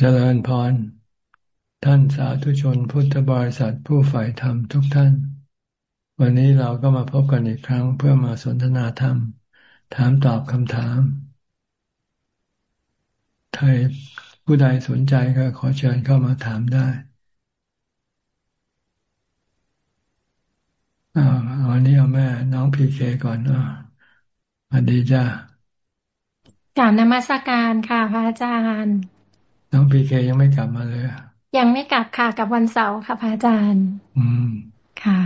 เจริญพร ท่านสาธุชนพุทธบริษัทผู้ฝ่ายธรรมทุกท่าน วันนี้เราก็มาพบกันอีกครั้งเพื่อมาสนทนาธรรม ถามตอบคำถามใครผู้ใดสนใจก็ขอเชิญเข้ามาถามได้อ่าวันนี้เอาแม่ น้องพีเคก่อนอ่าสวัสดีจ้ากล่าวนมัสการค่ะพระอาจารย์ น้องพีเคยังไม่กลับมาเลย ยังไม่กลับค่ะกับวันเสาร์ค่ะพระอาจารย์ อืม ค่ะ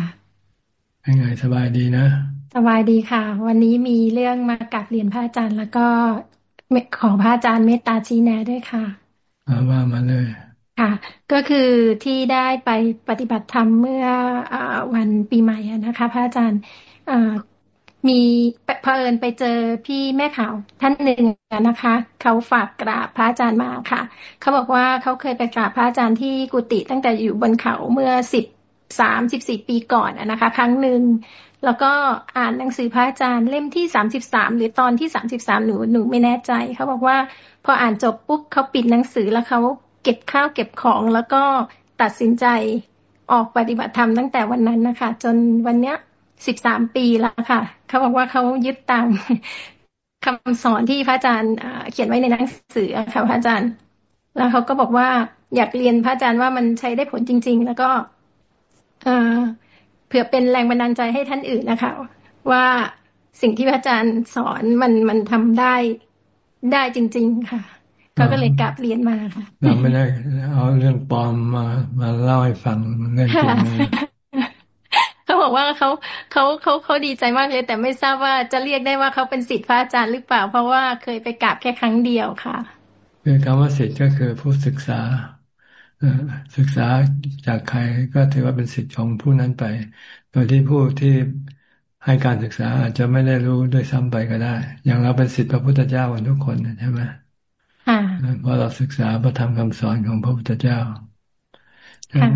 เป็นไงสบายดีนะ สบายดีค่ะ วันนี้มีเรื่องมากับเรียนพระอาจารย์ แล้วก็ของพระอาจารย์เมตตาชี้แนะด้วยค่ะว่ามาเลย ค่ะ ก็คือที่ได้ไปปฏิบัติธรรมเมื่ออวันปีใหม่นะคะ พระอาจารย์ มีเผอิญไปเจอพี่แม่ขาวท่านหนึ่งนะคะ เขาฝากกราบพระอาจารย์มาค่ะ เขาบอกว่าเขาเคยไปกราบพระอาจารย์ที่กุฏิตั้งแต่อยู่บนเขาเมื่อสิบสามสิบสี่ปีก่อนนะคะ ครั้งหนึ่งแล้วก็อ่านหนังสือพระอาจารย์เล่มที่สามสิบสามหรือตอนที่สามสิบสามหนูหนูไม่แน่ใจ เขาบอกว่า พออ่านจบปุ๊บเขาปิดหนังสือแล้วเขาเก็บข้าวเก็บของแล้วก็ตัดสินใจออกปฏิบัติธรรมตั้งแต่วันนั้นนะคะ จนวันเนี้ย สิบสามปีแล้วค่ะ เขาบอกว่าเขายึดตามคำสอนที่พระอาจารย์เขียนไว้ในหนังสือค่ะพระอาจารย์ แล้วเขาก็บอกว่าอยากเรียนพระอาจารย์ว่ามันใช้ได้ผลจริง ๆ แล้วก็เผื่อเป็นแรงบันดาลใจให้ท่านอื่นนะคะ ว่าสิ่งที่พระอาจารย์สอนมันมันทำได้ได้จริง ๆ ค่ะเขาก็เลยกลับเรียนมาค่ะเราไม่ได้เอาเรื่องปลอมมามาเล่าให้ฟังเรื่องจริงเขา บอกว่าเขาเขาเขาเขาดีใจมากเลย แต่ไม่ทราบว่าจะเรียกได้ว่าเขาเป็นสิทธิพระอาจารย์หรือเปล่า เพราะว่าเคยไปกราบแค่ครั้งเดียวค่ะ คือคำว่าสิทธิ์ก็คือผู้ศึกษาศึกษาจากใครก็ถือว่าเป็นสิทธิ์ของผู้นั้นไป โดยที่ผู้ที่ให้การศึกษาอาจจะไม่ได้รู้ด้วยซ้ำไปก็ได้ อย่างเราเป็นสิทธิพระพุทธเจ้ากันทุกคนใช่ไหมเพราะเราศึกษาพระธรรมคำสอนของพระพุทธเจ้า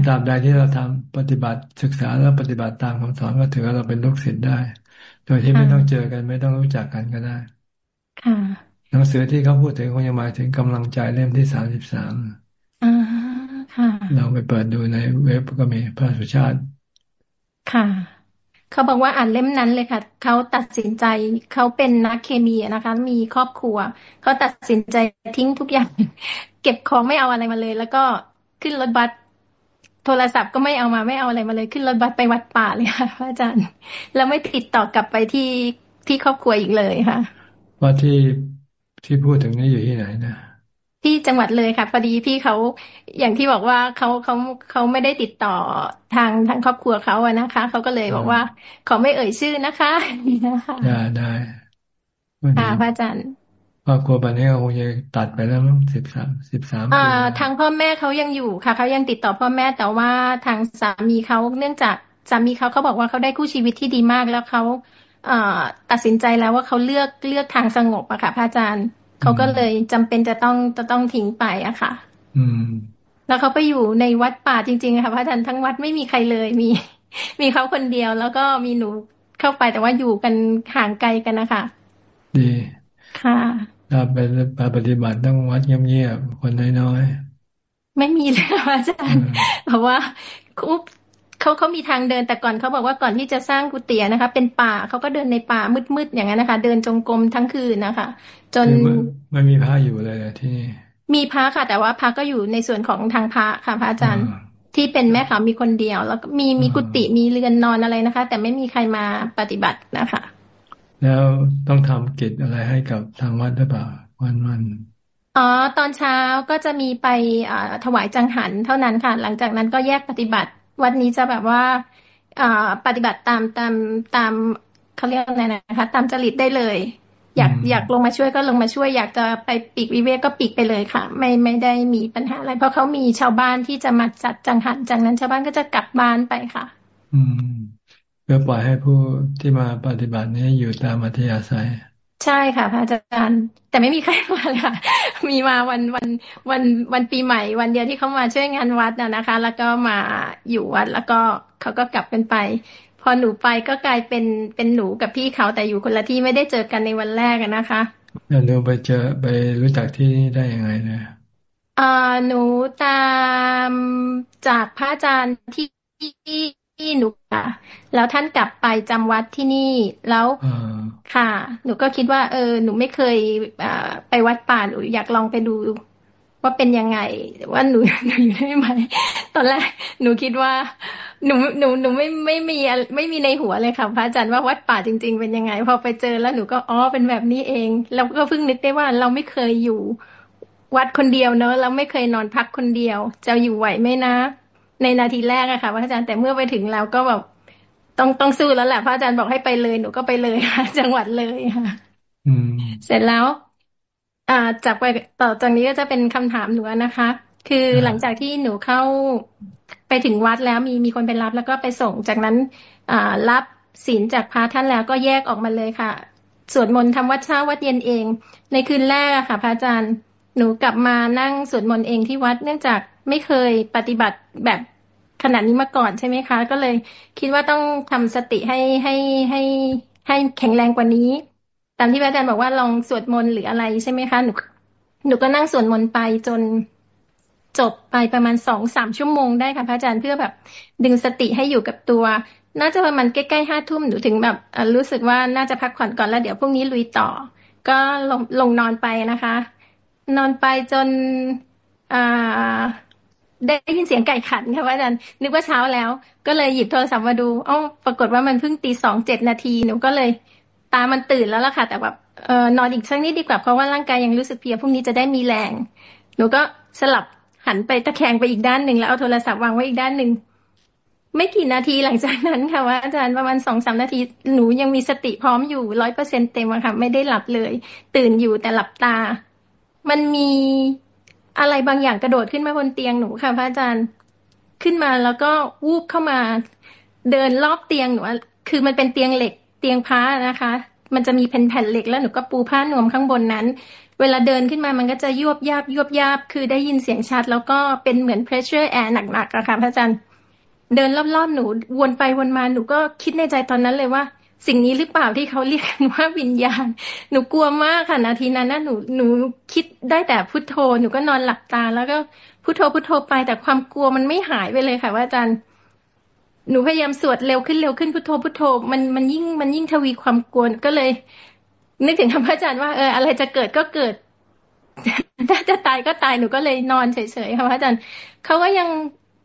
ตามใดที่เราทำปฏิบัติศึกษาแล้วปฏิบัติตามคำสอนก็ถือว่าเราเป็นลูกศิษย์ได้ โดยที่ไม่ต้องเจอกันไม่ต้องรู้จักกันก็ได้ค่ะหนังสือที่เขาพูดถึงคงจะหมายถึงกำลังใจเล่มที่สามสิบสามเราไปเปิดดูในเว็บก็มีพระสุชาติ ค่ะ เขาบอกว่าอ่านเล่มนั้นเลยค่ะ เขาตัดสินใจเขาเป็นนักเคมีนะคะ มีครอบครัว เขาตัดสินใจทิ้งทุกอย่าง เก็บของไม่เอาอะไรมาเลย แล้วก็ขึ้นรถบัส โทรศัพท์ก็ไม่เอามาไม่เอาอะไรมาเลยขึ้นรถบัสไปวัดป่าเลยค่ะพระอาจารย์ แล้วไม่ติดต่อกลับไปที่ที่ครอบครัวอีกเลยค่ะว่าที่ที่พูดถึงนี่อยู่ที่ไหนนะที่จังหวัดเลยค่ะพอดีพี่เขาอย่างที่บอกว่าเขาเขาเขาไม่ได้ติดต่อทางทางครอบครัวเขาอะนะคะเขาก็เลยบอกว่าเขาไม่เอ่ยชื่อนะคะได้ได้ค่ะพระอาจารย์ ครอบครัวบันนี้คงจะตัดไปแล้วมั้งสิบสามสิบสามอ่าทางพ่อแม่เขายังอยู่ค่ะเขายังติดต่อพ่อแม่แต่ว่าทางสามีเขาเนื่องจากสามีเขาเขาบอกว่าเขาได้คู่ชีวิตที่ดีมากแล้วเขาเอ่อตัดสินใจแล้วว่าเขาเลือกเลือกทางสงบอะค่ะพระอาจารย์เขาก็เลยจำเป็นจะต้องจะต้องทิ้งไปอะค่ะ อืม แล้วเขาไปอยู่ในวัดป่าจริงๆค่ะพระอาจารย์ทั้งวัดไม่มีใครเลยมี มีเขาคนเดียวแล้วก็มีหนูเข้าไปแต่ว่าอยู่กันห่างไกลกันนะคะดีค่ะ ถ้าไปปฏิบัติต้องวัดเงียบๆคนน้อยๆไม่มีเลยอาจารย์เพราะว่าคุบเขาเขามีทางเดินแต่ก่อนเขาบอกว่าก่อนที่จะสร้างกุฏินะคะ เป็นป่าเขาก็เดินในป่ามืดๆอย่างนั้นนะคะ เดินจงกรมทั้งคืนนะคะ จนไม่มีพระอยู่เลยที่นี่มีพระค่ะ แต่ว่าพระก็อยู่ในส่วนของทางพระค่ะพระอาจารย์ ที่เป็นแม่ขามีคนเดียว แล้วก็มีมีกุฏิมีเรือนนอนอะไรนะคะ แต่ไม่มีใครมาปฏิบัตินะคะ แล้วต้องทำกิจอะไรให้กับทางวัดหรือเปล่าวันวันอ๋อตอนเช้าก็จะมีไปถวายจังหันเท่านั้นค่ะ หลังจากนั้นก็แยกปฏิบัติ วัดนี้จะแบบว่าปฏิบัติตามตามตามเขาเรียกอะไรนะคะ ตามจริตได้เลย อยากอยากลงมาช่วยก็ลงมาช่วย อยากจะไปปีกวิเวกก็ปีกไปเลยค่ะ ไม่ไม่ได้มีปัญหาอะไร เพราะเขามีชาวบ้านที่จะมาจัดจังหันจากนั้นชาวบ้านก็จะกลับบ้านไปค่ะ อืม เพื่อปล่อยให้ผู้ที่มาปฏิบัตินี้อยู่ตามอัธยาศัย ใช่ค่ะพระอาจารย์ แต่ไม่มีใครมาเลยค่ะ มีมาวันวันวันวันปีใหม่ วันเดียวที่เขามาช่วยงานวัดน่ะนะคะ แล้วก็มาอยู่วัดแล้วก็เขาก็กลับกันไป พอหนูไปก็กลายเป็นเป็นหนูกับพี่เขาแต่อยู่คนละที่ไม่ได้เจอกันในวันแรกนะคะแล้วหนูไปเจอไปรู้จักที่นี่ได้ยังไงนะอ่าหนูตามจากพระอาจารย์ที่ ที่หนูค่ะแล้วท่านกลับไปจำวัดที่นี่แล้วค่ะ หนูก็คิดว่า เออ หนูไม่เคยไปวัดป่าหนูอยากลองไปดูว่าเป็นยังไงว่าหนูหนูอยู่ได้ไหมตอนแรกหนูคิดว่า หนูหนูหนูไม่ไม่มีไม่มีในหัวเลยค่ะพระอาจารย์ว่าวัดป่าจริง ๆ เป็นยังไง พอไปเจอแล้วหนูก็อ๋อเป็นแบบนี้เอง แล้วก็เพิ่งนึกได้ว่าเราไม่เคยอยู่วัดคนเดียวเนอะเราไม่เคยนอนพักคนเดียว จะอยู่ไหวไหมนะ ในนาทีแรกอะค่ะพระอาจารย์แต่เมื่อไปถึงแล้วก็แบบต้องต้องสู้แล้วแหละพระอาจารย์บอกให้ไปเลยหนูก็ไปเลยค่ะ จังหวัดเลยค่ะเสร็จแล้ว อ่าจากไปต่อจากนี้ก็จะเป็นคำถามหนูนะคะ คือหลังจากที่หนูเข้าไปถึงวัดแล้วมีมีคนไปรับแล้วก็ไปส่งจากนั้น อ่ารับศีลจากพระท่านแล้วก็แยกออกมาเลยค่ะสวดมนต์ทำวัดเช้าวัดเย็นเอง ในคืนแรกอะค่ะ พระอาจารย์หนูกลับมานั่งสวดมนต์เองที่วัดเนื่องจาก ไม่เคยปฏิบัติแบบขนาดนี้มาก่อนใช่ไหมคะ ก็เลยคิดว่าต้องทำสติให้ให้ให้ให้แข็งแรงกว่านี้ ตามที่อาจารย์บอกว่าลองสวดมนต์หรืออะไรใช่ไหมคะหนูหนูก็นั่งสวดมนต์ไปจนจบไปประมาณสองสามชั่วโมงได้ค่ะพระอาจารย์เพื่อแบบดึงสติให้อยู่กับตัว น่าจะประมาณใกล้ๆห้าทุ่มหนูถึงแบบรู้สึกว่าน่าจะพักผ่อนก่อนแล้วเดี๋ยวพรุ่งนี้ลุยต่อ ก็ลงลงนอนไปนะคะ นอนไปจนอ่า ได้ยินเสียงไก่ขันค่ะว่าอาจารย์นึกว่าเช้าแล้ว ก็เลยหยิบโทรศัพท์มาดูอ๋อปรากฏว่ามันเพิ่งตีสองเจ็ดนาทีหนูก็เลยตามันตื่นแล้วล่ะค่ะ แต่แบบเออนอนอีกสักนิดดีกว่าเพราะว่าร่างกายยังรู้สึกเพียพรุ่งนี้จะได้มีแรง หนูก็สลับหันไปตะแคงไปอีกด้านหนึ่งแล้วเอาโทรศัพท์วางไว้อีกด้านหนึ่งไม่กี่นาทีหลังจากนั้นค่ะว่าอาจารย์ประมาณสองสามนาทีหนูยังมีสติพร้อมอยู่ร้อยเปอร์เซ็นเต็มค่ะไม่ได้หลับเลย ตื่นอยู่แต่หลับตา มันมี อะไรบางอย่างกระโดดขึ้นมาบนเตียงหนูค่ะ พระอาจารย์ขึ้นมาแล้วก็วูบเข้ามา เดินรอบเตียงหนูคือมันเป็นเตียงเหล็กเตียงผ้านะคะ มันจะมีแผ่นแผ่นเหล็กแล้วหนูก็ปูผ้านวมข้างบนนั้น เวลาเดินขึ้นมามันก็จะยวบยาบยวบยาบคือได้ยินเสียงชัด แล้วก็เป็นเหมือน pressure air หนักๆอะค่ะพระอาจารย์เดินรอบๆหนูวนไปวนมาหนูก็คิดในใจตอนนั้นเลยว่า สิ่งนี้หรือเปล่าที่เขาเรียกกันว่าวิญญาณ หนูกลัวมากค่ะนาทีนั้นนะหนูหนูคิดได้แต่พุโทโธหนูก็นอนหลับตา แล้วก็พุโทโธพุโทโธไป แต่ความกลัวมันไม่หายไปเลยค่ะว่าอาจารย์หนูพยายามสวดเร็วขึ้นเร็วขึ้นพุโทโธพุโทโธมันมันยิ่งมันยิ่งทวีความกลัวก็เลย นึกถึงคำพระอาจารย์ว่าเอออะไรจะเกิดก็เกิดถ้าจะตายก็ตายหนูก็เลยนอนเฉยๆค่ะพระอาจารย์เขาก็ยัง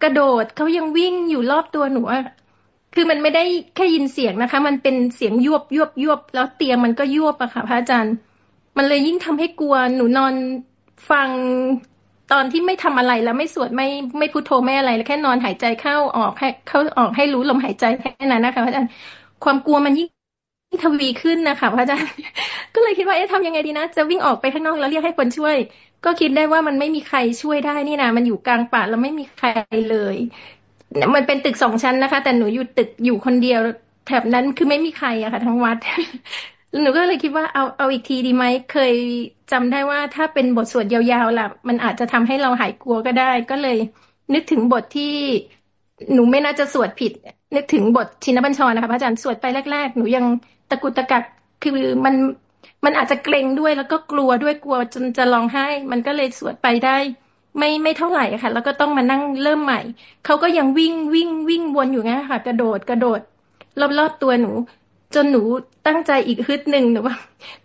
กระโดดเขายังวิ่งอยู่รอบตัวหนู คือมันไม่ได้แค่ยินเสียงนะคะ มันเป็นเสียงยวบยวบยวบแล้วเตียงมันก็ยวบอะค่ะ พระอาจารย์ มันเลยยิ่งทำให้กลัวหนูนอนฟังตอนที่ไม่ทำอะไรแล้วไม่สวดไม่ไม่พุโทโธไม่อะไรแล้วแค่นอนหายใจเข้าออกให้เข้าออกให้รู้ลมหายใจแค่นั้นนะคะพระอาจารย์ความกลัวมันยิ่งทวีขึ้นนะคะพระอาจารย์ก็เลยคิดว่าเอ๊ะทำยังไงดีนะ จะวิ่งออกไปข้างนอกแล้วเรียกให้คนช่วย ก็คิดได้ว่ามันไม่มีใครช่วยได้นี่นะมันอยู่กลางป่าแล้วไม่มีใครเลย มันเป็นตึกสองชั้นนะคะ แต่หนูอยู่ตึกอยู่คนเดียว แถบนั้นคือไม่มีใครอะค่ะทั้งวัดหนูก็เลยคิดว่าเอาเอาอีกทีดีไหมเคยจำได้ว่าถ้าเป็นบทสวดยาวๆล่ะ มันอาจจะทำให้เราหายกลัวก็ได้ ก็เลย นึกถึงบทที่หนูไม่น่าจะสวดผิด นึกถึงบทชินบัญชรนะคะพระอาจารย์สวดไปแรก ๆ หนูยังตะกุตะกักคือมันมันอาจจะเกรงด้วยแล้วก็กลัวด้วยกลัวจนจะร้องไห้ มันก็เลยสวดไปได้ ไม่ไม่เท่าไหร่ค่ะ แล้วก็ต้องมานั่งเริ่มใหม่เขาก็ยังวิ่งวิ่งวิ่งวนอยู่ไงค่ะ กระโดดกระโดดรอบๆตัวหนู จนหนูตั้งใจอีกฮึดหนึ่งหนูว่า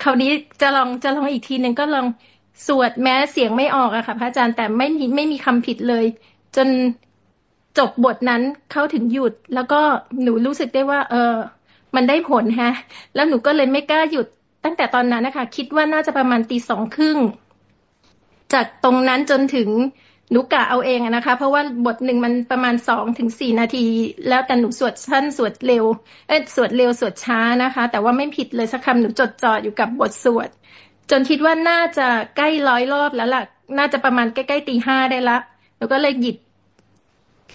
คราวนี้จะลองจะลองอีกทีหนึ่งก็ลองสวดแม้เสียงไม่ออกอะค่ะ พระอาจารย์แต่ไม่มีไม่มีคำผิดเลย จนจบบทนั้นเขาถึงหยุด แล้วก็หนูรู้สึกได้ว่า เออ มันได้ผลฮะ แล้วหนูก็เลยไม่กล้าหยุดตั้งแต่ตอนนั้นนะคะ คิดว่าน่าจะประมาณตีสองครึ่ง จากตรงนั้นจนถึงหนูกะเอาเองนะคะ เพราะว่าบทหนึ่งมันประมาณสองถึงสี่นาที แล้วแต่หนูสวดสั้นสวดเร็วเอ้สวดเร็วสวดช้านะคะ แต่ว่าไม่ผิดเลยสักคำหนูจดจ่ออยู่กับบทสวด จนคิดว่าน่าจะใกล้ร้อยรอบแล้วล่ะ น่าจะประมาณใกล้ๆตีห้าได้ละหนูก็เลยหยิบ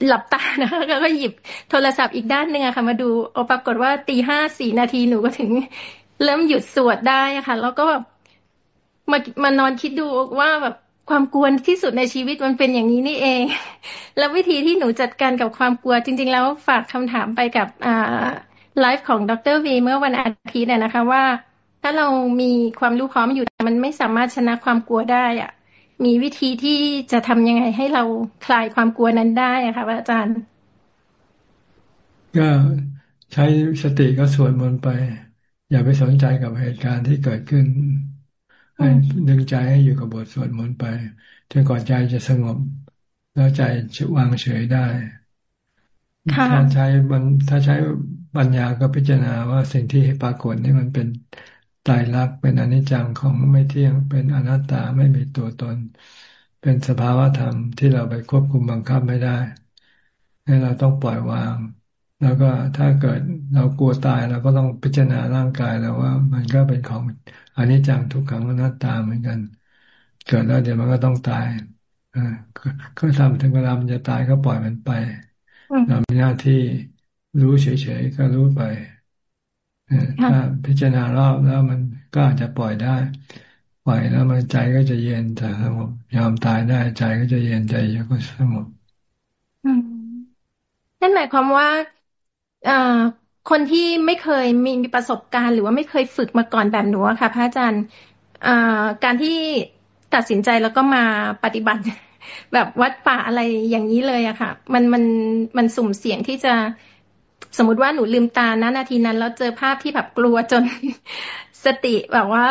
หลับตานะคะแล้วก็หยิบโทรศัพท์อีกด้านหนึ่งอะค่ะ มาดูโอปรากฏว่าตีห้าสี่นาทีหนูก็ถึง เริ่มหยุดสวดได้ค่ะ แล้วก็แบบ มามานอนคิดดูว่าแบบความกลัวที่สุดในชีวิตมันเป็นอย่างนี้นี่เอง แล้ววิธีที่หนูจัดการกับความกลัวจริง ๆ แล้วฝากคำถามไปกับไลฟ์ของดรวีเมื่อวันอาทิตย์นะคะว่า ถ้าเรามีความรู้พร้อมอยู่มันไม่สามารถชนะความกลัวได้อะมีวิธีที่จะทำยังไงให้เราคลายความกลัวนั้นได้อะค่ะอาจารย์ ก็ใช้สติก็สวดมนต์ไป อย่าไปสนใจกับเหตุการณ์ที่เกิดขึ้น ให้ดึงใจให้อยู่กับบทสวดมนต์ไปจนกว่าใจจะสงบ แล้วใจจะวางเฉยได้ถ้าใช้มันถ้าใช้ปัญญาก็พิจารณาว่าสิ่งที่ปรากฏนี่มันเป็นตายรักเป็นอนิจจังของไม่เที่ยงเป็นอนัตตาไม่มีตัวตน เป็นสภาวะธรรมที่เราไปควบคุมบังคับไม่ได้ให้เราต้องปล่อยวาง แล้วก็ถ้าเกิดเรากลัวตายเราก็ต้องพิจารณาร่างกายแล้วว่า มันก็เป็นของอนิจจังทุกขังอนัตตาเหมือนกัน เกิดแล้วเดี๋ยวมันก็ต้องตายอ่าก็ทำถึงเวลามันจะตายก็ปล่อยมันไปเรามีหน้าที่รู้เฉยๆก็รู้ไปถ้าพิจารณารอบแล้วมันก็อาจจะปล่อยได้ ปล่อยแล้วมันใจก็จะเย็นจะสงบยอมตายได้ใจก็จะเย็นใจก็สงบนั่นหมายความว่า คนที่ไม่เคยมีประสบการณ์หรือว่าไม่เคยฝึกมาก่อนแบบหนูอะค่ะ พระอาจารย์การที่ตัดสินใจแล้วก็มาปฏิบัติแบบวัดป่าอะไรอย่างนี้เลยอะค่ะ มันมันมันสุ่มเสี่ยงที่จะสมมติว่าหนูลืมตานะนาทีนั้น แล้วเจอภาพที่แบบกลัวจนสติแบบว่า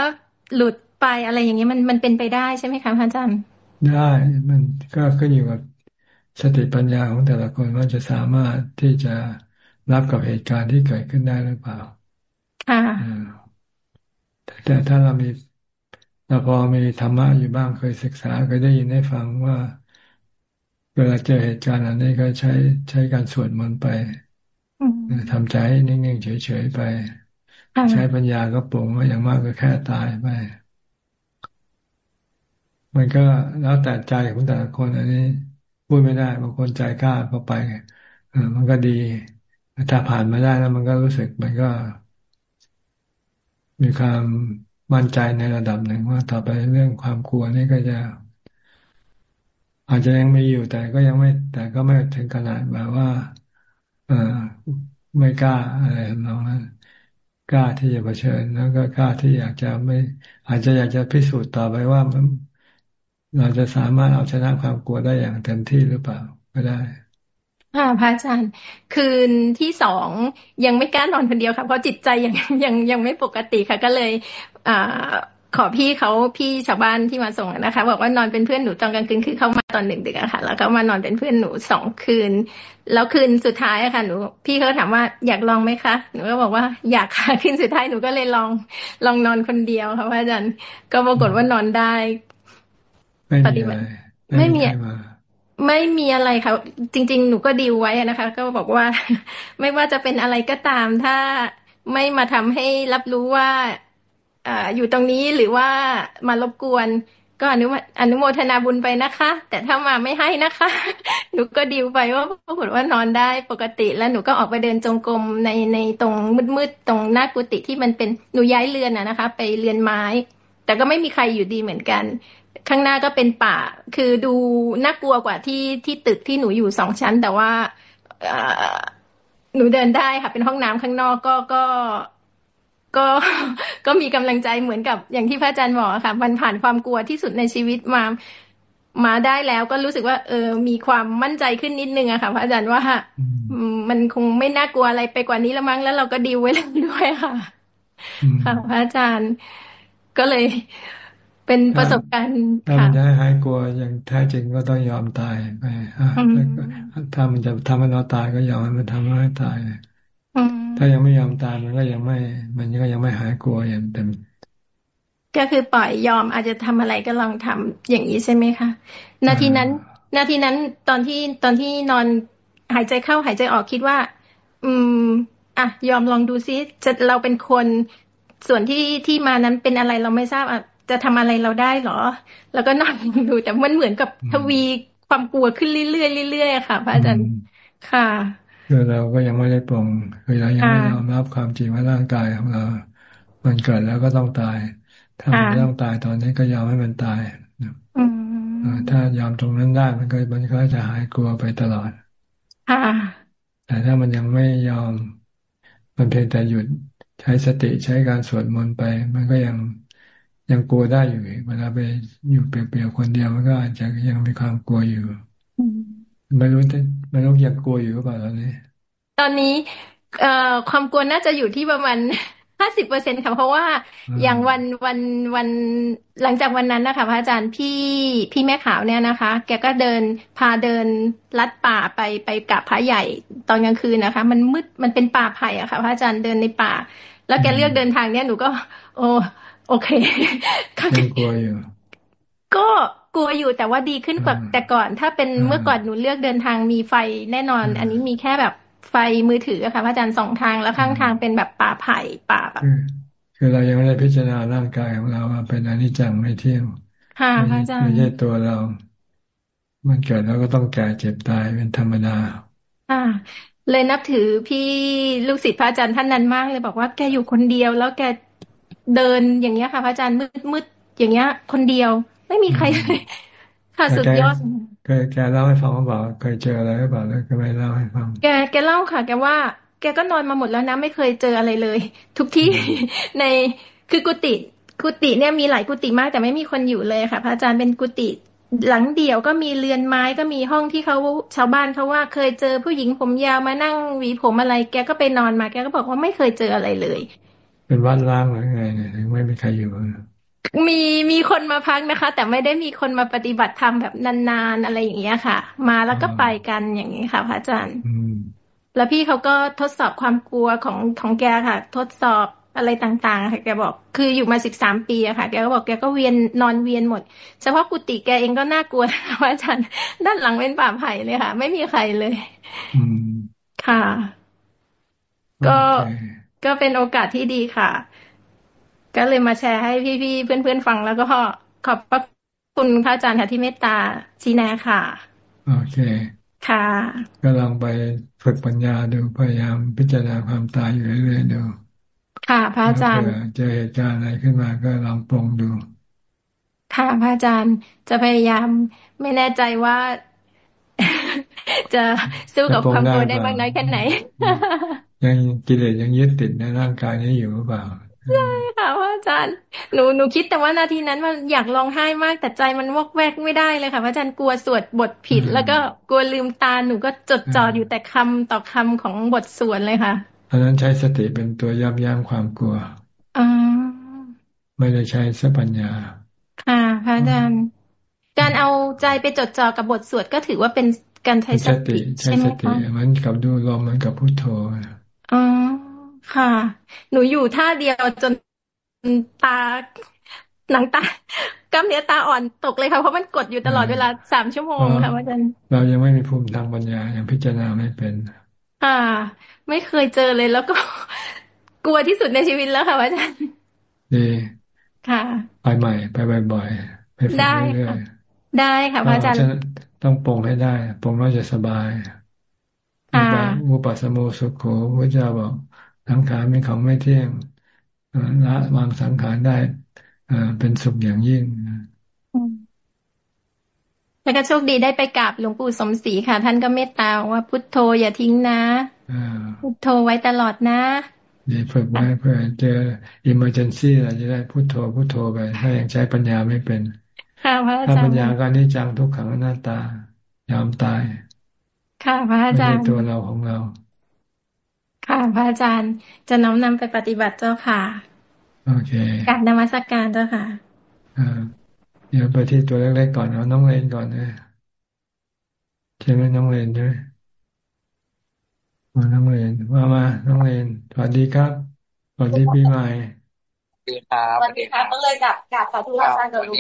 หลุดไปอะไรอย่างเงี้มันมันเป็นไปได้ใช่ไหมคะพระอาจารย์ ได้มันก็ขึ้นอยู่กับสติปัญญาของแต่ละคนว่าจะสามารถที่จะ รับกับเหตุการณ์ที่เกิดขึ้นได้หรือเปล่า ค่ะแต่ถ้าเรามีเราพอมีธรรมะอยู่บ้างเคยศึกษาเคยได้ยินได้ฟังว่า เวลาเจอเหตุการณ์อันนี้ก็ใช้ใช้การสวดมนต์ไปทำใจนิ่งๆเฉยๆไป ใช้ปัญญาก็ปรุงว่าอย่างมากก็แค่ตายไปมันก็แล้วแต่ใจของแต่ละคน อันนี้พูดไม่ได้บางคนใจกล้าก็ไปเออมันก็ดี ถ้าผ่านมาได้แล้วมันก็รู้สึกมันก็ มีความมั่นใจในระดับหนึ่งว่าต่อไปเรื่องความกลัวนี่ก็จะ อาจจะยังไมีอยู่แต่ก็ยังไม่ แต่ก็ไม่ถึงขนาดแบบว่า เออไม่กล้าอะไรทำนองนั้นกล้าที่จะเผชิญแล้วก็กล้าที่อยากจะไม่ อาจจะอยากจะพิสูจน์ต่อไปว่าเราจะสามารถเอาชนะความกลัวได้อย่างเต็มที่หรือเปล่าก็ได้ ค่ะพระอาจารย์ คืนที่สองยังไม่กล้านอนคนเดียวค่ะ เพราะจิตใจยังยังยังไม่ปกติค่ะ ก็เลยอ่าขอพี่เขาพี่ชาวบ้านที่มาส่งนะคะ บอกว่านอนเป็นเพื่อนหนูตอนกลางคืนคือเขามาตอนหนึ่งดึกอะค่ะ แล้วก็มานอนเป็นเพื่อนหนูสองคืน แล้วคืนสุดท้ายอะค่ะ หนู พี่เขาถามว่าอยากลองไหมคะหนูก็บอกว่าอยากค่ะคืนสุดท้ายหนูก็เลยลองลองนอนคนเดียวค่ะพระอาจารย์ก็ปรากฏว่านอนได้ปฏิบัติไม่มี ไม่มีอะไรค่ะ จริง ๆ หนูก็ดีลไว้นะคะ ก็บอกว่า ไม่ว่าจะเป็นอะไรก็ตาม ถ้าไม่มาทำให้รับรู้ว่าออยู่ตรงนี้หรือว่ามารบกวน ก็อนุอนุโมทนาบุญไปนะคะ แต่ถ้ามาไม่ให้นะคะ หนูก็ดีลไปว่าปรากฏว่านอนได้ปกติ แล้วหนูก็ออกไปเดินจงกรมในในตรงมืดๆตรงหน้ากุฏิที่มันเป็นหนูย้ายเรือนอะนะคะ ไปเรือนไม้ แต่ก็ไม่มีใครอยู่ดีเหมือนกัน ข้างหน้าก็เป็นป่า คือดูน่ากลัวกว่าที่ที่ตึกที่หนูอยู่สองชั้น แต่ว่าหนูเดินได้ค่ะ เป็นห้องน้ำข้างนอกก็ก็ก็ก็มีกำลังใจเหมือนกับอย่างที่พระอาจารย์บอกค่ะ มันผ่านความกลัวที่สุดในชีวิตมา มาได้แล้วก็รู้สึกว่า เออ มีความมั่นใจขึ้นนิดนึงอะค่ะ พระอาจารย์ว่ามันคงไม่น่ากลัวอะไรไปกว่านี้แล้วมั้งแล้วเราก็ดีไว้แล้วด้วยค่ะ ค่ะ พระอาจารย์ก็เลย เป็นประสบการณ์ถ้ามันจะให้หายกลัวอย่างแท้จริงก็ต้องยอมตายไปถ้ามันจะทำให้เราตายก็ยอมให้มันทำให้ตายถ้ายังไม่ยอมตายมันก็ยังไม่ มันก็ยังไม่หายกลัวอย่างเต็มก็คือปล่อยยอมอาจจะทำอะไรก็ลองทำอย่างนี้ใช่ไหมคะนาทีนั้น นาทีนั้นตอนที่ตอนที่นอนหายใจเข้าหายใจออกคิดว่า อืม อะ ยอมลองดูซิจะเราเป็นคนส่วนที่ที่มานั้นเป็นอะไรเราไม่ทราบอะ จะทำอะไรเราได้หรอ แล้วก็นั่งดูแต่มันเหมือนกับทวีความกลัวขึ้นเรื่อยๆเรื่อยๆค่ะพระอาจารย์ค่ะคือเราก็ยังไม่ได้ปรงคือเรายังไม่ยอมรับความจริงว่าร่างกายของเรา มันเกิดแล้วก็ต้องตาย ถ้ามันต้องตายตอนนี้ก็ยอมให้มันตายถ้ายอมตรงนั้นได้มันก็มันก็จะหายกลัวไปตลอดแต่ถ้ามันยังไม่ยอม มันเพียงแต่หยุดใช้สติใช้การสวดมนต์ไป มันก็ยัง ยังกลัวได้อยู่เวลาไปอยู่เปลี่ยวๆคนเดียวมันก็อาจจะยังมีความกลัวอยู่ไม่รู้ไม่รู้ยังกลัวอยู่หรือเปล่าตอนนี้ ตอนนี้ เอ่อความกลัวน่าจะอยู่ที่ประมาณห้าสิบเปอร์เซ็นค่ะเพราะว่าอย่างวันวันวันหลังจากวันนั้นนะคะพระอาจารย์พี่พี่แม่ขาวเนี่ยนะคะ แกก็เดินพาเดินลัดป่าไปไปกับพระใหญ่ตอนกลางคืนนะคะ มันมืดมันเป็นป่าไผ่อะค่ะ พระอาจารย์เดินในป่า แล้วแกเลือกเดินทางเนี่ยหนูก็ โอ้ โอเคยังกลัวอยู่ก็กลัวอยู่แต่ว่าดีขึ้นกว่าแต่ก่อน ถ้าเป็นเมื่อก่อนหนูเลือกเดินทางมีไฟแน่นอน อันนี้มีแค่แบบไฟมือถือค่ะพระอาจารย์สองทางแล้วข้างทางเป็นแบบป่าไผ่ป่าแบบคือเรายังไม่ได้พิจารณาร่างกายของเราว่าเป็นอนิจจังไม่เที่ยงค่ะพระอาจารย์ไม่ใช่ตัวเรา มันเกิดแล้วก็ต้องแก่เจ็บตายเป็นธรรมดาค่ะเลยนับถือพี่ลูกศิษย์พระอาจารย์ท่านนั้นมากเลยบอกว่าแกอยู่คนเดียว แล้วแก เดินอย่างเงี้ยค่ะพระอาจารย์มืดมืดอย่างเงี้ย คนเดียว ไม่มีใครเลยค่ะสุดยอดเคยแกเล่าให้ฟังว่าบอกเคยเจออะไรหรือเปล่าแล้วก็ไม่เล่าให้ฟัง แกแกเล่าค่ะ แกว่า แกก็นอนมาหมดแล้วนะไม่เคยเจออะไรเลย ทุกที่ในคือกุฏิกุฏิเนี่ยมีหลายกุฏิมากแต่ไม่มีคนอยู่เลยค่ะ พระอาจารย์เป็นกุฏิหลังเดี่ยวก็มีเรือนไม้ก็มีห้องที่เขาชาวบ้านเขาว่าเคยเจอผู้หญิงผมยาวมานั่งหวีผมอะไร แกก็ไปนอนมา แกก็บอกว่าไม่เคยเจออะไรเลย เป็นวัดร้างหรือไงเนี่ยไม่มีใครอยู่มีมีคนมาพักนะคะ แต่ไม่ได้มีคนมาปฏิบัติธรรมแบบนานๆอะไรอย่างเงี้ยค่ะ มาแล้วก็ไปกันอย่างนี้ค่ะพระอาจารย์แล้วพี่เขาก็ทดสอบความกลัวของของแกค่ะ ทดสอบอะไรต่างๆ ค่ะแกบอกคืออยู่มาสิบสามปีอะค่ะ แกก็บอกแกก็เวียนนอนเวียนหมด เฉพาะกุฏิแกเองก็น่ากลัวพระอาจารย์ ด้านหลังเป็นป่าไผ่เลยค่ะ ไม่มีใครเลยค่ะ ก็ ก็เป็นโอกาสที่ดีค่ะ ก็เลยมาแชร์ให้พี่ๆเพื่อนๆฟังแล้วก็ขอบพระคุณพระอาจารย์ค่ะที่เมตตาชี้แนะค่ะ โอเค ค่ะ ก็ลองไปฝึกปัญญาดูพยายามพิจารณาความตายอยู่เรื่อยๆดูค่ะพระอาจารย์เจอเหตุการณ์อะไรขึ้นมาก็ลองปรงดู ค่ะพระอาจารย์จะพยายามไม่แน่ใจว่า จะสู้กับความกลัวได้บ้างน้อยแค่ไหน ยังกิเลสยังยึดติดในร่างกายนี้อยู่หรือเปล่าใช่ค่ะพระอาจารย์หนูหนูคิดแต่ว่านาทีนั้นมันอยากร้องไห้มากแต่ใจมันวอกแวกไม่ได้เลยค่ะพระอาจารย์กลัวสวดบทผิด แล้วก็กลัวลืมตาหนูก็จดจ่ออยู่แต่คำต่อคำของบทสวดเลยค่ะเพราะนั้นใช้สติเป็นตัวยับยั้งความกลัวอไม่ได้ใช้สัพพัญญา ค่ะพระอาจารย์การเอาใจไปจดจ่อกับบทสวดก็ถือว่าเป็น การใช้สติใช้สติมันกับดูลมมันกับพุทโธอ๋อค่ะ หนูอยู่ท่าเดียวจนตาหนังตากล้ามเนื้อตาอ่อนตกเลยค่ะเพราะมันกดอยู่ตลอดเวลาสามชั่วโมงค่ะอาจารย์เรายังไม่มีภูมิทางปัญญายังพิจารณาไม่เป็นอ่า ไม่เคยเจอเลยแล้วก็กลัวที่สุดในชีวิตแล้วค่ะอาจารย์ดีค่ะ ไปใหม่ ไปบ่อยๆไปฝึกเรื่อยๆได้ค่ะพระอาจารย์ ต้องปรงให้ได้ปรงแล้วจะสบายมุปัสโมสุขโขพระเจ้าบอกสังขารเป็นของไม่เที่ยงละวางสังขารได้เป็นสุขอย่างยิ่งแล้วก็โชคดีได้ไปกราบหลวงปู่สมศรีค่ะ ท่านก็เมตตาว่าพุทโธอย่าทิ้งนะพุทโธไว้ตลอดนะดีฝึกไว้เพื่อเจออิมเมอร์เจนซี่เราจะได้พุทโธพุทโธไป ถ้ายังใช้ปัญญาไม่เป็น ค่ะพระอาจารย์ถ้าปัญญาการนี้จังทุกขังหน้าตายอมตาย ค่ะพระอาจารย์ไม่ใช่ตัวเราของเรา ค่ะพระอาจารย์จะน้อมนำไปปฏิบัติเจ้าค่ะโอเคการนมัสกการเจ้าค่ะอ่าเดี๋ยวไปที่ตัวเล็กๆก่อนเอาน้องเลนก่อนนะใช่ไหมน้องเลนด้วยมาน้องเลนว่ามาน้องเลนสวัสดีครับสวัสดีปีใหม่สวัส ดีครับสวัสดีครับก็เลยกับกับขอทุกท่านกับลูก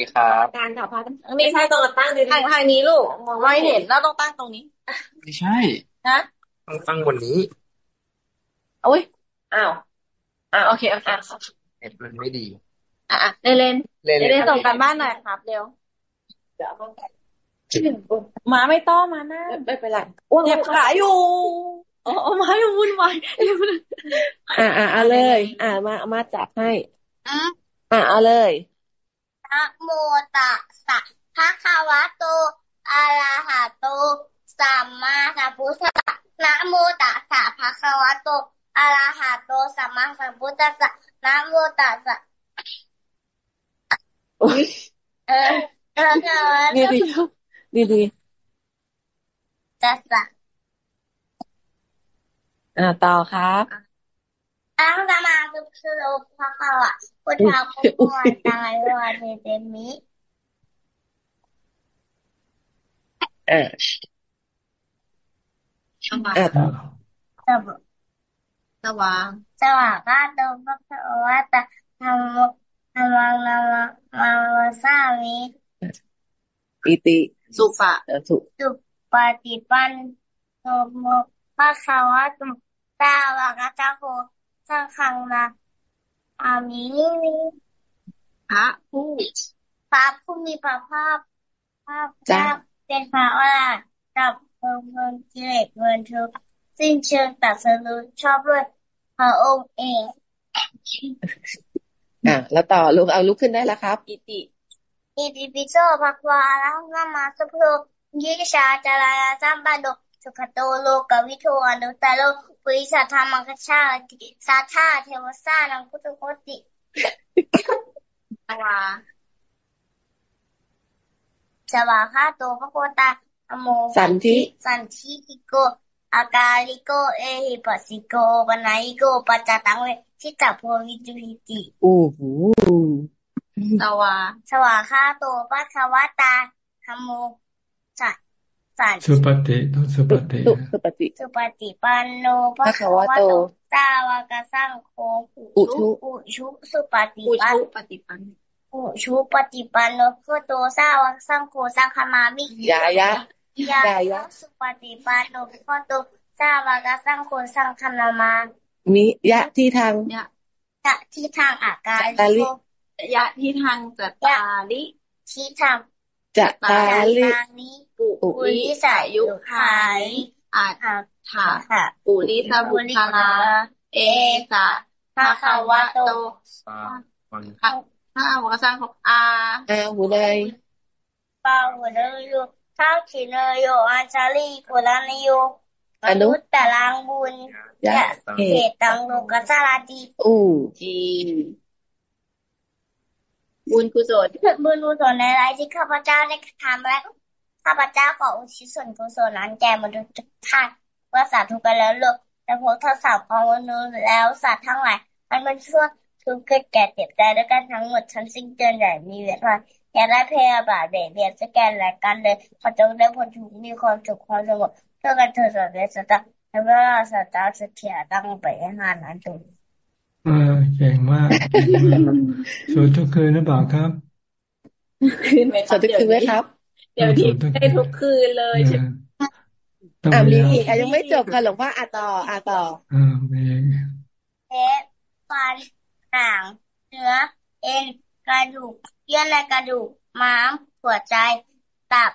การกับพระไม่ใช่ตรงตั้งทางทางนี้ลูกมองไม่เห็นแล้วต้องตั้งตรงนี้ ไม่ใช่นะต้องตั้งบนนี้อุ้ยอ้าวอ่าโอเคโอเคเน็ตมันไม่ดี อะเล่นเล่นเล่นเล่นส่งกันบ้านหน่อยครับเร็วมาไม่ต้องมาหน้าไม่เป็นไรเจ็บขาอยู่อ๋อมาอยู่วุ่นวายอ่าอ่าเอาเลย อ่ามามาจับให้ อ่าเอาเลยนะโมตัสสะภะคะวะโตอะระหะโตสัมมาสัมพุทธัสสะนะโมตัสสะภะคะวะโตอะระหะโตสัมมาสัมพุทธัสสะนะโมตัสสะเออแล้วก็ดีดีดีดีจะสักอ่าต่อครับ อังสมาสุขสุขพระเขาอะพุทธาคุปวตายวันเดมิเอออ่าต่อสบสว่างสว่างก็ตรงพระเขาว่าแต่ทำทำมังนามังสามีปิติสุปะสุสุปฏิปันโนโมพระเขาว่าตุตาวากาตาโค สังขังนาอามีพระผู้พระผู้มีพระภาพภาพเจ้าเป็นพระอรหันต์ดับเพลิงเพลิงกิเลสเงินทุกสิ้นเชิงตัดสรุปชอบด้วยพระองค์เองอ่าแล้วต่อลุกเอาลุกขึ้นได้แล้วครับอิติอิติปิโสภะควาลังนามาสุโภยิชาจารายาสัมปันโด สุขโตโลกวิทูอนุตตโลปุริสัทธรรมกชาติสัทธาเทวสานังพุทธโคติวาสวาคาโตพระโคตาอโมสันทิสันทิอิโกอากาลิโกเอหิปัสสิโกปนายโกปัจจตังเวทิตาโพวิจุหิติโอ้โหสวาสวาคาโตปะควตาธรรมโมสั สันสุปฏิต้องสุปฏิสุปฏิสุปฏิปันโนภะคะวะโตสาวกสังโฆอุชุอุชุสุปฏิปันปฏิปันอุชุปฏิปันโนโคโตสาวกสังโฆสังฆมามิยายะยายะสุปฏิปันโนโคโตสาวกสังโฆสังฆนามามิยะที่ทางยะที่ทางอากาศยะที่ทางจัตตาลิที่ทาง จะตาลิปุริสายุขายอาถาถาปุริสบุคลา เอสะภะคะวะโตข้าวกระสังของอาอาหูใดปาหูเนยโยท้าวขีเนยโยอัญชาลีกุลานโยอนุตตะลังบุญยะเขตังโลกสาราดีอูจี บุญกุศลบุญกุศลในไรที่ข้าพเจ้าได้ทำแล้วข้าพเจ้าขออุทิศส่วนกุศลนั้นแก่มนุษย์ทุกท่านเพื่อสาธุกันแล้วลูกแต่พวกทศของมนุษย์แล้วสัตว์ทั้งหลายมันเป็นช่วงทุกข์เกิดแก่เจ็บตายด้วยกันทั้งหมดทั้งสิ้นเกินใหญ่มีเวทนาอย่าได้พยาบาทเบียดเบียนสแกนและกันเลยขอจงได้ผลทุกมีความสุขความสงบเพื่อกันเถิดสัตว์และสัตว์และเมื่อสัตว์จะเถียตั้งไปให้หานนั้นตุนเออ เก่งมากสวดทุกคืนหรือเปล่าครับคืนไหมครับสวดทุกคืนไหมครับ เดี๋ยวนี้ได้ทุกคืนเลยใช่ไหมอ่ามีอีกยังไม่จบค่ะหลวงพ่ออ่าต่ออ่าต่ออ่ามีเทปฟันหางเนื้อเอ็นกระดูกเยื่อในกระดูกม้ามหัวใจตับ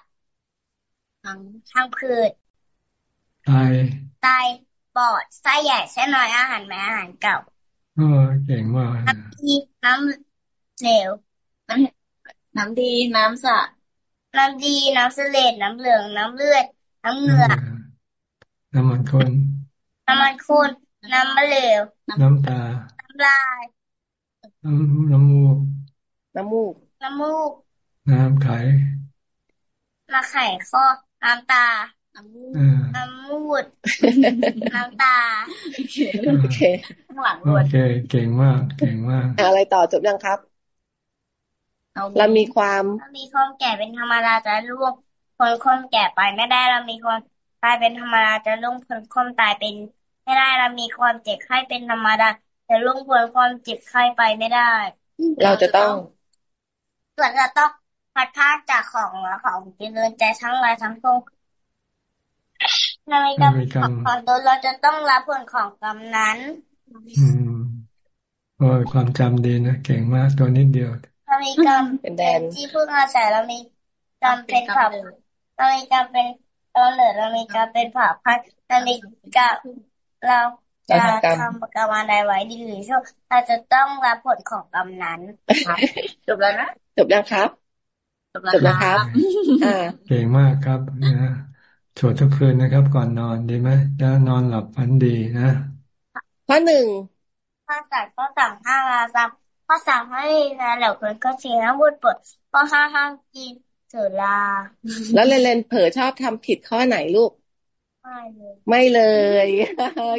ทั้งทั้งพืชไตไตปอดไส้ใหญ่ไส้น้อยอาหารแม่อาหารเก่า โอ้เก่งมากน้ำดีน้ำเหลวน้ำดีน้ำสะน้ำดีน้ำเสลดน้ำเหลืองน้ำเลือด น้ำเหงื่อน้ำมันข้นน้ำมันข้นน้ำมะเหลว น้ำตา น้ำลาย น้ำน้ำมูก น้ำมูก น้ำมูก น้ำไข่น้ำไข่ข้อน้ำตา น้ำมูดน้ำมูดน้ำตาโอเคข้างหลังโอเค เก่งมาก เก่งมาก อะไรต่อจบยังครับ เรามีความเรามีความแก่เป็นธรรมดาจะล่วงคนความแก่ไปไม่ได้เรามีความตายเป็นธรรมดาจะล่วงพ้นความตายเป็น ไม่ได้เรามีความเจ็บไข้เป็นธรรมดาจะล่วงพ้นความเจ็บไข้ไปไม่ได้ เราจะต้องเราจะต้องพัดพาจากของของเจริญใจทั้งหลายทั้งปวง เรามีกรรมของตัวเราจะต้องรับผลของกรรมนั้น อืมโอ้ยความจำดีนะเก่งมากตัวนิดเดียวเรามีกรรมเป็นที่พึ่งอาศัยเรามีกรรมเป็นผับเรามีกรรมเป็นตอนเหลือเรามีกรรมเป็นผับพันเรามีกรรมเราจะทำกรรมอะไรไว้ดีหรือชั่วเราจะต้องรับผลของกรรมนั้นจบแล้วนะจบแล้วครับจบแล้วครับเก่งมากครับนะ สวดทุกคืนนะครับ ก่อนนอนดีไหมแล้วนอนหลับฝันดีนะข้อหนึ่งข้อสามข้อสามห้าราซับภาษาไม่นะเหล่าคนก็เสียงบุญปดเพราะห้าห้ามกินสุราแล้วเลนเลนเผลอชอบทำผิดข้อไหนลูก ไม่เลยไม่เลย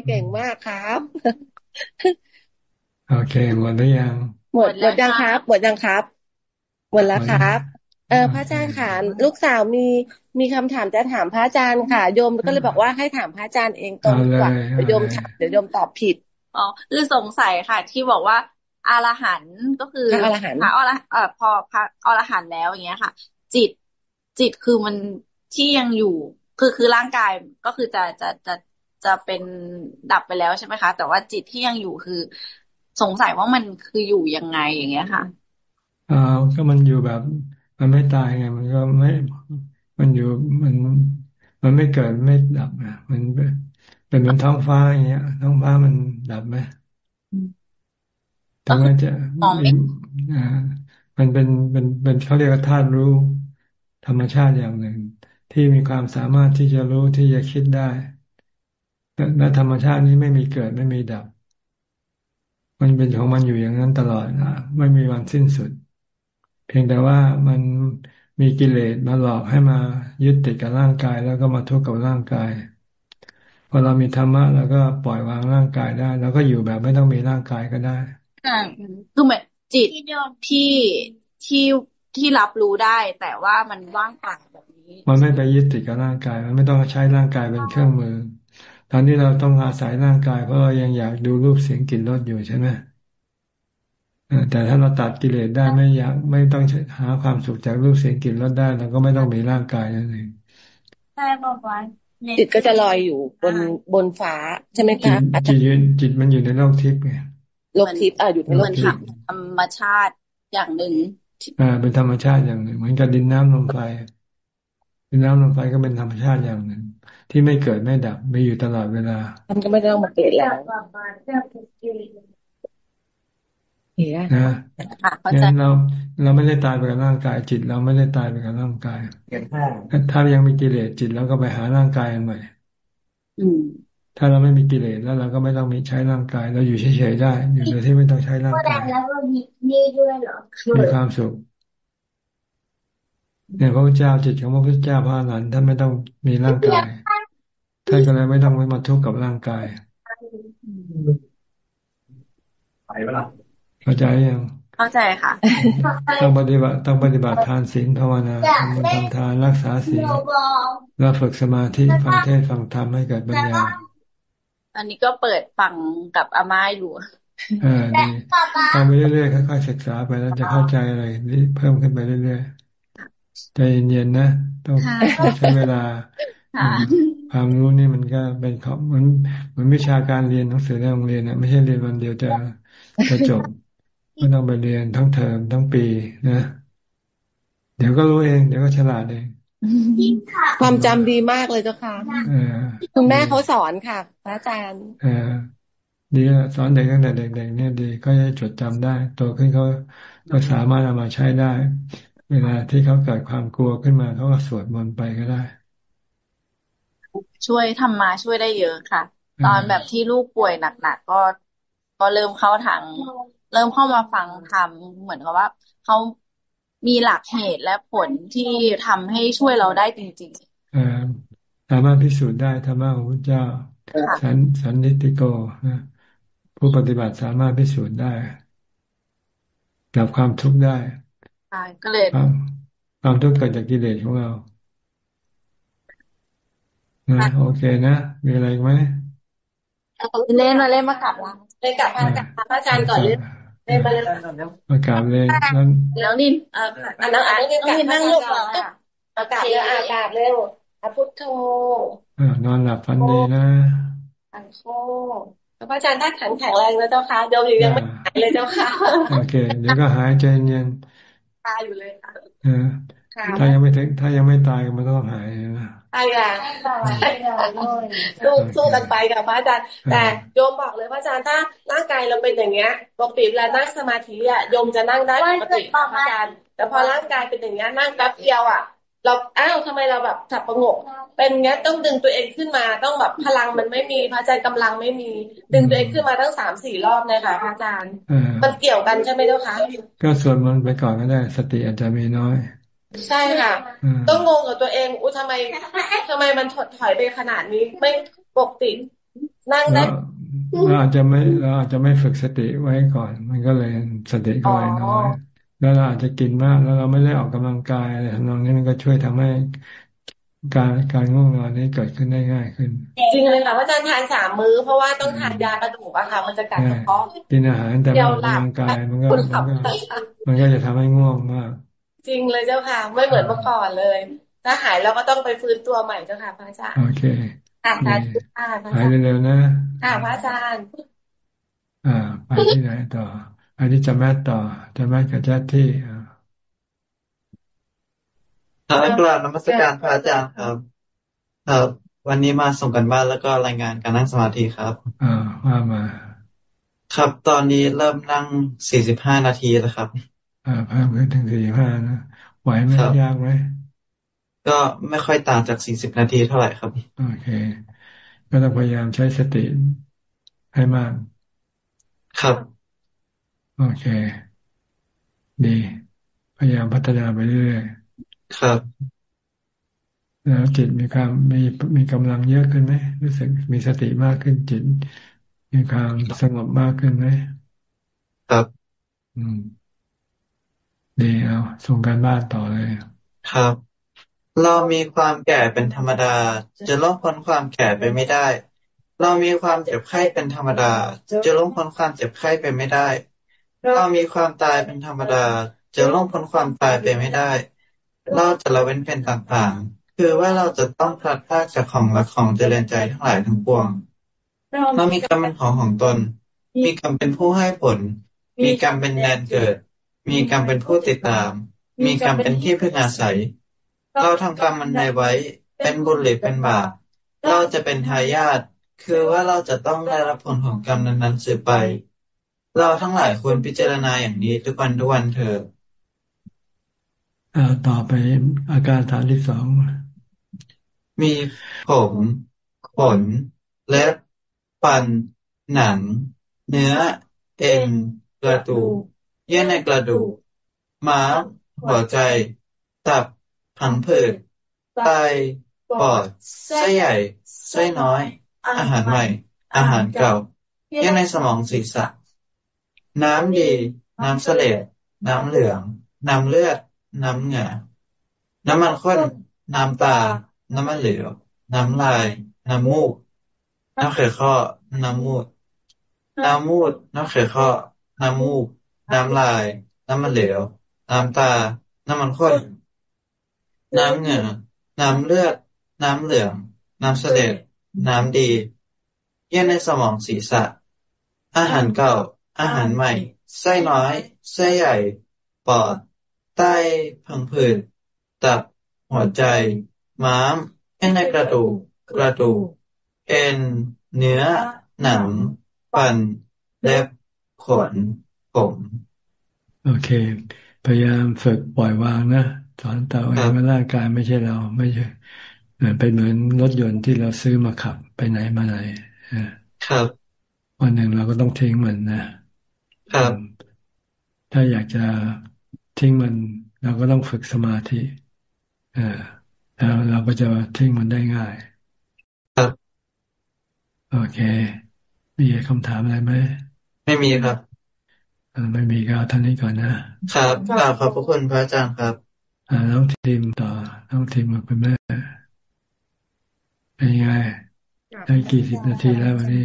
เก่งมากครับโอเคหมดหรือยัง หมดหมดยังครับ หมดยังครับ หมดแล้วครับ เออพระอาจารย์ค่ะลูกสาวมีมีคำถามจะถามพระอาจารย์ค่ะโยมก็เลยบอกว่าให้ถามพระอาจารย์เองตรงกว่าเดี๋ยวโยมถามเดี๋ยวโยมตอบผิดอ๋อคือสงสัยค่ะ ที่บอกว่าอรหันก็คืออรหันพระอรเอ่อพอพระอรหันแล้วอย่างเงี้ยค่ะ จิตจิตคือมันที่ยังอยู่ คือคือร่างกายก็คือจะจะจะจะเป็นดับไปแล้วใช่ไหมคะ แต่ว่าจิตที่ยังอยู่คือ สงสัยว่ามันคืออยู่ยังไงอย่างเงี้ยค่ะอ่าก็มันอยู่แบบ มันไม่ตายไง มันก็ไม่ มันอยู่มันมันไม่เกิดไม่ดับอะมันเป็นเหมือนท้องฟ้าอย่างเงี้ย ท้องฟ้ามันดับไหมถึงแม้จะอ่ามันเป็นเป็นเป็นเขาเรียกว่าธาตุรู้ ธรรมชาติอย่างหนึ่ง ที่มีความสามารถที่จะรู้ที่จะคิดได้และธรรมชาตินี้ไม่มีเกิดไม่มีดับ มันเป็นของมันอยู่อย่างนั้นตลอดนะไม่มีวันสิ้นสุด เพียงแต่ว่ามันมีกิเลสมาหลอกให้มายึดติดกับร่างกาย แล้วก็มาทุกข์กับร่างกายพอเรามีธรรมะแล้วก็ปล่อยวางร่างกายได้ แล้วก็อยู่แบบไม่ต้องมีร่างกายก็ได้คือเหมือนจิตที่ที่ที่รับรู้ได้ แต่ว่ามันว่างเปล่าแบบนี้ มันไม่ไปยึดติดกับร่างกาย มันไม่ต้องใช้ร่างกายเป็นเครื่องมือ ตอนนี้เราต้องอาศัยร่างกายเพราะเรายังอยากดูรูปเสียงกลิ่นรสอยู่ใช่ไหม แต่ถ้าเราตัดกิเลสได้ไม่อยากไม่ต้องหาความสุขจากรูปเสียงกลิ่นรสได้เราก็ไม่ต้องมีร่างกายนั่นเองใช่บอกว่าจิตก็จะลอยอยู่บนบนฟ้าใช่ไหมคะจิตจิตมันอยู่ในโลกทิพย์ไงโลกทิพย์อ่าอยู่ในโลกทิพย์ธรรมชาติอย่างหนึ่งอ่า เป็นธรรมชาติอย่างหนึ่ง เหมือนกับดินน้ำลมไฟดินน้ำลมไฟก็เป็นธรรมชาติอย่างหนึ่ง ที่ไม่เกิดไม่ดับไม่อยู่ตลอดเวลามันก็ไม่ต้องมาเกิดแล้ว นะงั้นเราเราไม่ได้ตายไปกับร่างกายจิต เราไม่ได้ตายไปกับร่างกายถ้ายังมีกิเลสจิตเราก็ไปหาร่างกายใหม่ถ้าเราไม่มีกิเลสแล้วเราก็ไม่ต้องมีใช้ร่างกาย เราอยู่เฉยๆได้ อยู่โดยที่ไม่ต้องใช้ร่างกายแล้วก็มีด้วยเหรอมีความสุขเนี่ยพระพุทธเจ้าจิตของพระพุทธเจ้าพระอรหันต์ท่านไม่ต้องมีร่างกายท่านก็เลยไม่ต้องมาทุกข์กับร่างกายไปเวลา เข้าใจยังเข้าใจค่ะ ต้องปฏิบัติต้องปฏิบัติทานศีลภาวนาทำบุญทำทานรักษาศีลแล้วฝึกสมาธิฟังเทศฟังธรรมให้เกิดปัญญาอันนี้ก็เปิดฟังกับอาม่าอยู่เออดีทำไปเรื่อยๆค่อยๆศึกษาไปแล้วจะเข้าใจอะไรนี่เพิ่มขึ้นไปเรื่อยๆใจเย็นๆนะต้องใช้เวลาความรู้นี่มันก็เป็นของมันมันวิชาการเรียนหนังสือในโรงเรียนนะไม่ใช่เรียนวันเดียวจะจะจบ ไม่ต้องไปเรียนทั้งเทอมทั้งปีนะ เดี๋ยวก็รู้เอง เดี๋ยวก็ฉลาดเองความจำดีมากเลยเจ้าค่ะคุณแม่เขาสอนค่ะพระอาจารย์อดีสอนเด็กตั้งแต่เด็กๆเนี่ยดีก็จะจดจำได้โตขึ้นเขาก็สามารถเอามาใช้ได้ เวลาที่เขาเกิดความกลัวขึ้นมาเขาก็สวดมนต์ไปก็ได้ ช่วยทำมาช่วยได้เยอะค่ะ ตอนแบบที่ลูกป่วยหนักๆก็ ก็เริ่มเข้าทาง เริ่มเข้ามาฟังทำเหมือนกับว่าเขามีหลักเหตุและผลที่ทำให้ช่วยเราได้จริงๆสามารถพิสูจน์ได้ธรรมะของพระเจ้าสันสันนิติโกนะผู้ปฏิบัติสามารถพิสูจน์ได้ดับความทุกข์ได้ก็เลยความทุกข์เกิดจากกิเลสของเรานะโอเคนะ มีอะไรไหมเล่นมาเล่นมากลับแล้วเล่นกับพระอาจารย์ก่อนเล่น เล่นมาเล่นมากลับเลยนั่นแล้วนินอ่านั่งอ่านนั่งนั่งลูกอากาศเร็วอากาศเร็วอพุทโธนอนหลับฝันดีนะอันโคพระอาจารย์ถ้าแข็งแข็งแรงแล้วเจ้าค่ะเดี๋ยวยังไม่หายเลยเจ้าค่ะ โอเค เดี๋ยวก็หายใจเย็นตายอยู่เลยค่ะ ถ้ายังไม่ถึงถ้ายังไม่ตายมันก็ต้องหายนะใช่ค่ะสู้สู้กันไปกับพระอาจารย์ แต่โยมบอกเลยพระอาจารย์ถ้าร่างกายเราเป็นอย่างเงี้ยปกติเวลานั่งสมาธิอะโยมจะนั่งได้ปกติพระอาจารย์แต่พอร่างกายเป็นอย่างเงี้ยนั่งแป๊บเดียวอะเราอ้าวทำไมเราแบบสับประงก เป็นเงี้ยต้องดึงตัวเองขึ้นมาต้องแบบพลังมันไม่มีพระอาจารย์กำลังไม่มี ดึงตัวเองขึ้นมาทั้งสามสี่รอบเลยค่ะพระอาจารย์มันเกี่ยวกันใช่ไหมเจ้าคะก็ส่วนมันไปก่อนก็ได้ สติอาจจะมีน้อย ใช่ค่ะ ต้องงงกับตัวเองอุ้ทำไมทำไมมันถดถอยไปขนาดนี้ ไม่ปกตินั่งได้เราอาจจะไม่เราอาจจะไม่ฝึกสติไว้ก่อน มันก็เลยสติก็เลยน้อยแล้วเราอาจจะกินมากแล้วเราไม่ได้ออกกำลังกายอะไรทำนองนี้มันก็ช่วยทำให้การการง่วงนอนนี้เกิดขึ้นได้ง่ายขึ้น จริงเลยค่ะว่าอาจารย์ทานสามมื้อเพราะว่าต้องทานยากระดูกอะค่ะ มันจะกัดกระเพาะกินอาหารแต่ไม่ออกกำลังกายมันก็มันก็มันก็จะทำให้ง่วงมาก จริงเลยเจ้าค่ะ ไม่เหมือนเมื่อก่อนเลย ถ้าหายเราก็ต้องไปฟื้นตัวใหม่เจ้าค่ะพระอาจารย์โอเคค่ะหายเร็วๆนะค่ะพระอาจารย์ อ่าไปที่ไหนต่อ อันนี้จะแม่ต่อจะแม่กับเจ้าที่ครับกราบนมัสการพระอาจารย์ครับครับวันนี้มาส่งกันบ้านแล้วก็รายงานการนั่งสมาธิครับ อ่าว่ามา ครับตอนนี้เริ่มนั่งสี่สิบห้านาทีแล้วครับอ่า เพิ่มขึ้นถึงสี่สิบห้านะไหวไหมยากไหมก็ไม่ค่อยต่างจากสี่สิบนาทีเท่าไหร่ครับ โอเค ก็ต้องพยายามใช้สติให้มาก ครับ โอเค ดี พยายามพัฒนาไปเรื่อยครับ แล้วจิตมีความมีมีกำลังเยอะขึ้นไหมรู้สึกมีสติมากขึ้นจิต มีความสงบมากขึ้นไหมครับ อืม ดีเอาส่งการบ้านต่อเลย ครับ เรามีความแก่เป็นธรรมดา จะล่วงพ้นความแก่ไปไม่ได้ เรามีความเจ็บไข้เป็นธรรมดา จะล่วงพ้นความเจ็บไข้ไปไม่ได้ เรามีความตายเป็นธรรมดา จะล่วงพ้นความตายไปไม่ได้ เราจะละเว้นเป็นต่างๆ คือว่าเราจะต้องพลัดพรากจากของและของเจริญใจทั้งหลายทั้งปวง เรามีกรรมเป็นของของตน มีกรรมเป็นผู้ให้ผล มีกรรมเป็นแดนเกิด มีกรรมเป็นผู้ติดตาม มีกรรมเป็นที่พึ่งอาศัย เราทำกรรมมันในไว้ เป็นบุญหรือเป็นบาป เราจะเป็นทายาท คือว่าเราจะต้องได้รับผลของกรรมนั้นๆสืบไป เราทั้งหลายควรพิจารณาอย่างนี้ทุกวันทุกวันเถอะต่อไปอาการฐานที่สอง มีผมขน เล็บฟัน หนัง เนื้อ เอ็นกระดูก เยื่อในกระดูก ม้ามหัวใจ ตับผังผืดไตปอดไส้ใหญ่ไส้น้อย อาหารใหม่ อาหารเก่าเยื่อในสมองศีรษะ น้ำดี น้ำเสลดน้ำเหลือง น้ำเลือด น้ำเหงื่อน้ำมันข้น น้ำตา น้ำมันเหลว น้ำลาย น้ำมูก น้ำเขยข้อ น้ำมูด น้ำมูด น้ำเขยข้อ น้ำมูก น้ำลาย น้ำมันเหลว น้ำตา น้ำมันข้น น้ำเหงื่อ น้ำเลือด น้ำเหลือง น้ำเสลดน้ำดี เยื่อในสมองศีรษะ อาหารเก่า อาหารใหม่ ไส้น้อย ไส้ใหญ่ ปอด ไต พังผืด ตับ หัวใจ ม้าม เอ็นในกระดูก กระดูก เอ็น เนื้อ หนัง ฟัน เล็บ ขน ผมโอเค พยายามฝึกปล่อยวางนะสอนตัวเองว่าร่างกายไม่ใช่เรา ไม่ใช่เป็นเหมือนรถยนต์ที่เราซื้อมาขับไปไหนมาไหนครับวันหนึ่งเราก็ต้องทิ้งมันนะครับถ้าอยากจะทิ้งมัน เราก็ต้องฝึกสมาธิเออแล้วเราก็จะทิ้งมันได้ง่าย ครับ โอเค มีคำถามอะไรไหม ไม่มีครับ ไม่มีก็ท่านนี้ก่อนนะครับกราบขอบพระคุณพระอาจารย์ครับอ่าน้องทีมต่อน้องทีมกับคุณแม่เป็นยังไงได้กี่สิบนาทีแล้ววันนี้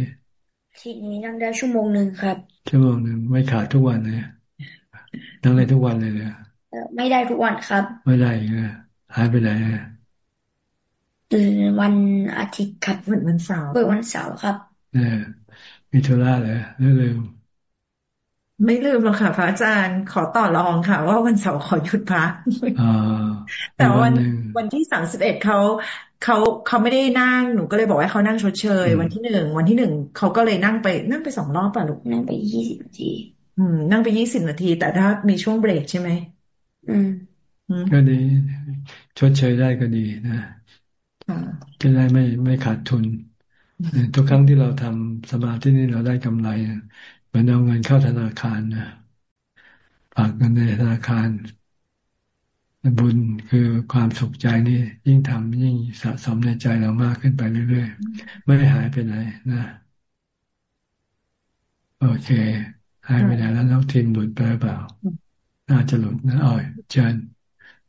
ทีนี้นั่งได้ชั่วโมงหนึ่งครับ ชั่วโมงหนึ่งไม่ขาดทุกวันเลยนั่งได้ทุกวันเลยเลยไม่ได้ทุกวันครับ ไม่ได้เลยหายไปไหนตื่นวันอาทิตย์ครับวันวันเสาร์เปิดวันเสาร์ครับเนี่ยมีธุระเลยลืม ไม่ลืมหรอกค่ะพระอาจารย์ขอต่อรองค่ะ ว่าวันเสาร์ขอหยุดพักแต่วันวันที่สามสิบเอ็ดเขาเขาเขาไม่ได้นั่งหนูก็เลยบอกว่าเขานั่งชดเชย วันที่หนึ่งวันที่หนึ่งเขาก็เลยนั่งไปนั่งไปสองรอบป่ะลูกนั่งไปยี่สิบนาทีอืม นั่งไปยี่สิบนาที แต่ถ้ามีช่วงเบรกใช่ไหมอืมก็ดีชดเชยได้ก็ดีนะจะได้ไม่ไม่ขาดทุน ทุกครั้งที่เราทำสมาธินี่เราได้กำไร เหมือนเอาเงินเข้าธนาคารนะฝากเงินในธนาคาร บุญคือความสุขใจนี่ยิ่งทำยิ่งสะสมในใจเรามากขึ้นไปเรื่อยๆ ไม่หายไปไหนนะ โอเค หายไปไหนแล้วน้องทีมหลุดไปหรือเปล่า น่าจะหลุดนะอ๋อยเชิญ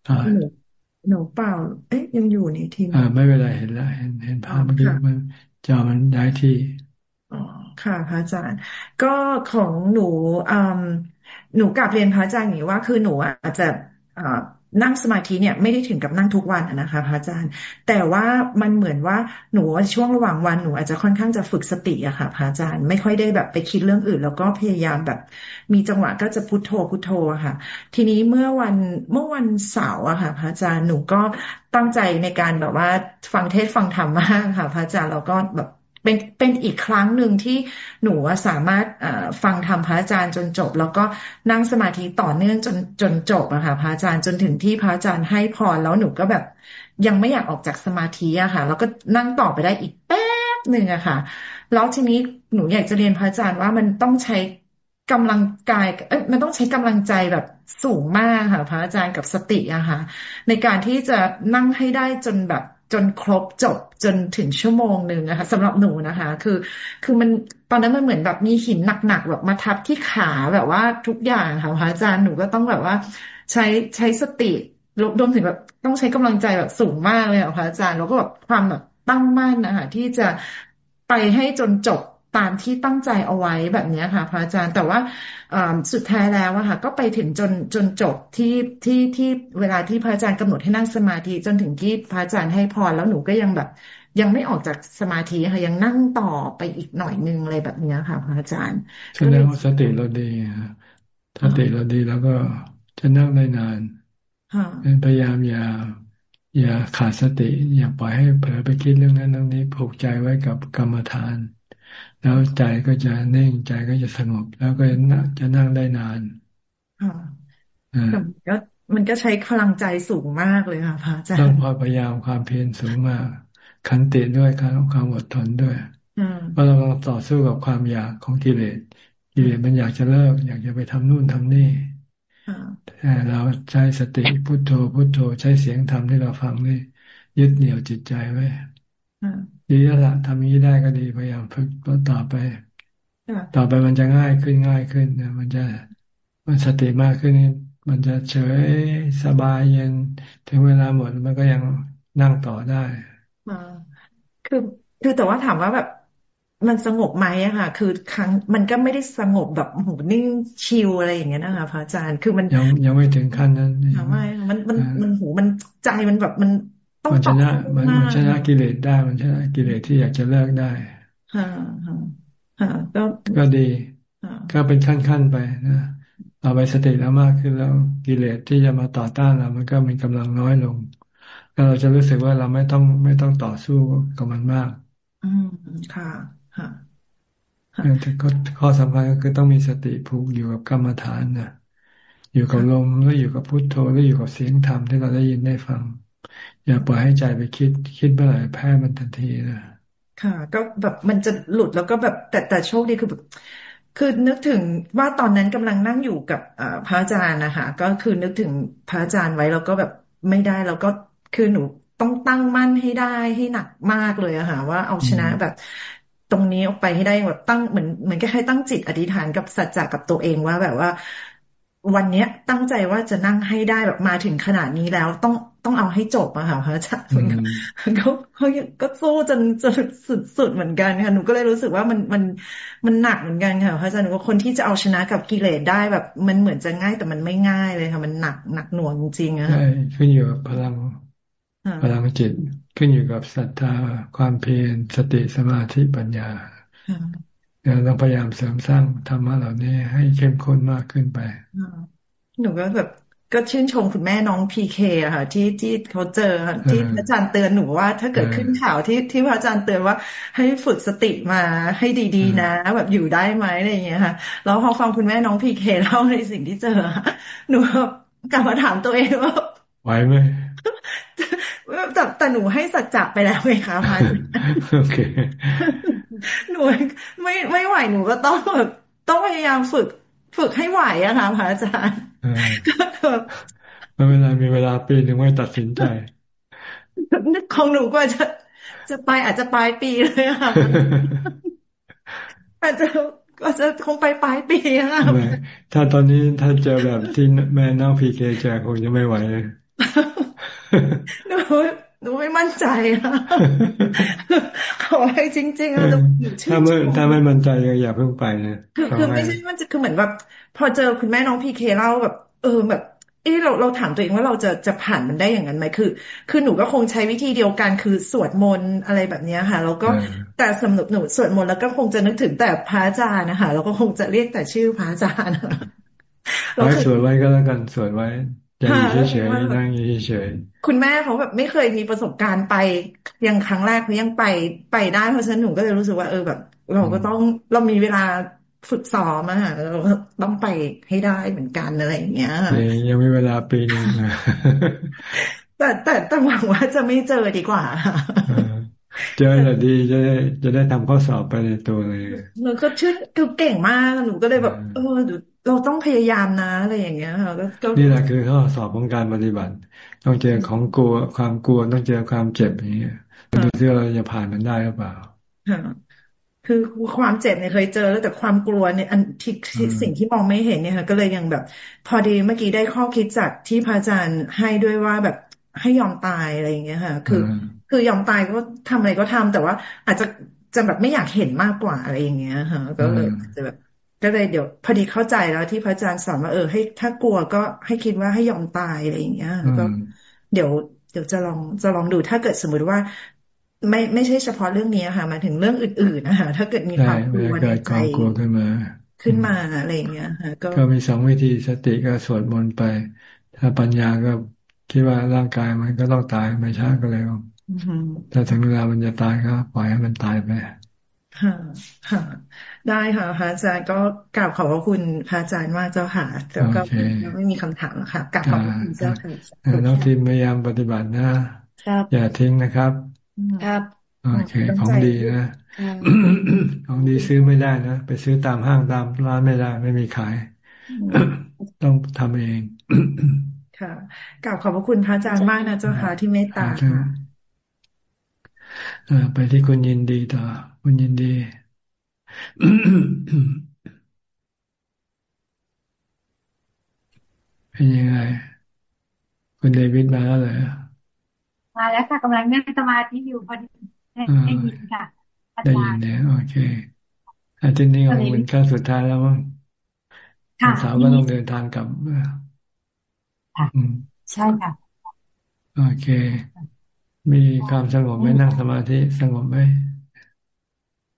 อ่าหนูเปล่า เอ๊ะ ยังอยู่ในทีมอ่า ไม่เป็นไรเห็นแล้ว เห็นเห็นภาพเมื่อกี้มันจอมันได้ที่ อ๋อ ค่ะพระอาจารย์ ก็ของหนูอืมหนูกลับเรียนพระอาจารย์อย่างนี้ว่า คือหนูอาจจะอ่านั่งสมาธิเนี่ยไม่ได้ถึงกับนั่งทุกวันนะคะพระอาจารย์ แต่ว่ามันเหมือนว่าหนูช่วงระหว่างวันหนูอาจจะค่อนข้างจะฝึกสติอะค่ะพระอาจารย์ ไม่ค่อยได้แบบไปคิดเรื่องอื่น แล้วก็พยายามแบบ มีจังหวะก็จะพุทโธพุทโธค่ะ ทีนี้เมื่อวันเมื่อวันเสาร์อะค่ะพระอาจารย์หนูก็ตั้งใจในการแบบว่าฟังเทศฟังธรรมมากค่ะ พระอาจารย์แล้วก็แบบ เป็นเป็นอีกครั้งหนึ่งที่หนูสามารถฟังธรรมพระอาจารย์จนจบ แล้วก็นั่งสมาธิต่อเนื่องจนจนจบอะค่ะพระอาจารย์จนถึงที่พระอาจารย์ให้พรแล้วหนูก็แบบยังไม่อยากออกจากสมาธิอะค่ะ แล้วก็นั่งต่อไปได้อีกแป๊บหนึ่งอะค่ะ แล้วทีนี้หนูอยากจะเรียนพระอาจารย์ว่ามันต้องใช้กำลังกายเอ้ยมันต้องใช้กำลังใจแบบสูงมากค่ะ พระอาจารย์กับสติอะค่ะ ในการที่จะนั่งให้ได้จนแบบ จนครบจบจนถึงชั่วโมงหนึ่งนะคะสำหรับหนูนะคะ คือ คือมันตอนนั้นมันเหมือนแบบมีหินหนักๆแบบมาทับที่ขาแบบว่าทุกอย่างค่ะพระอาจารย์หนูก็ต้องแบบว่า ใช้ใช้สติรวมถึงแบบต้องใช้กำลังใจแบบสูงมากเลยค่ะพระอาจารย์แล้วก็แบบความแบบตั้งมั่นนะคะที่จะไปให้จนจบ ตามที่ตั้งใจเอาไว้แบบนี้ค่ะ พระอาจารย์ แต่ว่าสุดท้ายแล้วอะค่ะ ก็ไปถึงจนจนจบที่ที่ที่เวลาที่พระอาจารย์กำหนดให้นั่งสมาธิจนถึงที่พระอาจารย์ให้พรแล้วหนูก็ยังแบบ ยังไม่ออกจากสมาธิค่ะยังนั่งต่อไปอีกหน่อยนึงอะไรแบบนี้ค่ะ พระอาจารย์แสดงว่าสติเราดีสติเราดีแล้วก็จะนั่งได้นานพยายามอย่าอย่าขาดสติ อย่าปล่อยให้เผลอไปคิดเรื่องนั้นเรื่องนี้ผูกใจไว้กับกรรมฐาน แล้วใจก็จะเน่งใจก็จะสงบ แล้วก็จะนั่งได้นานก็มันก็ใช้พลังใจสูงมากเลยค่ะพระอาจารย์ต้องพยายามความเพียรสูงมาก ขันติด้วยการความอดทนด้วยเพราะเราต่อสู้กับความอยากของกิเลสกิเลสมันอยากจะเลิก อยากจะไปทำนู่นทำนี่แต่เราใช้สติพุโทโธพุโทโธใช้เสียงธรรมที่เราฟังนี่ยึดเหนี่ยวจิตใจไว้ ดีแล้วละทำนี้ได้ก็ดีพยายามฝึกต่อไปต่อไปมันจะง่ายขึ้นง่ายขึ้นนะมันจะมันสติมากขึ้นนี่มันจะเฉยสบายเย็นถึงเวลาหมดมันก็ยังนั่งต่อได้คือคือแต่ว่าถามว่าแบบมันสงบไหมอะค่ะ คือครั้งมันก็ไม่ได้สงบแบบหูนิ่งชิลอะไรอย่างเงี้ยนะคะพระอาจารย์คือมันยังยังไม่ถึงขั้นนั้นไม่มันมันมันหูมันใจมันแบบมัน มันชนะมันชนะกิเลสได้มันชนะกิเลสที่อยากจะเลิกได้ค่ะค่ะก็ก็ดีก็เป็นขั้นๆไปนะเอาไปสติแล้วมากขึ้นแล้วกิเลสที่จะมาต่อต้านเรา มันก็มีกำลังน้อยลงก็เราจะรู้สึกว่าเราไม่ต้องไม่ต้องต่อสู้กับมันมาก อืมค่ะ ค่ะแต่ข้อสำคัญก็คือต้องมีสติผูกอยู่กับกรรมฐานนะอยู่กับลมแล้วอยู่กับพุทโธแล้วอยู่กับเสียงธรรมที่เราได้ยินได้ฟัง อย่าปล่อยให้ใจไปคิดคิดเมื่อไหร่แพ้มันทันทีนะค่ะ ก็แบบมันจะหลุดแล้วก็แบบแต่แต่โชคดีคือแบบคือนึกถึงว่าตอนนั้นกำลังนั่งอยู่กับพระอาจารย์นะคะก็คือนึกถึงพระอาจารย์ไว้แล้วก็แบบไม่ได้แล้วก็คือหนูต้องตั้งมั่นให้ได้ให้หนักมากเลยอะค่ะว่าเอาชนะแบบตรงนี้ออกไปให้ได้แบบตั้งเหมือนเหมือนก็ให้ตั้งจิตอธิษฐานกับสัจจะกับตัวเองว่าแบบว่า วันเนี้ยตั้งใจว่าจะนั่งให้ได้แบบมาถึงขนาดนี้แล้วต้องต้องเอาให้จบอะค่ะพระอาจารย์เขาเขาก็สู้จนจนสุดสุดเหมือนกันค่ะหนูก็เลยรู้สึกว่ามันมันมันหนักเหมือนกันค่ะพระอาจารย์หนูว่าคนที่จะเอาชนะกับกิเลสได้แบบมันเหมือนจะง่ายแต่มันไม่ง่ายเลยค่ะ มันหนักหนักหน่วงจริงอะใช่ขึ้นอยู่กับพลังพลังจิตขึ้นอยู่กับศรัทธาความเพียรสติสมาธิปัญญา เราต้องพยายามเสริมสร้างธรรมะเหล่านี้ให้เข้มข้นมากขึ้นไปหนูก็แบบก็ชื่นชมคุณแม่น้องพีเคอะค่ะที่ที่เขาเจอที่อาจารย์เตือนหนูว่า ถ้าเกิดขึ้นข่าวที่ที่พระอาจารย์เตือนว่า ให้ฝึกสติมาให้ดีๆนะ แบบอยู่ได้ไหมอะไรอย่างเงี้ยค่ะแล้วพอฟังคุณแม่น้องพีเคเล่าในสิ่งที่เจอหนูกลับมาถามตัวเองว่าไหวไหมจ แต่แต่หนูให้สัจจะไปแล้วไงคะพันโอเคหนูไม่ไม่ไหวหนูก็ต้องแบบต้องพยายามฝึก ฝึกให้ไหวอะค่ะพระอาจารย์ก็แบบไม่เป็นไรมีเวลาปีหนึ่งไม่ตัดสินใจของหนูก็จะจะไปอาจจะปลายปีเลยค่ะอาจจะก็จะคงไปปลายปีค่ะถ้าตอนนี้ถ้าเจอแบบที่แม่น้องพีเคเจอคงจะไม่ไหวเลย หนูหนูไม่มั่นใจค่ะขอให้จริงๆเราถ้าไม่ถ้าไม่มั่นใจอย่าเพิ่งไปนะคือคือไม่ใช่มันจะคือเหมือนแบบ พอเจอคุณแม่น้องพีเคเล่าแบบ เออแบบเออเราเราถามตัวเองว่าเราจะจะผ่านมันได้อย่างนั้นไหมคือ คือหนูก็คงใช้วิธีเดียวกันคือสวดมนต์อะไรแบบนี้ค่ะ แล้วก็แต่สำหรับหนูสวดมนต์แล้วก็คงจะนึกถึงแต่พระอาจารย์นะคะแล้วก็คงจะเรียกแต่ชื่อพระอาจารย์ไว้สวดไว้ก็แล้วกันสวดไว้อ ย่าอยู่เฉยๆนั่งอยู่เฉยคุณแม่เขาแบบไม่เคยมีประสบการณ์ไปยังครั้งแรกเขายังไปไปได้เพราะฉะนั้นหนูก็เลยรู้สึกว่าเออแบบ เราก็ต้องเรามีเวลาฝึกซ้อมอะค่ะเราต้องไปให้ได้เหมือนกันอะไรอย่างเงี้ยยังมีเวลาปีนึงแต่แต่แต่หวังว่าจะไม่เจอดีกว่าเจอแล้ดีจะได้จะได้ทำข้อสอบไปในตัวเลยหนูก็ชื่อคือเก่งมากหนูก็เลยแบบเออ เราต้องพยายามนะอะไรอย่างเงี้ยค่ะก็นี่แหละคือข้อสอบของการปฏิบัติ ต้องเจอของกลัวความกลัวต้องเจอความเจ็บอย่างเงี้ยดูที่เราจะผ่านมันได้หรือเปล่าคือความเจ็บเนี่ยเคยเจอแล้วแต่ความกลัวเนี่ยอันที่สิ่งที่มองไม่เห็นเนี่ยค่ะก็เลยยังแบบ พอดีเมื่อกี้ได้ข้อคิดจากที่พระอาจารย์ให้ด้วยว่าแบบให้ยอมตายอะไรอย่างเงี้ยค่ะ คือ คือยอมตายก็ทำอะไรก็ทำแต่ว่าอาจจะจะแบบไม่อยากเห็นมากกว่าอะไรอย่างเงี้ยค่ะ ก็เลยจะแบบ ก็เลยเดี๋ยวพอดีเข้าใจแล้วที่พระอาจารย์สอนว่าเออให้ ถ้ากลัวก็ให้คิดว่าให้ยอมตายอะไรอย่างเงี้ยก็เดี๋ยวเดี๋ยวจะลองจะลองดูถ้าเกิดสมมุติว่า ไม่ไม่ใช่เฉพาะเรื่องนี้ค่ะมาถึงเรื่องอื่นๆนะคะถ้าเกิดมีความกลัวในใจกลัวขึ้นมาขึ้นมาอะไรเงี้ยค่ะก็ก็มีสองวิธีสติก็สวดมนต์ไป ถ้าปัญญาก็คิดว่าร่างกายมันก็ต้องตายไม่ช้าก็เร็วถ้าถึงเวลามันจะตายก็ปล่อยให้มันตายไป ค่ะค่ะ ได้ค่ะพระอาจารย์ก็กราบขอบพระคุณพระอาจารย์มากเจ้าค่ะแล้วก็ไม่มีคำถามแล้วค่ะกราบขอบคุณเจ้าค่ะน้องทีมพยายามปฏิบัตินะอย่าทิ้งนะครับ ครับโอเคของดีนะของดีซื้อไม่ได้นะไปซื้อตามห้างตามร้านไม่ได้ ไม่มีขาย ต้องทำเอง ค่ะกล่าวขอบพระคุณพระอาจารย์มากนะเจ้าค่ะที่เมตตาค่ะ ไปที่คุณยินดีต่อ คุณยินดีเป็นยังไง คุณเดวิดมาแล้วเหรอมาแล้วค่ะกำลังนั่งสมาธิอยู่พอดีได้ยินค่ะได้ยินเนี่ยโอเคอาทิตย์นี้ของคุณก้าสุดท้ายแล้วมั้งวันเสาร์ก็ต้องเดินทางกลับค่ะใช่ค่ะ โอเค มีความสงบไหมนั่งสมาธิสงบไหม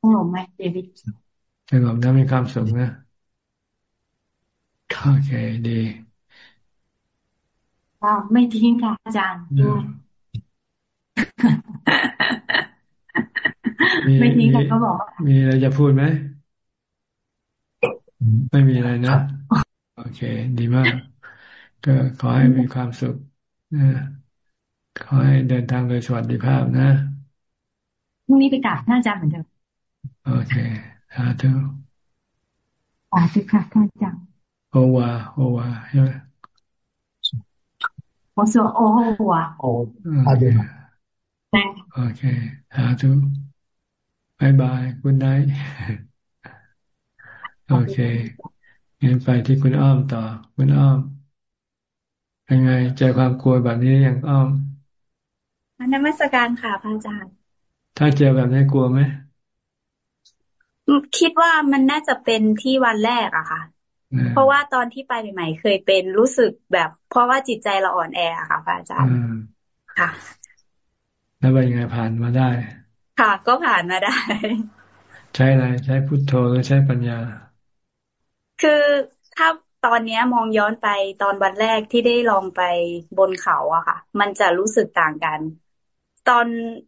สงบไหมเดวิดสงบนะมีความสุขนะโอเคดีไม่ทิ้งค่ะอาจารย์ด้วยไม่ทิ้งกันก็บอกมีอะไรจะพูดไหมไม่มีอะไรนะ โอเค ดีมาก ก็ขอให้มีความสุขนะ ขอให้เดินทางโดยสวัสดิภาพนะพรุ่งนี้ไปกราบท่านอาจารย์เหมือนเดิมโอเคสาธุสาธุค่ะท่านอาจารย์โอวาโอวาใช่ไหมโอโซโอวาโอโอเคโอเคสาธุบายบายคุณไนโอเคงั้นไปที่คุณอ้อมต่อ คุณอ้อมยังไงเจอความกลัวแบบนี้ยังอ้อม นมัสการค่ะพระอาจารย์ ถ้าเจอแบบนี้กลัวไหม คิดว่ามันน่าจะเป็นที่วันแรกอะค่ะ เพราะว่าตอนที่ไปใหม่ๆเคยเป็นรู้สึกแบบ เพราะว่าจิตใจเราอ่อนแอค่ะพระอาจารย์ค่ะ แล้วเป็นยังไงผ่านมาได้ ค่ะ ก็ผ่านมาได้ ใช้อะไรใช้พุทโธหรือใช้ปัญญา คือถ้าตอนนี้มองย้อนไปตอนวันแรกที่ได้ลองไปบนเขาอะค่ะ มันจะรู้สึกต่างกัน ตอน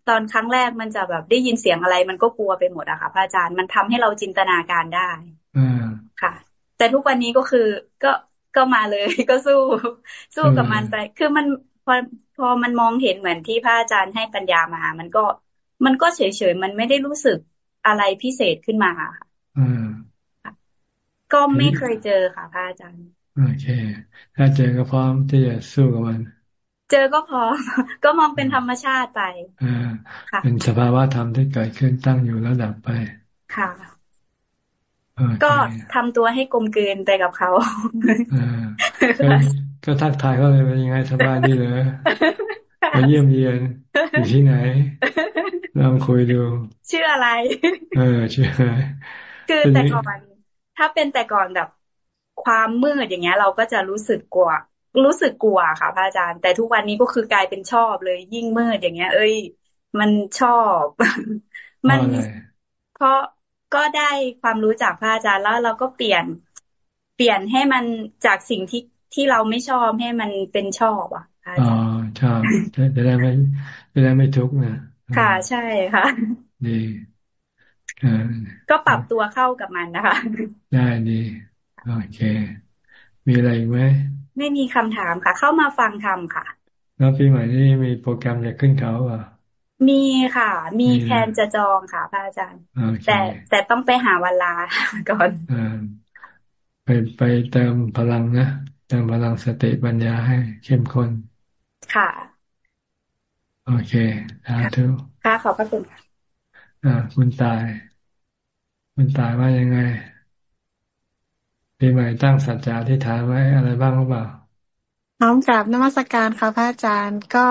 ตอนครั้งแรกมันจะแบบได้ยินเสียงอะไร มันก็กลัวไปหมดอะค่ะพระอาจารย์มันทำให้เราจินตนาการได้ค่ะ แต่ทุกวันนี้ก็คือก็ก็มาเลยก็สู้สู้กับมันไป คือมันพอพอมันมองเห็นเหมือนที่พระอาจารย์ให้ปัญญามา มันก็ มันก็เฉยๆมันไม่ได้รู้สึกอะไรพิเศษขึ้นมาค่ะก็ไม่เคยเจอค่ะพระอาจารย์โอเค ถ้าเจอก็พร้อมที่จะสู้กับมัน เจอก็พอ ก็มองเป็นธรรมชาติไปอ่าเป็นสภาวะธรรมที่เกิดขึ้นตั้งอยู่แล้วดับไป ค่ะก็ทำตัวให้กลมกลืนไปกับเขาก็ทักทายเขาเลยเป็นยังไงสบายดีเลยมาเยี่ยมเยียนอยู่ที่ไหนลองคุยดู ชื่ออะไร เออชื่ออะไรคือแต่ก่อนถ้าเป็นแต่ก่อนแบบความมืดอย่างเงี้ย เราก็จะรู้สึกกลัว รู้สึกกลัวค่ะพระอาจารย์ แต่ทุกวันนี้ก็คือกลายเป็นชอบเลย ยิ่งมืดอย่างเงี้ย เอ้ย มันชอบ มันเพราะก็ได้ความรู้จากพระอาจารย์แล้วเราก็เปลี่ยนเปลี่ยนให้มันจากสิ่งที่ที่เราไม่ชอบให้มันเป็นชอบอะอ๋อชอบจะได้ไม่จะได้ไม่ทุกข์นะค่ะใช่ค่ะดีก็ปรับตัวเข้ากับมันนะคะ ได้ดีโอเค มีอะไรอีกไหม ไม่มีคำถามค่ะ เข้ามาฟังธรรมค่ะ แล้วปีใหม่นี้มีโปรแกรมจะขึ้นเขาอะมีค่ะ มีแทนจะจองค่ะพระอาจารย์ แต่แต่ต้องไปหาเวลาก่อนอไปไปเติมพลังนะเติมพลังสติปัญญาให้เข้มข้น ค่ะ โอเคสาธุค่ะ ขอบพระคุณค่ะอ่าคุณตาย คุณตายว่ายังไง ปีใหม่ตั้งสัจจะที่ฐานไว้อะไรบ้างหรือเปล่าน้อมกราบนมัสการค่ะพระอาจารย์ก็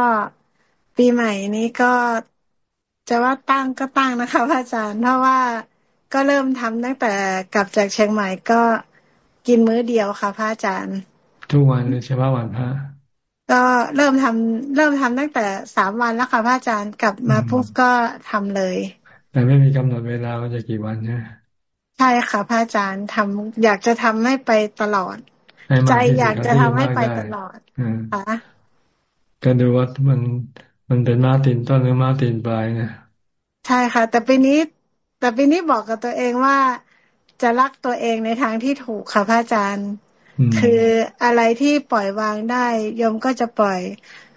ปีใหม่นี้ก็จะว่าตั้งก็ตั้งนะคะพระอาจารย์ เพราะว่าก็เริ่มทำตั้งแต่กลับจากเชียงใหม่ก็กินมื้อเดียวค่ะพระอาจารย์ ทุกวันหรือเฉพาะวันพระก็เริ่มทำเริ่มทำตั้งแต่สามวันแล้วค่ะพระอาจารย์กลับมาปุ๊บก็ทำเลย แต่ไม่มีกำหนดเวลาว่าจะกี่วันใช่ ใช่ค่ะพระอาจารย์ทำอยากจะทำให้ไปตลอด ใจอยากจะทำให้ไปตลอดค่ะก็ดูว่ามันมันเป็นมาตินต้นหรือมาตินปลายนะใช่ค่ะ แต่ปีนี้ แต่ปีนี้บอกกับตัวเองว่าจะรักตัวเองในทางที่ถูกค่ะพระอาจารย์ คืออะไรที่ปล่อยวางได้โยมก็จะปล่อย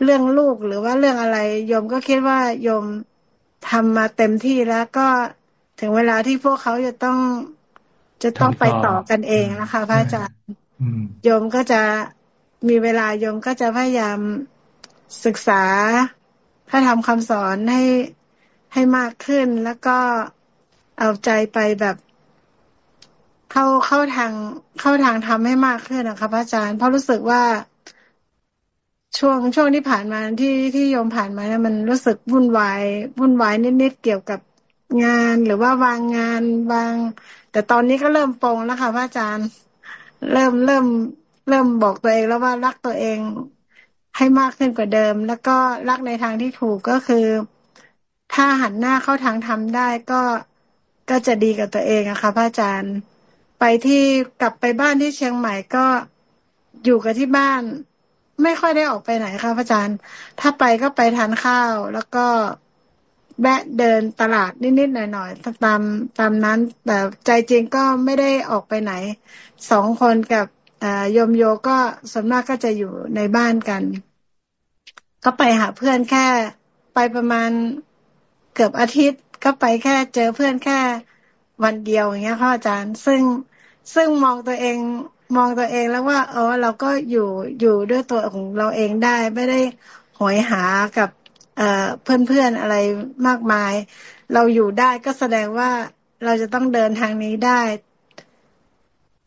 เรื่องลูกหรือว่าเรื่องอะไรโยมก็คิดว่าโยมทำมาเต็มที่แล้วก็ ถึงเวลาที่พวกเขาจะต้องจะต้องไปต่อกันเองนะคะ พระอาจารย์โยมก็จะมีเวลาโยมก็จะพยายามศึกษาพระธรรมคำสอนให้ให้มากขึ้นแล้วก็เอาใจไปแบบเข้าเข้าทางเข้าทางทำให้มากขึ้นนะคะพระอาจารย์เพราะรู้สึกว่าช่วงช่วงที่ผ่านมาที่ที่โยมผ่านมาเนี่ยมันรู้สึกวุ่นวายวุ่นวายนิดๆเกี่ยวกับ งานหรือว่าวางงานวาง แต่ตอนนี้ก็เริ่มปรงแล้วค่ะพระอาจารย์ เริ่มเริ่มเริ่มบอกตัวเองแล้วว่ารักตัวเองให้มากขึ้นกว่าเดิม แล้วก็รักในทางที่ถูกก็คือ ถ้าหันหน้าเข้าทางทำได้ก็ก็จะดีกับตัวเองอะค่ะพระอาจารย์ ไปที่กลับไปบ้านที่เชียงใหม่ก็อยู่กับที่บ้าน ไม่ค่อยได้ออกไปไหนค่ะพระอาจารย์ ถ้าไปก็ไปทานข้าวแล้วก็ แวะเดินตลาดนิดๆหน่อยๆตามตามนั้น แต่ใจจริงก็ไม่ได้ออกไปไหนสองคนกับโยมโยก็ส่วนมากก็จะอยู่ในบ้านกัน ก็ไปหาเพื่อนแค่ไปประมาณเกือบอาทิตย์ ก็ไปแค่เจอเพื่อนแค่วันเดียวอย่างเงี้ยพ่ออาจารย์ ซึ่งซึ่งมองตัวเองมองตัวเองแล้วว่า เออเราก็อยู่อยู่ด้วยตัวของเราเองได้ ไม่ได้หอยหากับ เพื่อนๆอะไรมากมาย เราอยู่ได้ก็แสดงว่าเราจะต้องเดินทางนี้ได้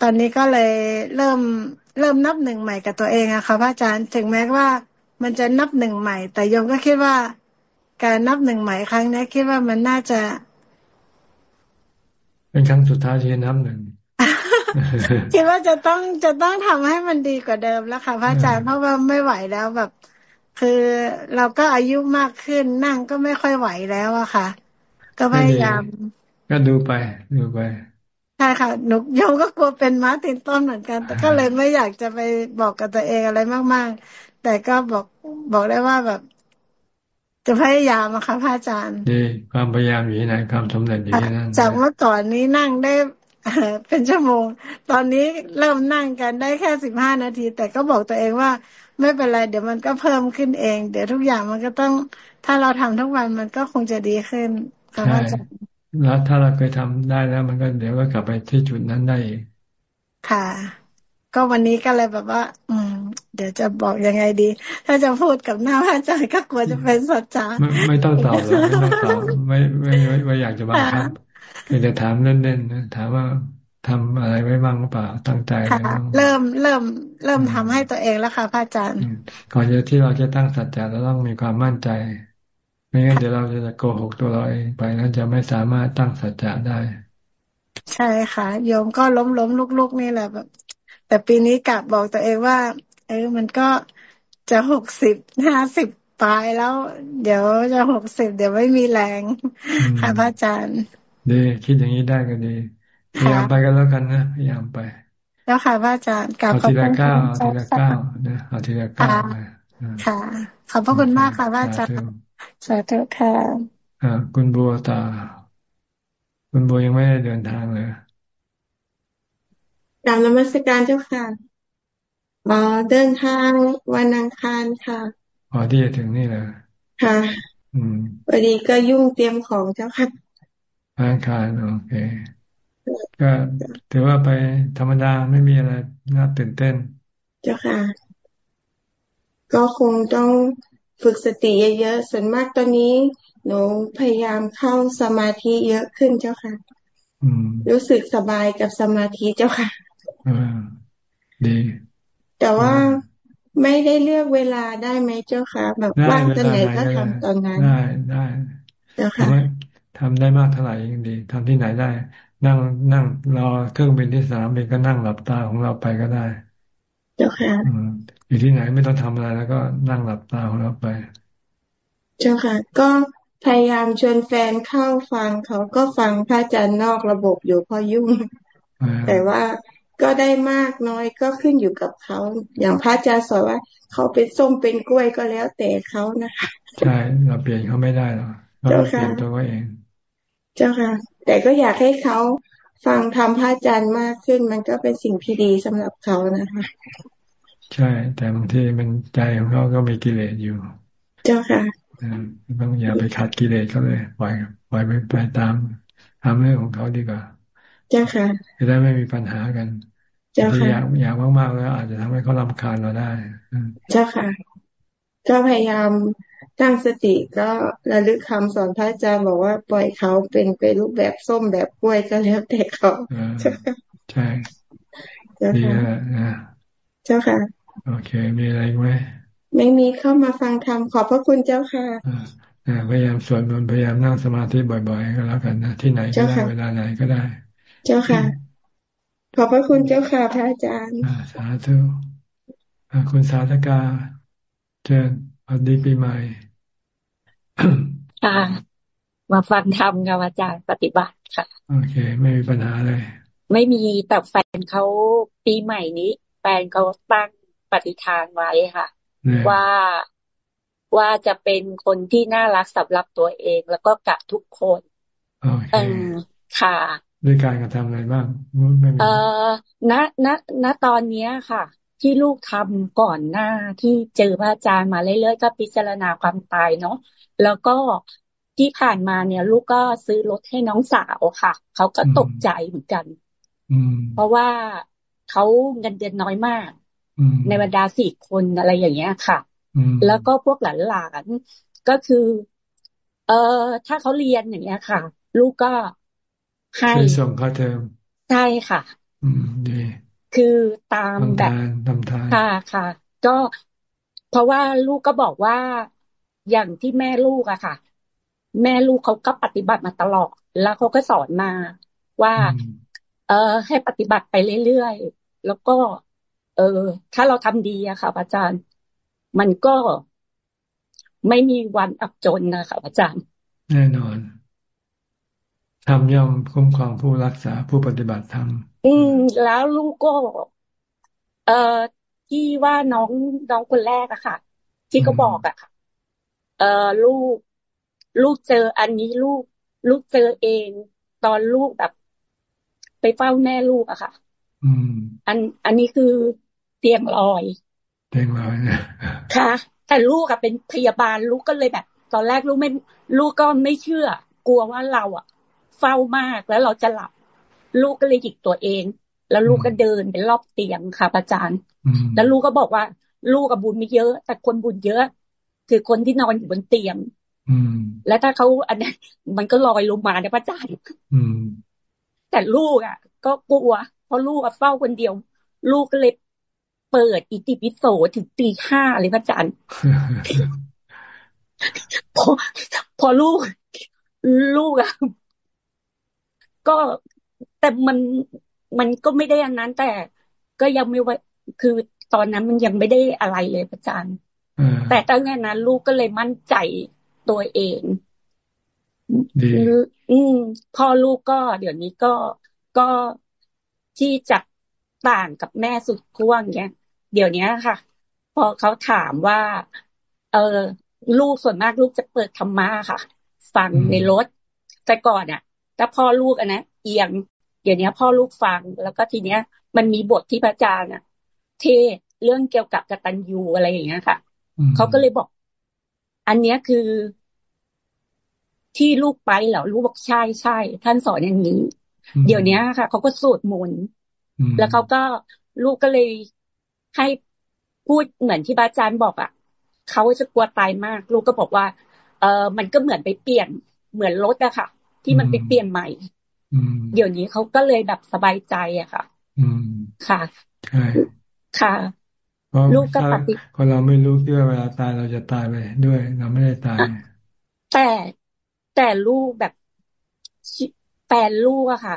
ตอนนี้ก็เลยเริ่มเริ่มนับหนึ่งใหม่กับตัวเองอะค่ะพระอาจารย์ถึงแม้ว่ามันจะนับหนึ่งใหม่ แต่โยมก็คิดว่าการนับหนึ่งใหม่ครั้งนี้คิดว่ามันน่าจะ เป็นครั้งสุดท้ายที่นับหนึ่งคิดว่าจะต้องจะต้องทำให้มันดีกว่าเดิมแล้วค่ะพระอาจารย์เพราะว่าไม่ไหวแล้วแบบ คือเราก็อายุมากขึ้นนั่งก็ไม่ค่อยไหวแล้วอะค่ะ ก็พยายาม ก็ดูไป ดูไปใช่ค่ะหนุกยมก็กลัวเป็นม้าตินต้นเหมือนกัน แต่ก็เลยไม่อยากจะไปบอกกับตัวเองอะไรมาก ๆ แต่ก็บอกบอกได้ว่าแบบ จะพยายามอะค่ะพระอาจารย์ดีความพยายามอยู่ที่ไหนความสำเร็จอยู่ที่นั่นจากเมื่อก่อนนี้นั่งได้เป็นชั่วโมง ตอนนี้เริ่มนั่งกันได้แค่สิบห้านาที แต่ก็บอกตัวเองว่า ไม่เป็นไร เดี๋ยวมันก็เพิ่มขึ้นเอง เดี๋ยวทุกอย่างมันก็ต้อง ถ้าเราทำทุกวันมันก็คงจะดีขึ้นใช่แล้วถ้าเราเคยทำได้แล้วมันก็เดี๋ยวก็กลับไปที่จุดนั้นได้อีกค่ะ ก็วันนี้ก็เลยแบบว่า อืม เดี๋ยวจะบอกยังไงดี ถ้าจะพูดกับหน้าพระอาจารย์ก็กลัวจะเป็นสัจจาไม่ไม่ต้องตอบหรอกไม่ต้องตอบไม่ไม่ไม่อยากจะบังคับเพียงแต่ถามเล่นๆนะถามว่า ทำอะไรไว้บ้างหรือเปล่าตั้งใจอะไรบ้างเริ่มเริ่ม เริ่มทำให้ตัวเองแล้วค่ะพระอาจารย์ก่อนจะที่เราจะตั้งสัจจะเราต้องมีความมั่นใจ ไม่งั้นเดี๋ยวเราจะโกหกตัวเราเองไปนั้นจะไม่สามารถตั้งสัจจะได้ ใช่ค่ะโยมก็ล้มล้มลุกๆนี่แหละแบบ แต่ปีนี้กลับบอกตัวเองว่า เออมันก็จะหกสิบห้าสิบปลายแล้ว เดี๋ยวจะหกสิบเดี๋ยวไม่มีแรง ค่ะพระอาจารย์ดีคิดอย่างนี้ได้ก็ดี พยายามไปกันแล้วกันนะพยายามไป แล้วค่ะพระอาจารย์กลับขอบคุณค่ะเอาทีละก้าวนะเอาทีละก้าวค่ะ ขอบพระคุณมากค่ะพระอาจารย์สาธุค่ะอ่าคุณบัวตา คุณบัวยังไม่ได้เดินทางเลยกราบนมัสการเจ้าค่ะอ๋อเดินทางวันอังคารค่ะอ๋อที่จะถึงนี่เลยค่ะ อืมพอดีก็ยุ่งเตรียมของเจ้าค่ะวันอังคารโอเค ก็ถือว่าไปธรรมดาไม่มีอะไรน่าตื่นเต้น เจ้าค่ะ ก็คงต้องฝึกสติเยอะๆ ส่วนมากตอนนี้หนูพยายามเข้าสมาธิเยอะขึ้นเจ้าค่ะรู้สึกสบายกับสมาธิเจ้าค่ะดี แต่ว่าไม่ได้เลือกเวลาได้ไหมเจ้าค่ะ แบบว่างตอนไหนก็ทำตอนนั้น ได้ได้เจ้าค่ะทำได้มากเท่าไหร่ยังดีทำที่ไหนได้ นั่งนั่งรอเครื่องบินที่สามบินก็นั่งหลับตาของเราไปก็ได้เจ้าค่ะอยู่ที่ไหนไม่ต้องทำอะไรแล้วก็นั่งหลับตาของเราไป เจ้าค่ะ ก็พยายามชวนแฟนเข้าฟังเขาก็ฟังพระอาจารย์นอกระบบอยู่พอยุ่ง แต่ว่าก็ได้มากน้อยก็ขึ้นอยู่กับเขา อย่างพระอาจารย์สอนว่า เขาเป็นส้มเป็นกล้วยก็แล้วแต่เขานะคะใช่เราเปลี่ยนเขาไม่ได้หรอกเราเปลี่ยนตัวเอง เจ้าค่ะ แต่ก็อยากให้เขาฟังธรรมพระอาจารย์มากขึ้น มันก็เป็นสิ่งที่ดีสำหรับเขานะคะ ใช่ แต่บางทีมันใจของเขาก็มีกิเลสอยู่ เจ้าค่ะต้องอย่าไปขัดกิเลสเขาเลยปล่อยปล่อยไปไปตามทำเรื่องของเขาดีกว่า เจ้าค่ะ จะได้ไม่มีปัญหากันเจ้าค่ะอยากอยากมากๆแล้วอาจจะทำให้เขาลำคาญเราได้ เจ้าค่ะ ก็พยายาม ตั้งสติก็ระลึกคำสอนพระอาจารย์บอกว่าปล่อยเขาเป็นไปรูปแบบส้มแบบกล้วยก็แล้วแต่เขาใช่ดีนะเจ้าค่ะ โอเค มีอะไรไหมไม่มีเข้ามาฟังธรรมขอบพระคุณเจ้าค่ะพยายามสวดมนต์พยายามนั่งสมาธิบ่อยๆก็แล้วกันนะที่ไหนก็ได้เวลาไหนก็ได้ เจ้าค่ะ ขอบพระคุณเจ้าค่ะพระอาจารย์สาธุคุณสาธกาเชิญส วัสดีปีใหม่ค่ะมาฟังธรรมกับอาจารย์ปฏิบัติค่ะ โอเค ไม่มีปัญหาเลย ไม่มีแต่แฟนเขาปีใหม่นี้ แฟนเขาตั้งปฏิทานไว้ค่ะ ว่าว่าจะเป็นคนที่น่ารักสำหรับตัวเอง แล้วก็กับทุกคนเออค่ะ ด้วยการกระทำอะไรบ้างเออณณณตอนเนี้ยค่ะ ที่ลูกทำก่อนหน้าที่เจอพระอาจารย์มาเรื่อยๆก็พิจารณาความตายเนาะแล้วก็ที่ผ่านมาเนี่ย ลูกก็ซื้อรถให้น้องสาวค่ะเขาก็ตกใจเหมือนกันเพราะว่าเขาเงินเดือนน้อยมาก ในบรรดาสี่คนอะไรอย่างเงี้ยค่ะแล้วก็พวกหลานๆก็คือ เออถ้าเขาเรียนอย่างเงี้ยค่ะ ลูกก็ให้ส่งเขาเทอมใช่ค่ะอืมดี คือตามแบบค่ะค่ะ ก็เพราะว่าลูกก็บอกว่าอย่างที่แม่ลูกอะค่ะ แม่ลูกเขาก็ปฏิบัติมาตลอด แล้วเขาก็สอนมาว่า เออให้ปฏิบัติไปเรื่อยๆแล้วก็ เออ ถ้าเราทำดีอะค่ะ อาจารย์ มันก็ไม่มีวันอับจนนะคะอาจารย์ แน่นอน ทำย่อมคุ้มครองผู้รักษาผู้ปฏิบัติธรรมอืม แล้วลูกก็ เอ่อที่ว่าน้องน้องคนแรกอะค่ะ ที่ก็บอกอะค่ะ เอ่อลูก ลูกเจออันนี้ลูก ลูกเจอเอง ตอนลูกแบบ ไปเฝ้าแม่ลูกอะค่ะ อืม อันอันนี้คือเตียงลอย เต็งมาเนี่ยค่ะ แต่ลูกอะเป็นพยาบาลลูกก็เลยแบบ ตอนแรกลูกไม่ ลูกก็ไม่เชื่อ กลัวว่าเราอะ เฝ้ามากแล้วเราจะหลับ ลูกก็เลยหยิกตัวเอง แล้วลูกก็เดินเป็นรอบเตียงค่ะอาจารย์ แล้วลูกก็บอกว่า ลูกกับบุญไม่เยอะ แต่คนบุญเยอะ คือคนที่นอนอยู่บนเตียงแล้วถ้าเขาอันนี้มันก็ลอยลงมาในพระจันทร์แต่ลูกอะ ก็กลัว เพราะลูกเฝ้าคนเดียว ลูกก็เลยเปิดอิติปิโสถึงตีห้าเลยพระจันทร์พอพอลูก ลูกอะ ก็แต่มันมันก็ไม่ได้อันนั้น แต่ก็ยังไม่ว่าคือตอนนั้นมันยังไม่ได้อะไรเลยพระอาจารย์แต่ตั้งแต่นั้นลูกก็เลยมั่นใจตัวเองอืมพ่อลูกก็ เดี๋ยวนี้ก็ก็ที่จะต่างกับแม่สุดขั้วเนี้ย เดี๋ยวนี้ค่ะ พอเขาถามว่า เออลูกส่วนมากลูกจะเปิดธรรมะค่ะ ฟังในรถ แต่ก่อนอะ ถ้าพ่อลูกอันนะเอียงเดี๋ยวนี้พ่อลูกฟังแล้วก็ทีเนี้ย มันมีบทที่พระอาจารย์อะเทศเรื่องเกี่ยวกับกตัญญูอะไรอย่างเงี้ยค่ะเขาก็เลยบอก อันเนี้ยคือที่ลูกไปเหรอลูกบอกใช่ใช่ท่านสอนอย่างนี้ เดี๋ยวนี้ค่ะเขาก็สวดมนต์แล้วเขาก็ลูกก็เลยให้พูดเหมือนที่อาจารย์บอกอะเขาจะกลัวตายมาก ลูกก็บอกว่า เออมันก็เหมือนไปเปลี่ยนเหมือนรถอะค่ะ ที่มันไปเปลี่ยนใหม่เดี๋ยวนี้เขาก็เลยแบบสบายใจอะค่ะค่ะใช่ค่ะลูกก็ปฏิคนเราไม่รู้ที่ว่าเวลาตายเราจะตายไปด้วย เราไม่ได้ตาย แต่แต่ลูกแบบแฟนลูกอะค่ะ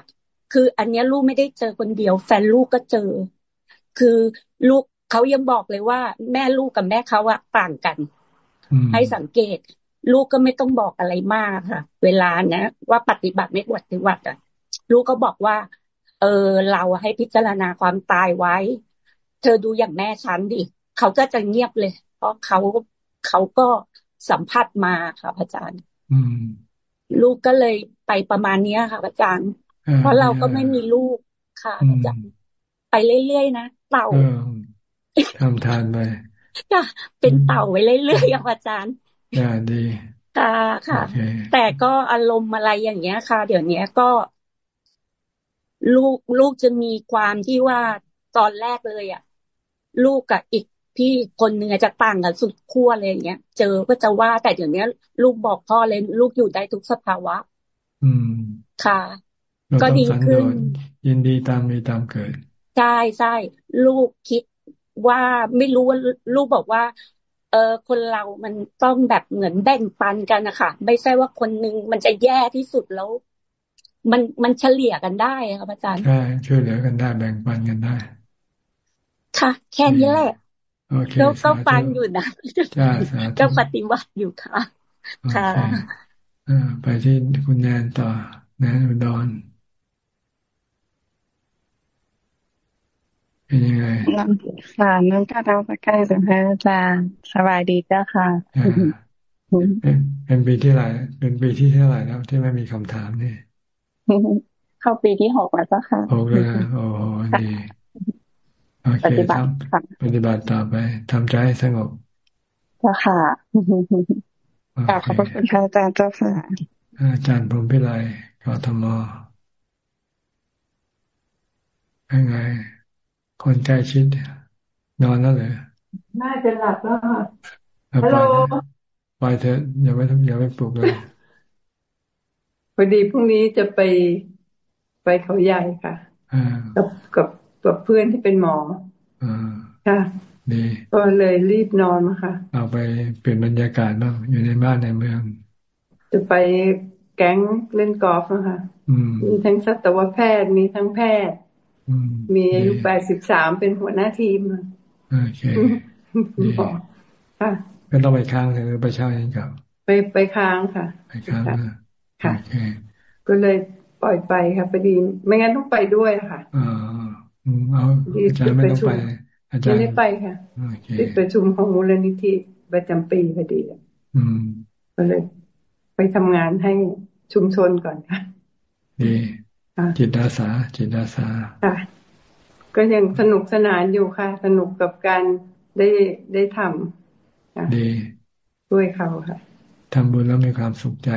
คืออันนี้ลูกไม่ได้เจอคนเดียว แฟนลูกก็เจอ คือลูกเขายังบอกเลยว่า แม่ลูกกับแม่เขาอะต่างกัน ให้สังเกต ลูกก็ไม่ต้องบอกอะไรมากค่ะ เวลานะว่าปฏิบัติไม่ปฏิบัติอะลูกก็บอกว่า เออเราให้พิจารณาความตายไว้ เธอดูอย่างแม่ฉันดิเขาก็จะเงียบเลย เพราะเขาเขาก็สัมผัสมาค่ะพระอาจารย์ลูกก็เลยไปประมาณเนี้ยค่ะอาจารย์ เพราะเราก็ไม่มีลูกค่ะอาจารย์ไปเรื่อยๆนะเต่าทำทานไปค่ะเป็นเต่าไปเรื่อยๆค่ะอาจารย์ อ่าดีค่ะค่ะ แต่ก็อารมณ์อะไรอย่างเงี้ยค่ะ เดี๋ยวนี้ก็ ลูกลูกจะมีความที่ว่าตอนแรกเลยอะ ลูกกับอีกพี่คนหนึ่งจะต่างกันสุดขั้วเลยอย่างเงี้ย เจอก็จะว่าแต่เดี๋ยวนี้ลูกบอกพ่อเลยลูกอยู่ได้ทุกสภาวะ อืม ค่ะ ก็ดีขึ้น ยินดีตามมีตามเกิดใช่ใช่ลูกคิดว่าไม่รู้ว่าลูกบอกว่า เออคนเรามันต้องแบบเหมือนแบ่งปันกันนะคะไม่ใช่ว่าคนนึงมันจะแย่ที่สุดแล้ว มันมันเฉลี่ยกันได้ครับอาจารย์ใช่ช่วยเหลือกันได้แบ่งปันกันได้ ค่ะ แค่นี้แหละก็ก็ฟังอยู่นะก็ปฏิบัติอยู่ค่ะ ค่ะไปที่คุณแนนต่อแนนอุดร เป็นยังไงค่ะน้ำตาดาวปใกล้ถึงพระอาจารย์สบายดีเจ้าค่ะเป็นปีที่ไหนเป็นปีที่เท่าไหร่แล้วที่ไม่มีคำถามนี่เข้าปีที่หกแล้วเจ้าค่ะหกแล้วโอ้ดีโอเคปฏิบัติปฏิบัติต่อไปทำใจให้สงบเจ้าค่ะขอบพระคุณอาจารย์เจ้าค่ะอาจารย์พรมพิไลกทมยังไง คนใกล้ชิด นอนแล้วเหรอน่าจะหลับแล้วค่ะฮัลโหลไปเถอะอย่าไปอย่าไปปลุกเลยพอดีพรุ่งนี้จะไปไปเขาใหญ่ค่ะกับกับกับเพื่อนที่เป็นหมอค่ะดีก็เลยรีบนอนมาค่ะ เอาไปเปลี่ยนบรรยากาศบ้างอยู่ในบ้านในเมือง จะไปแก๊งเล่นกอล์ฟนะคะมีทั้งสัตวแพทย์มีทั้งแพทย์ มีอายุแปดสิบสามเป็นหัวหน้าทีมโอเคค่ะก็ต้องไปค้างหรือไปเช่าอย่างกับ ไปไปค้างค่ะ ไปค้างค่ะก็เลยปล่อยไปค่ะพอดี ไม่งั้นต้องไปด้วยค่ะอ๋อเอาอาจารย์ไม่ต้องไปอาจารย์ไม่ไปค่ะติดประชุมของมูลนิธิประจำปีพอดีก็เลยไปทำงานให้ชุมชนก่อนค่ะดี จิตอาสา จิตอาสาค่ะก็ยังสนุกสนานอยู่ค่ะ สนุกกับการได้ได้ทำดีด้วยเขาค่ะทำบุญแล้วมีความสุขใจ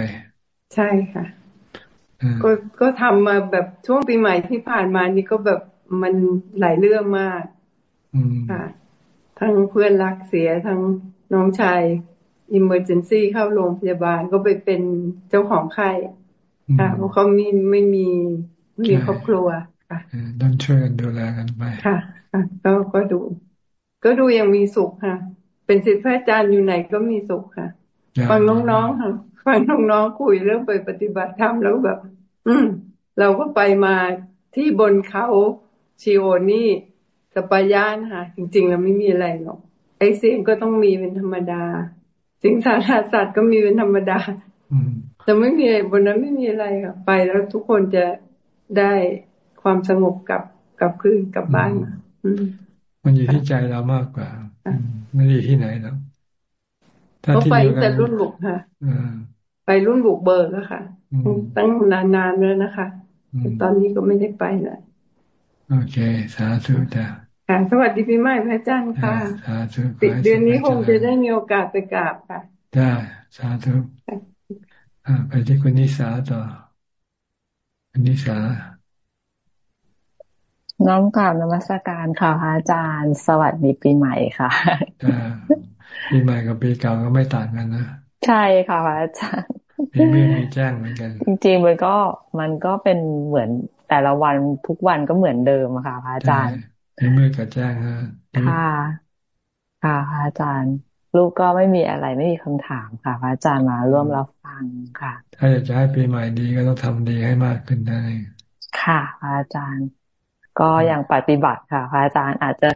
ใช่ค่ะก็ก็ทำมาแบบช่วงปีใหม่ที่ผ่านมานี่ก็แบบมันหลายเรื่องมากค่ะทั้งเพื่อนรักเสียทั้งน้องชาย emergency เข้าโรงพยาบาลก็ไปเป็นเจ้าของไข้ ค่ะเพราะเขามีไม่มีมีครอบครัวค่ะต้องช่วยกันดูแลกันไปค่ะก็ก็ดู ก็ดูยังมีสุขค่ะ เป็นศิษย์พระอาจารย์อยู่ไหนก็มีสุขค่ะ ฟังน้องๆค่ะฟังน้องๆคุยเรื่องไปปฏิบัติธรรมแล้วแบบ อืม เราก็ไปมาที่บนเขาชิโอนี่สปายานค่ะ จริงๆแล้วไม่มีอะไรหรอกไอ้เสียงก็ต้องมีเป็นธรรมดา สิ่งสารสัตว์ก็มีเป็นธรรมดา แต่ไม่มีบนนั้นไม่มีอะไรค่ะ ไปแล้วทุกคนจะได้ความสงบกับกับคืนกับบ้านมันอยู่ที่ใจเรามากกว่า ไม่ได้ที่ไหนแล้วก็ไปแต่รุ่นบุกค่ะไปรุ่นบุกเบิร์แล้วค่ะ ตั้งนานๆแล้วนะคะตอนนี้ก็ไม่ได้ไปเลยโอเค สาธุจ้ะค่ะสวัสดีพี่ใหม่พระอาจารย์ค่ะสาธุปิดเดือนนี้คงจะได้มีโอกาสไปกราบค่ะได้สาธุ ไปที่คุณนิสาต่อ คุณนิสาน้อมกราบนมัสการค่ะพระอาจารย์ สวัสดีปีใหม่ค่ะปีใหม่กับปีเก่าก็ไม่ต่างกันนะ ใช่ค่ะพระอาจารย์ปีมืดมีแจ้งเหมือนกัน จริงๆมันก็มันก็เป็นเหมือนแต่ละวันทุกวันก็เหมือนเดิมค่ะพระอาจารย์ปีมืดกับแจ้งฮะค่ะ ค่ะพระอาจารย์ ลูกก็ไม่มีอะไรไม่มีคำถามค่ะพระอาจารย์มาร่วมรับฟั งค่ะ ถ้าอยากจะให้ปีใหม่ดีก็ต้องทำดีให้มากขึ้นได้ ค่ะพระอาจารย์ ก็ยังปฏิบัติค่ะพระอาจารย์อาจจะ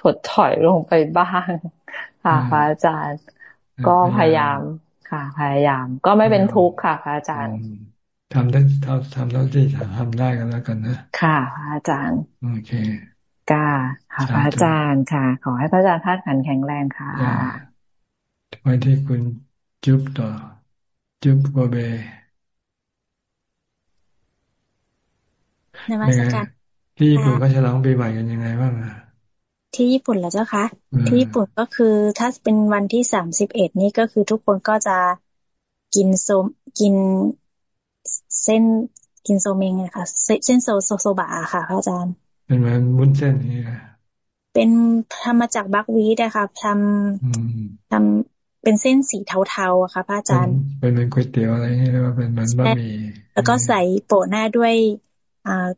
ถดถอยลงไปบ้าง ค่ะพระอาจารย์ ก็พยายามค่ะ พยายาม ก็ไม่เป็นทุกข์ค่ะพระอาจารย์ทำได้เท่าทำเท่าที่ทำได้กันแล้วกันนะ ค่ะพระอาจารย์โอเคก้าค่ะพระอาจารย์ค่ะ ขอให้พระอาจารย์ธาตุขันแข็งแรงค่ะไว้ที่คุณจุ๊บต่อ จุ๊บโกเบนวัตการที่ญี่ปุ่นก็ฉลองปีใหม่กันยังไงบ้างอะที่ญี่ปุ่นเหรอเจ้าคะ ที่ญี่ปุ่นก็คือถ้าเป็นวันที่สามสิบเอ็ดนี่ก็คือทุกคนก็จะกินโซกินเส้นกินโซเมงอะค่ะ เส้นโซโซโซบะค่ะพระอาจารย์ เป็นเหมือนวุ้นเส้นนี่เป็นทำมาจาก buckwheat อะค่ะทำทำ เป็นเส้นสีเทาๆอะค่ะพระอาจารย์ เป็นเหมือนก๋วยเตี๋ยวอะไรนี่หรือว่าเป็นเหมือนบะหมี่แล้วก็ใส่โปะหน้าด้วยอ่า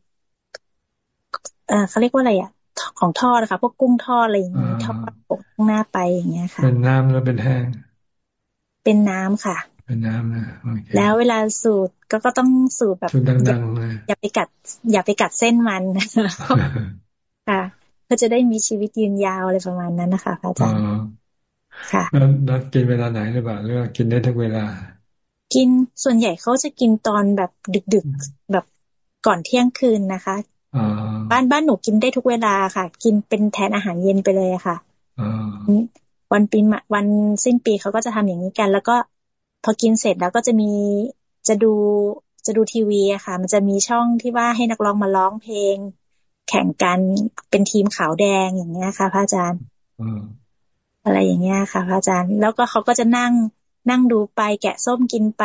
อ่าเขาเรียกว่าอะไรอะของทอดนะคะพวกกุ้งทอดอะไรอย่างนี้ทอดปกข้างหน้าไปอย่างเงี้ยค่ะ เป็นน้ำแล้วเป็นแห้ง เป็นน้ำค่ะ เป็นน้ำนะแล้วเวลาสูตรก็ก็ต้องสูตรแบบดังๆเลยอย่าไปกัด อย่าไปกัดเส้นมันค่ะก็จะได้มีชีวิตยืนยาวอะไรประมาณนั้นนะคะพระอาจารย์ค่ะ แล้วกินเวลาไหนหรือเปล่าหรือว่ากินได้ทุกเวลา กินส่วนใหญ่เขาจะกินตอนแบบดึกๆแบบก่อนเที่ยงคืนนะคะบ้านบ้านหนูกินได้ทุกเวลาค่ะ กินเป็นแทนอาหารเย็นไปเลยค่ะวันปีวันสิ้นปีเขาก็จะทำอย่างนี้กัน แล้วก็พอกินเสร็จแล้วก็จะมีจะดูจะดูทีวีอะค่ะ มันจะมีช่องที่ว่าให้นักร้องมาร้องเพลง แข่งกันเป็นทีมขาวแดงอย่างเงี้ยค่ะพระอาจารย์ อะไรอย่างเงี้ยค่ะ พระอาจารย์ แล้วก็เขาก็จะนั่งนั่งดูไปแกะส้มกินไป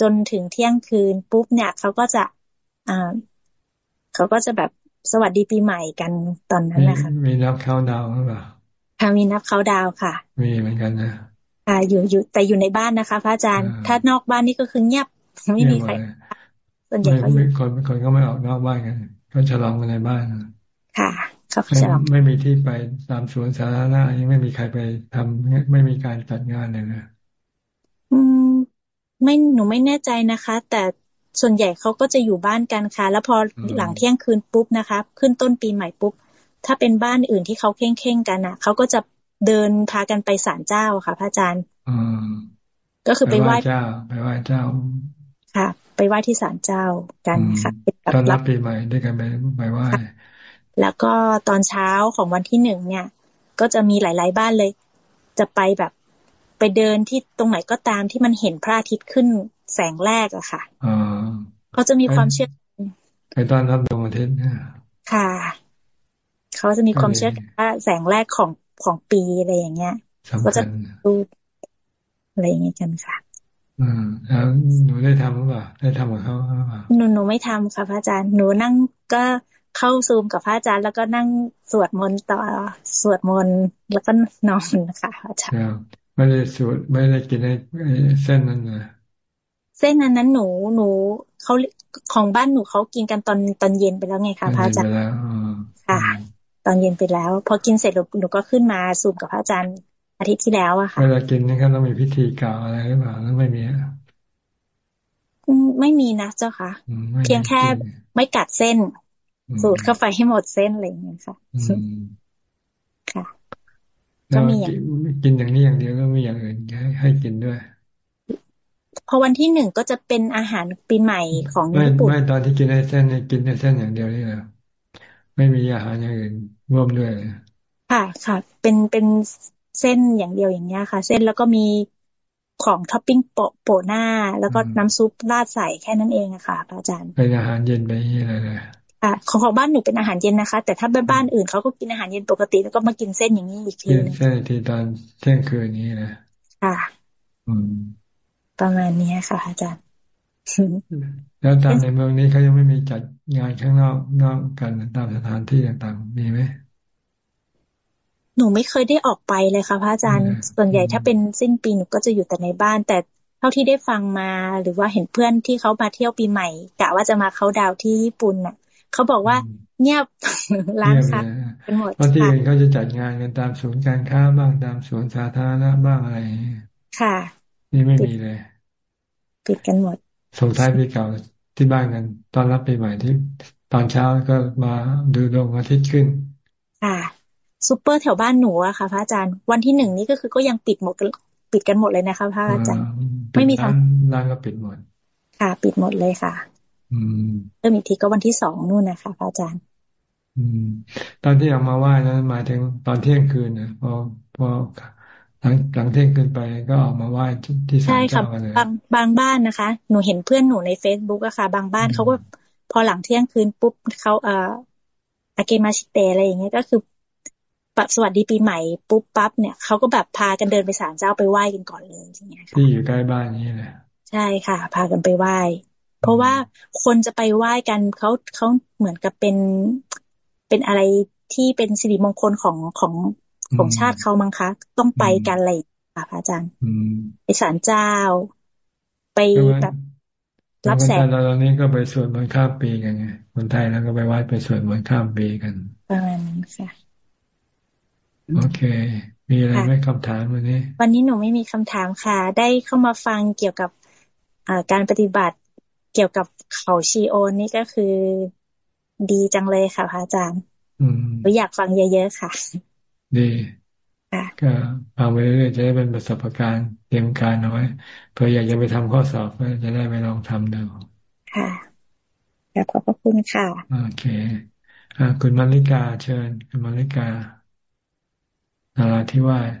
จนถึงเที่ยงคืน ปุ๊บเนี่ยเขาก็จะอ่าเขาก็จะแบบสวัสดีปีใหม่กันตอนนั้นนะคะมีนับเข้าดาวหรือเปล่าค่ะมีนับเข้าดาวค่ะ มีเหมือนกันนะค่ะอยู่อยู่แต่อยู่ในบ้านนะคะ พระอาจารย์ ถ้านอกบ้านนี่ก็คือเงียบไม่มีใครส่วนใหญ่เขาคนคนก็ไม่ออกนอกบ้านกันก็ฉลองกันในบ้านค่ะ เขาฉลองไม่มีที่ไปตามสวนสาธารณะยังไม่มีใครไปทำไม่มีการจัดงานเลยนะอืม ไม่หนูไม่แน่ใจนะคะ แต่ส่วนใหญ่เขาก็จะอยู่บ้านกันค่ะ แล้วพอหลังเที่ยงคืนปุ๊บนะคะ ขึ้นต้นปีใหม่ปุ๊บ ถ้าเป็นบ้านอื่นที่เขาเข่งเข่งกันอะเขาก็จะเดินพากันไปศาลเจ้าค่ะ พระอาจารย์ก็คือไปไหว้เจ้า ไปไหว้เจ้า ค่ะ ไปไหว้ที่ศาลเจ้ากันค่ะตอนรับปีใหม่ด้วยกันไปไปไหว้ แล้วก็ตอนเช้าของวันที่หนึ่งเนี่ย ก็จะมีหลาย ๆ บ้านเลย จะไปแบบไปเดินที่ตรงไหนก็ตามที่มันเห็นพระอาทิตย์ขึ้นแสงแรกอะค่ะเขาจะมีความเชื่อไปตอนรับดวงอาทิตย์ค่ะ เขาจะมีความเชื่อว่าแสงแรกของของปีอะไรอย่างเงี้ยก็จะดูอะไรอย่างเงี้ยกันค่ะอืมแล้วหนูได้ทำหรือเปล่าได้ทำกับเขาหรือเปล่าหนูหนูไม่ทำค่ะพระอาจารย์หนูนั่งก็ เข้าซูมกับพระอาจารย์ แล้วก็นั่งสวดมนต์ต่อสวดมนต์แล้วก็นอนนะคะอาจารย์ไม่ได้สวดไม่ได้กินเส้นนั้นเลยเส้นนั้นนั้นหนูหนูเขาของบ้านหนูเขากินกันตอนตอนเย็นไปแล้วไงคะพระอาจารย์ค่ะ ตอนเย็นไปแล้ว พอกินเสร็จหนูก็ขึ้นมาซูมกับพระอาจารย์อาทิตย์ที่แล้วอะค่ะเวลากินนี่ก็ต้องมีพิธีกล่าวอะไรหรือเปล่าแล้วไม่มีไม่มีนะเจ้าค่ะ เพียงแค่ไม่กัดเส้น สูดเข้าไปให้หมดเส้นอะไรอย่างเงี้ยค่ะค่ะก็มีกินอย่างนี้อย่างเดียวก็มีอย่างอื่นให้กินด้วย พอวันที่หนึ่งก็จะเป็นอาหารปีใหม่ของญี่ปุ่นไม่ตอนที่กินในเส้นกินในเส้นอย่างเดียวนี่แหละไม่มีอาหารอย่างอื่นร่วมด้วยค่ะ ค่ะ เป็นเป็นเส้นอย่างเดียวอย่างเงี้ยค่ะ เส้นแล้วก็มีของท็อปปิ้งโปะโปะหน้า แล้วก็น้ำซุปราดใส่แค่นั้นเองอะค่ะอาจารย์เป็นอาหารเย็นไปนี่เลย เลยค่ะของของบ้านหนูเป็นอาหารเย็นนะคะ แต่ถ้าบ้านบ้านอื่นเขาก็กินอาหารเย็นปกติแล้วก็มากินเส้นอย่างนี้อีกทีนึงเส้นทีตอนเที่ยงคืนนี้นะค่ะอืมประมาณนี้ค่ะ อาจารย์แล้วตามในเมืองนี้เขายังไม่มีจัดงานข้างนอกนอกกันตามสถานที่ต่างๆมีไหมหนูไม่เคยได้ออกไปเลยค่ะพระอาจารย์ ส่วนใหญ่ถ้าเป็นสิ้นปีหนูก็จะอยู่แต่ในบ้าน แต่เท่าที่ได้ฟังมาหรือว่าเห็นเพื่อนที่เขามาเที่ยวปีใหม่กะว่าจะมาเขาดาวที่ญี่ปุ่นน่ะ เขาบอกว่าเงียบร้านค้าเป็นหมดบางทีเขาจะจัดงานกันตามศูนย์การค้าบ้างตามสวนสาธารณะบ้างอะไรค่ะ นี่ไม่มีเลยปิดกันหมดส่งท้ายปีเก่าที่บ้านกัน ตอนรับปีใหม่ที่ตอนเช้าก็มาดูดวงอาทิตย์ขึ้น ค่ะซูเปอร์แถวบ้านหนูอะค่ะพระอาจารย์ วันที่หนึ่งนี่ก็คือก็ยังปิดหมดปิดกันหมดเลยนะคะพระอาจารย์ ไม่มีทางร้านก็ปิดหมด ค่ะ ปิดหมดเลยค่ะอืม เริ่มอีกทีก็วันที่สองนู่นนะคะพระอาจารย์อืมตอนที่ออกมาไหว้นั้นหมายถึงตอนเที่ยงคืนนะพอพอหลังหลังเที่ยงคืนไปก็ออกมาไหว้ที่ศาลเจ้ากันเลยบางบางบ้านนะคะ หนูเห็นเพื่อนหนูในเฟซบุ๊กอะค่ะ บางบ้านเขาก็พอหลังเที่ยงคืนปุ๊บเขาเอ่ออาเกมาชิเตอะไรอย่างเงี้ยก็คือปัสวัสดีปีใหม่ปุ๊บปั๊บเนี่ยเขาก็แบบพากันเดินไปศาลเจ้าไปไหว้กันก่อนเลยอย่างเงี้ยที่อยู่ใกล้บ้านนี้แหละใช่ค่ะ พากันไปไหว้ เพราะว่าคนจะไปไหว้กันเขาเขาเหมือนกับเป็นเป็นอะไรที่เป็นสิริมงคลของของของชาติเขามั้งคะ ต้องไปกันอะไรค่ะพระอาจารย์ไปศาลเจ้า ไปแบบรับแสงเราตอนนี้ก็ไปสวดมนต์ข้ามปีกันไงคนไทยแล้วก็ไปไหว้ไปสวดมนต์ข้ามปีกันประมาณนั้นค่ะโอเค มีอะไรไหมคำถามวันนี้ วันนี้หนูไม่มีคำถามค่ะ ได้เข้ามาฟังเกี่ยวกับการปฏิบัติ เกี่ยวกับเขาชีโอนนี่ก็คือ ดีจังเลยค่ะพระอาจารย์หนูอยากฟังเยอะๆค่ะ ดีก็ฟังไปเรื่อยๆจะได้เป็นประสบการณ์เตรียมการเอาไว้เพื่ออยากจะไปทำข้อสอบก็จะได้ไปลองทำดูค่ะขอบพระคุณค่ะ โอเคคุณมาริกาเชิญ คุณมาริกานาราธิวาส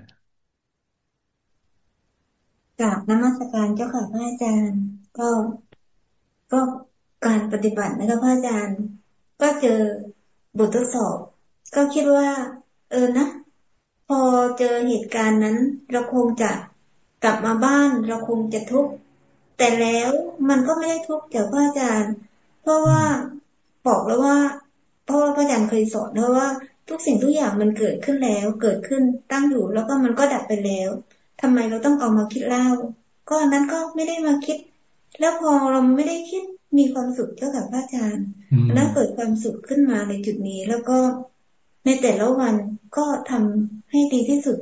กราบนมัสการเจ้าค่ะพระอาจารย์ ก็ ก็การปฏิบัตินะคะพระอาจารย์ ก็เจอบททดสอบ ก็คิดว่า เออนะ พอเจอเหตุการณ์นั้น เราคงจะกลับมาบ้าน เราคงจะทุกข์แต่แล้วมันก็ไม่ได้ทุกข์จากพระอาจารย์ เพราะว่าบอกแล้วว่าเพราะว่าพระอาจารย์เคยสอนเพราะว่า ทุกสิ่งทุกอย่างมันเกิดขึ้นแล้ว เกิดขึ้นตั้งอยู่แล้วก็มันก็ดับไปแล้วทำไมเราต้องเอามาคิดเล่า ก็นั้นก็ไม่ได้มาคิด แล้วพอเราไม่ได้คิดมีความสุขเท่ากับพระอาจารย์แล้วเกิดความสุขขึ้นมาในจุดนี้ แล้วก็ในแต่ละวันก็ทำให้ดีที่สุด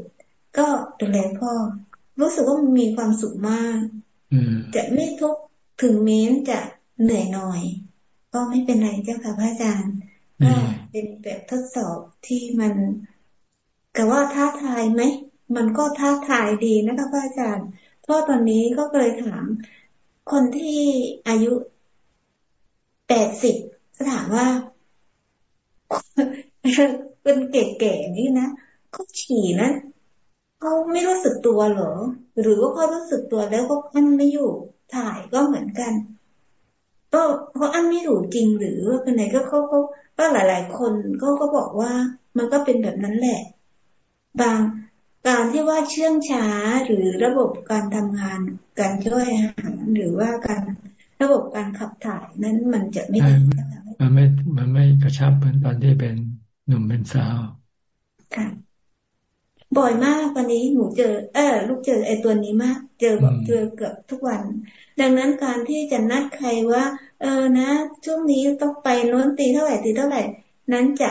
ก็ดูแลพ่อ รู้สึกว่ามันมีความสุขมากจะไม่ทุกถึงแม้จะเหนื่อยหน่อย ก็ไม่เป็นไรเจ้าค่ะพระอาจารย์ก็เป็นแบบทดสอบที่มันแต่ว่าท้าทายไหมมันก็ท้าทายดีนะคะพระอาจารย์เพราะตอนนี้ก็เลยถาม คนที่อายุแปดสิบก็ถามว่าเป็นเก๋ๆนี่นะเขาฉี่นะเขาไม่รู้สึกตัวหรอ หรือว่าเขารู้สึกตัวแล้วก็อันไม่อยู่ถ่ายก็เหมือนกันก็เขาอันไม่รู้จริงหรือว่าเป็นไหนก็เขาเขาก็หลาย ๆ คนก็ก็บอกว่ามันก็เป็นแบบนั้นแหละ บาง การที่ว่าเชื่องช้าหรือระบบการทำงาน การช่วยอาหารหรือว่าการระบบการขับถ่ายนั้นมันจะไม่ดีมันไม่ มันไม่กระชับเหมือนตอนที่เป็นหนุ่มเป็นสาวค่ะบ่อยมากวันนี้หนูเจอ เออลูกเจอไอ้ตัวนี้มาก เจอแบบเจอเกือบทุกวัน ดังนั้นการที่จะนัดใครว่า เออนะ ช่วงนี้ต้องไปโน้นตีเท่าไหร่ตีเท่าไหร่ นั้นจะ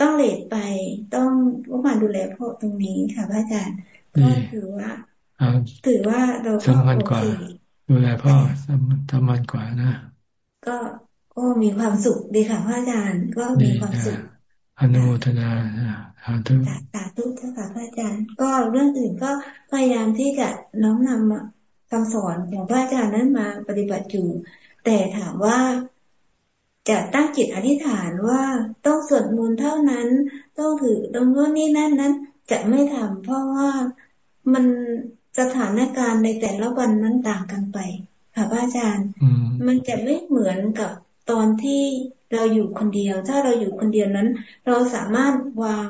ต้องเลทไป ต้องว่ามาดูแลพ่อตรงนี้ค่ะพระอาจารย์ก็ถือว่าถือว่าเราสำคัญกว่า ดูแลพ่อสำคัญกว่านะ ก็ก็มีความสุขดีค่ะพระอาจารย์ก็มีความสุขอนุโมทนาสาธุสาธุเจ้าค่ะพระอาจารย์ ก็เรื่องอื่นก็พยายามที่จะน้อมนำคำสอนของพระอาจารย์นั้นมาปฏิบัติอยู่ แต่ถามว่า จะตั้งจิตอธิษฐานว่าต้องสวดมนต์เท่านั้น ต้องถือตรงโน้นนี่นั่นนั้น จะไม่ทำเพราะว่ามันสถานการณ์ในแต่ละวันนั้นต่างกันไป ค่ะพระอาจารย์ มันจะไม่เหมือนกับตอนที่เราอยู่คนเดียว ถ้าเราอยู่คนเดียวนั้น เราสามารถวาง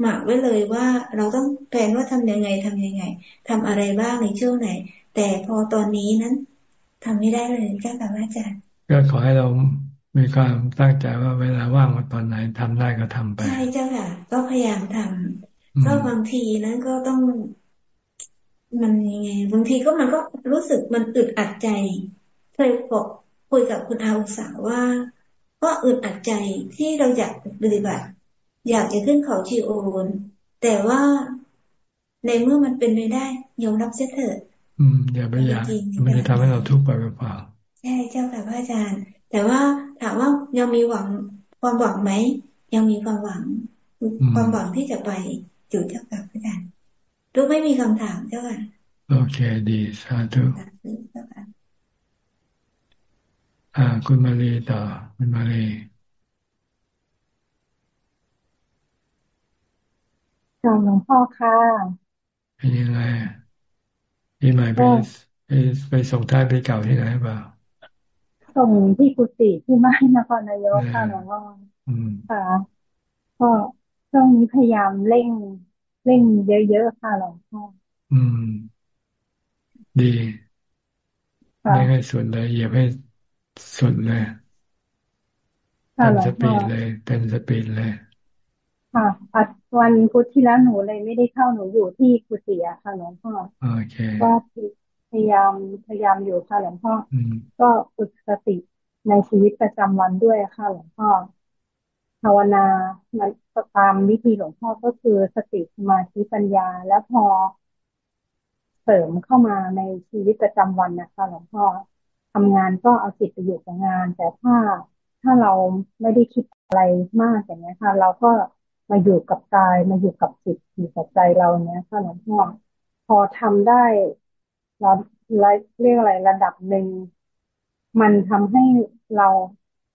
หมากไว้เลยว่าเราต้องแผนว่าทำยังไงทำยังไงทำอะไรบ้างในช่วงไหน แต่พอตอนนี้นั้นทำไม่ได้เลยเจ้าค่ะอาจารย์ก็ขอให้เรา มีความตั้งใจว่าเวลาว่างมาตอนไหนทำได้ก็ทำไป ใช่เจ้าค่ะ ก็พยายามทำก็บางทีนั้นก็ต้อง มันยังไงบางทีก็มันก็รู้สึกมันอึดอัดใจเคยบอกคุยกับคุณอาอุสาว่า ก็อึดอัดใจที่เราอยากปฏิบัติ อยากจะขึ้นเขาชีโอนแต่ว่าในเมื่อมันเป็นไม่ได้ยอมรับเสียเถิดอืมอย่าไปอยากมันจะทำให้เราทุกข์ไปเปล่าใช่เจ้าค่ะพระอาจารย์ แต่ว่าถามว่ายังมีหวังความหวังไหมยังมีความหวัง ความหวังที่จะไปจุดเจ้าค่ะพระอาจารย์ทุกไม่มีคำถามเจ้าค่ะโอเคดีสาธุอ่า คุณมาลีต่อคุณมาลีค่ะหลวงพ่อค่ะเป็นยังไงปีใหม่ไปไปไปส่งท้ายปีเก่าที่ไหนเปล่า ส่งที่กุฏิที่บ้านนครนายกค่ะหลวงพ่อค่ะก็ช่วงนี้พยายามเร่งเร่งเยอะๆค่ะหลวงพ่ออืม ดีไม่ให้สุดเลยอย่าให้สุดเลยเป็น speed เลย เป็น speed เลยค่ะวันพุธที่แล้วหนูเลยไม่ได้เข้าหนูอยู่ที่กุฏิอะค่ะหลวงพ่อโอเคก็พ ยายามพยายามอยู่ค่ะหลวงพ่อก็ฝึกสติในชีวิตประจำวันด้วยค่ะหลวงพ่อภาวนามันตามวิธีหลวงพ่อก็คือสติสมาธิปัญญา แล้วพอเสริมเข้ามาในชีวิตประจำวันนะคะ หลวงพ่อทำงานก็เอาจิตไปอยู่กับงาน แต่ถ้าถ้าเราไม่ได้คิดอะไรมากอย่างนี้ค่ะ เราก็มาอยู่กับกายมาอยู่กับจิตอยู่กับใจเราเนี้ยค่ะหลวงพ่อพอทำได้ เราเรียกอะไรระดับหนึ่งมันทำให้เรา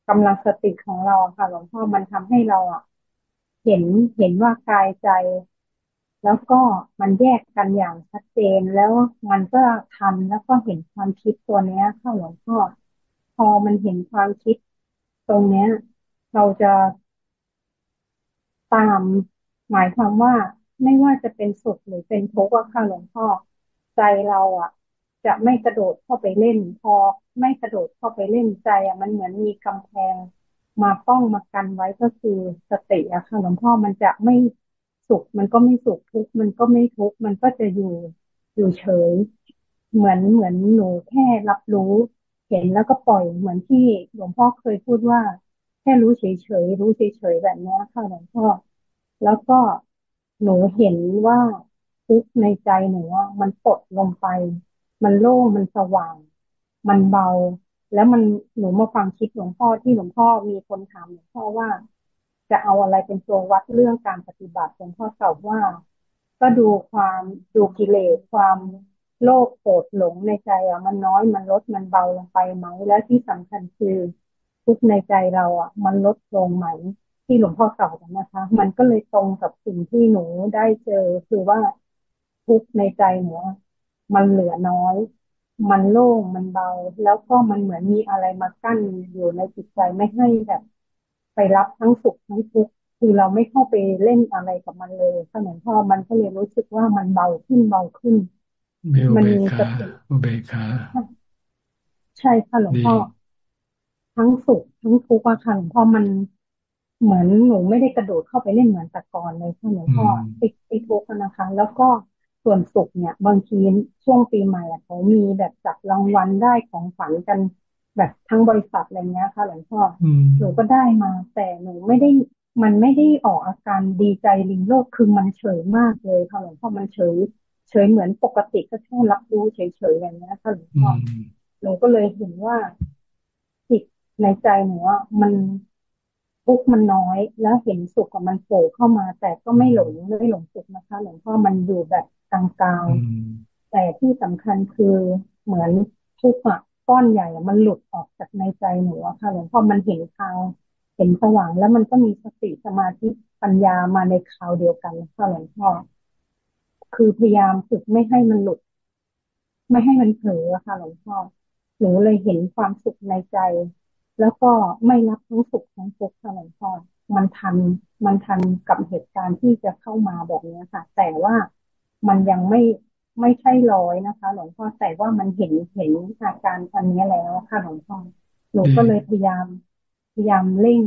กำลังสติของเราค่ะหลวงพ่อมันทำให้เราอะ เห็นเห็นว่ากายใจ แล้วก็มันแยกกันอย่างชัดเจนแล้วมันก็ทำแล้วก็เห็นความคิดตัวเนี้ยค่ะหลวงพ่อพอมันเห็นความคิดตรงเนี้ย เราจะตามหมายความว่าไม่ว่าจะเป็นสุขหรือเป็นทุกข์ค่ะหลวงพ่อ ใจเราอะ จะไม่กระโดดเข้าไปเล่น พอไม่กระโดดเข้าไปเล่นใจอะมันเหมือนมีกำแพงมาป้องมากันไว้ก็คือสติอะค่ะหลวงพ่อมันจะไม่สุข มันก็ไม่สุขทุกข์มันก็ไม่ทุกข์มันก็จะอยู่อยู่เฉย เหมือนเหมือนหนูแค่รับรู้เห็นแล้วก็ปล่อยเหมือนที่หลวงพ่อเคยพูดว่า แค่รู้เฉยๆรู้เฉยๆแบบนี้ค่ะหลวงพ่อแล้วก็หนูเห็นว่า ทุกในใจหนูว่ามันปลดลงไป มันโล่งมันสว่าง มันเบา แล้วมันหนูมาฟังคิดหลวงพ่อที่หลวงพ่อมีคนถามหลวงพ่อว่า จะเอาอะไรเป็นตัววัดเรื่องการปฏิบัติหลวงพ่อตอบว่า ก็ดูความดูกิเลสความโลภโกรธหลงในใจอะมันน้อยมันลดมันเบาลงไปไหมและที่สำคัญคือทุกในใจเราอะ มันลดลงไหมที่หลวงพ่อกล่าวนะคะ มันก็เลยตรงกับสิ่งที่หนูได้เจอคือว่า ทุกในใจหนูมันเหลือน้อย มันโล่งมันเบา แล้วก็มันเหมือนมีอะไรมากั้นอยู่ในจิตใจไม่ให้แบบ ไปรับทั้งสุขทั้งทุกข์คือเราไม่เข้าไปเล่นอะไรกับมันเลยค่ะหลวงพ่อมันก็เลยรู้สึกว่ามันเบาขึ้นเบาขึ้น มันมีสติอุเบกขาใช่ค่ะหลวงพ่อทั้งสุขทั้งทุกข์ค่ะหลวงพ่อมันเหมือนหนูไม่ได้กระโดดเข้าไปเล่นเหมือนแต่ก่อนเลยค่ะหลวงพ่อติดติดทุกข์นะคะ แล้วก็ ส่วนสุขเนี่ย บางทีช่วงปีใหม่เขามีแบบจับรางวัลได้ของฝันกันแบบทั้งบริษัทอะไรเงี้ยค่ะหลวงพ่อหนูก็ได้มา แต่หนูไม่ได้มันไม่ได้ออกอาการดีใจลิงโลกคือมันเฉยมากเลยค่ะหลวงพ่อมันเฉยเฉยเหมือนปกติก็แค่รับรู้เฉยๆอย่างนี้ค่ะหลวงพ่อหนูก็เลยเห็นว่าจิตในใจหนูว่ามันทุกมันน้อย แล้วเห็นสุขกับมันโผล่เข้ามา แต่ก็ไม่หลงไม่หลงสุขนะคะหลวงพ่อมันอยู่แบบ กลางๆ แต่ที่สำคัญคือเหมือนทุกข์อะก้อนใหญ่มันหลุดออกจากในใจหนูอะค่ะหลวงพ่อมันเห็นทางเห็นสว่างแล้วมันก็มีสติสมาธิปัญญามาในคราวเดียวกันค่ะหลวงพ่อคือพยายามฝึกไม่ให้มันหลุด ไม่ให้มันเผลอค่ะหลวงพ่อหนูเลยเห็นความสุขในใจ แล้วก็ไม่รับทั้งสุขทั้งทุกข์ค่ะหลวงพ่อมันทันมันทันกับเหตุการณ์ที่จะเข้ามาแบบนี้ค่ะ แต่ว่า มันยังไม่ไม่ใช่ร้อยนะคะ หลวงพ่อแต่ว่ามันเห็นเห็นอาการตอนนี้แล้วค่ะหลวงพ่อหนูก็เลยพยายามพยายามเร่ง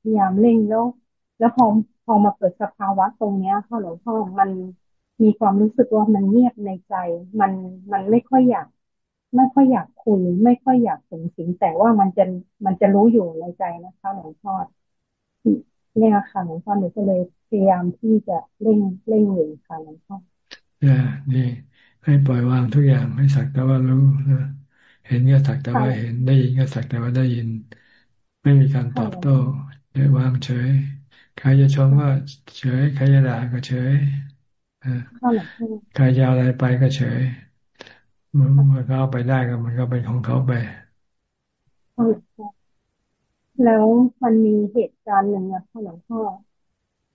พยายามเร่งแล้ว แล้วพอพอมาเกิดสภาวะตรงเนี้ยค่ะหลวงพ่อมันมีความรู้สึกว่ามันเงียบในใจ มันมันไม่ค่อยอยาก ไม่ค่อยอยากคุย ไม่ค่อยอยากสงสิงแต่ว่ามันจะมันจะรู้อยู่ในใจนะคะหลวงพ่อเนี่ยค่ะหลวงพ่อหนูก็เลยพยายามที่จะเร่งเร่งอยู่ค่ะหลวงพ่อ อ่านี่ให้ปล่อยวางทุกอย่างให้สักแต่ว่ารู้นะเห็นก็สักแต่ว่าเห็นได้ยินก็สักแต่ว่าได้ยิน ไม่มีการตอบโต้ได้วางเฉยใครจะชมว่าเฉยใครจะด่าก็เฉยใครจะอะไรไปก็เฉยมันมันก็เอาไปได้ก็มันก็เป็นของเขาไปแล้วมันมีเหตุการณ์หนึ่งอะค่ะหลวงพ่อ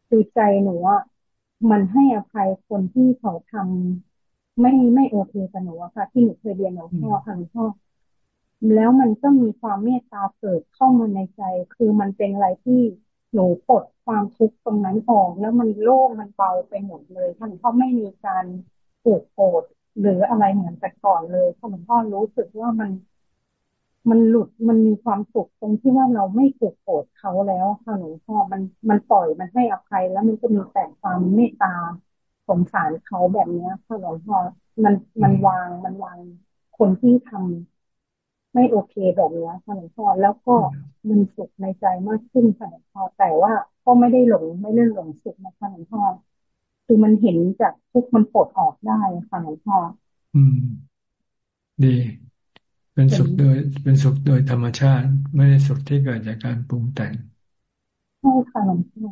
คือใจหนูอะ มันให้อภัยคนที่เขาทำไม่ไม่โอเคกับหนูอะค่ะ ที่หนูเคยเรียนหลวงพ่อค่ะหลวงพ่อแล้วมันก็มีความเมตตาเกิดเข้ามาในใจ คือมันเป็นอะไรที่หนูปลดความทุกข์ตรงนั้นออก แล้วมันโล่งมันเบาไปหมดเลยท่านพ่อไม่มีการปวดโกรธหรืออะไรเหมือนแต่ก่อนเลยท่านพ่อรู้สึกว่ามัน มันหลุดมันมีความสุขตรงที่ว่าเราไม่ถูกโกรธเขาแล้วค่ะหลวงพ่อมันมันปล่อยมันให้อภัยแล้วมันก็มีแต่ความเมตตาสงสารเขาแบบนี้ค่ะหลวงพ่อมันมันวางมันวางคนที่ทำไม่โอเคแบบนี้ค่ะหลวงพ่อแล้วก็มันสุขในใจมากขึ้นค่ะหลวงพ่อแต่ว่าก็ไม่ได้หลงไม่ได้หลงสุขนะคะหลวงพ่อคือมันเห็นจากทุกมันปลดออกได้ค่ะหลวงพ่ออืม ดี เป็นสุขโดย เป็นสุขโดยธรรมชาติ ไม่ได้สุขที่เกิดจากการปรุงแต่งใช่ค่ะหลวงพ่อ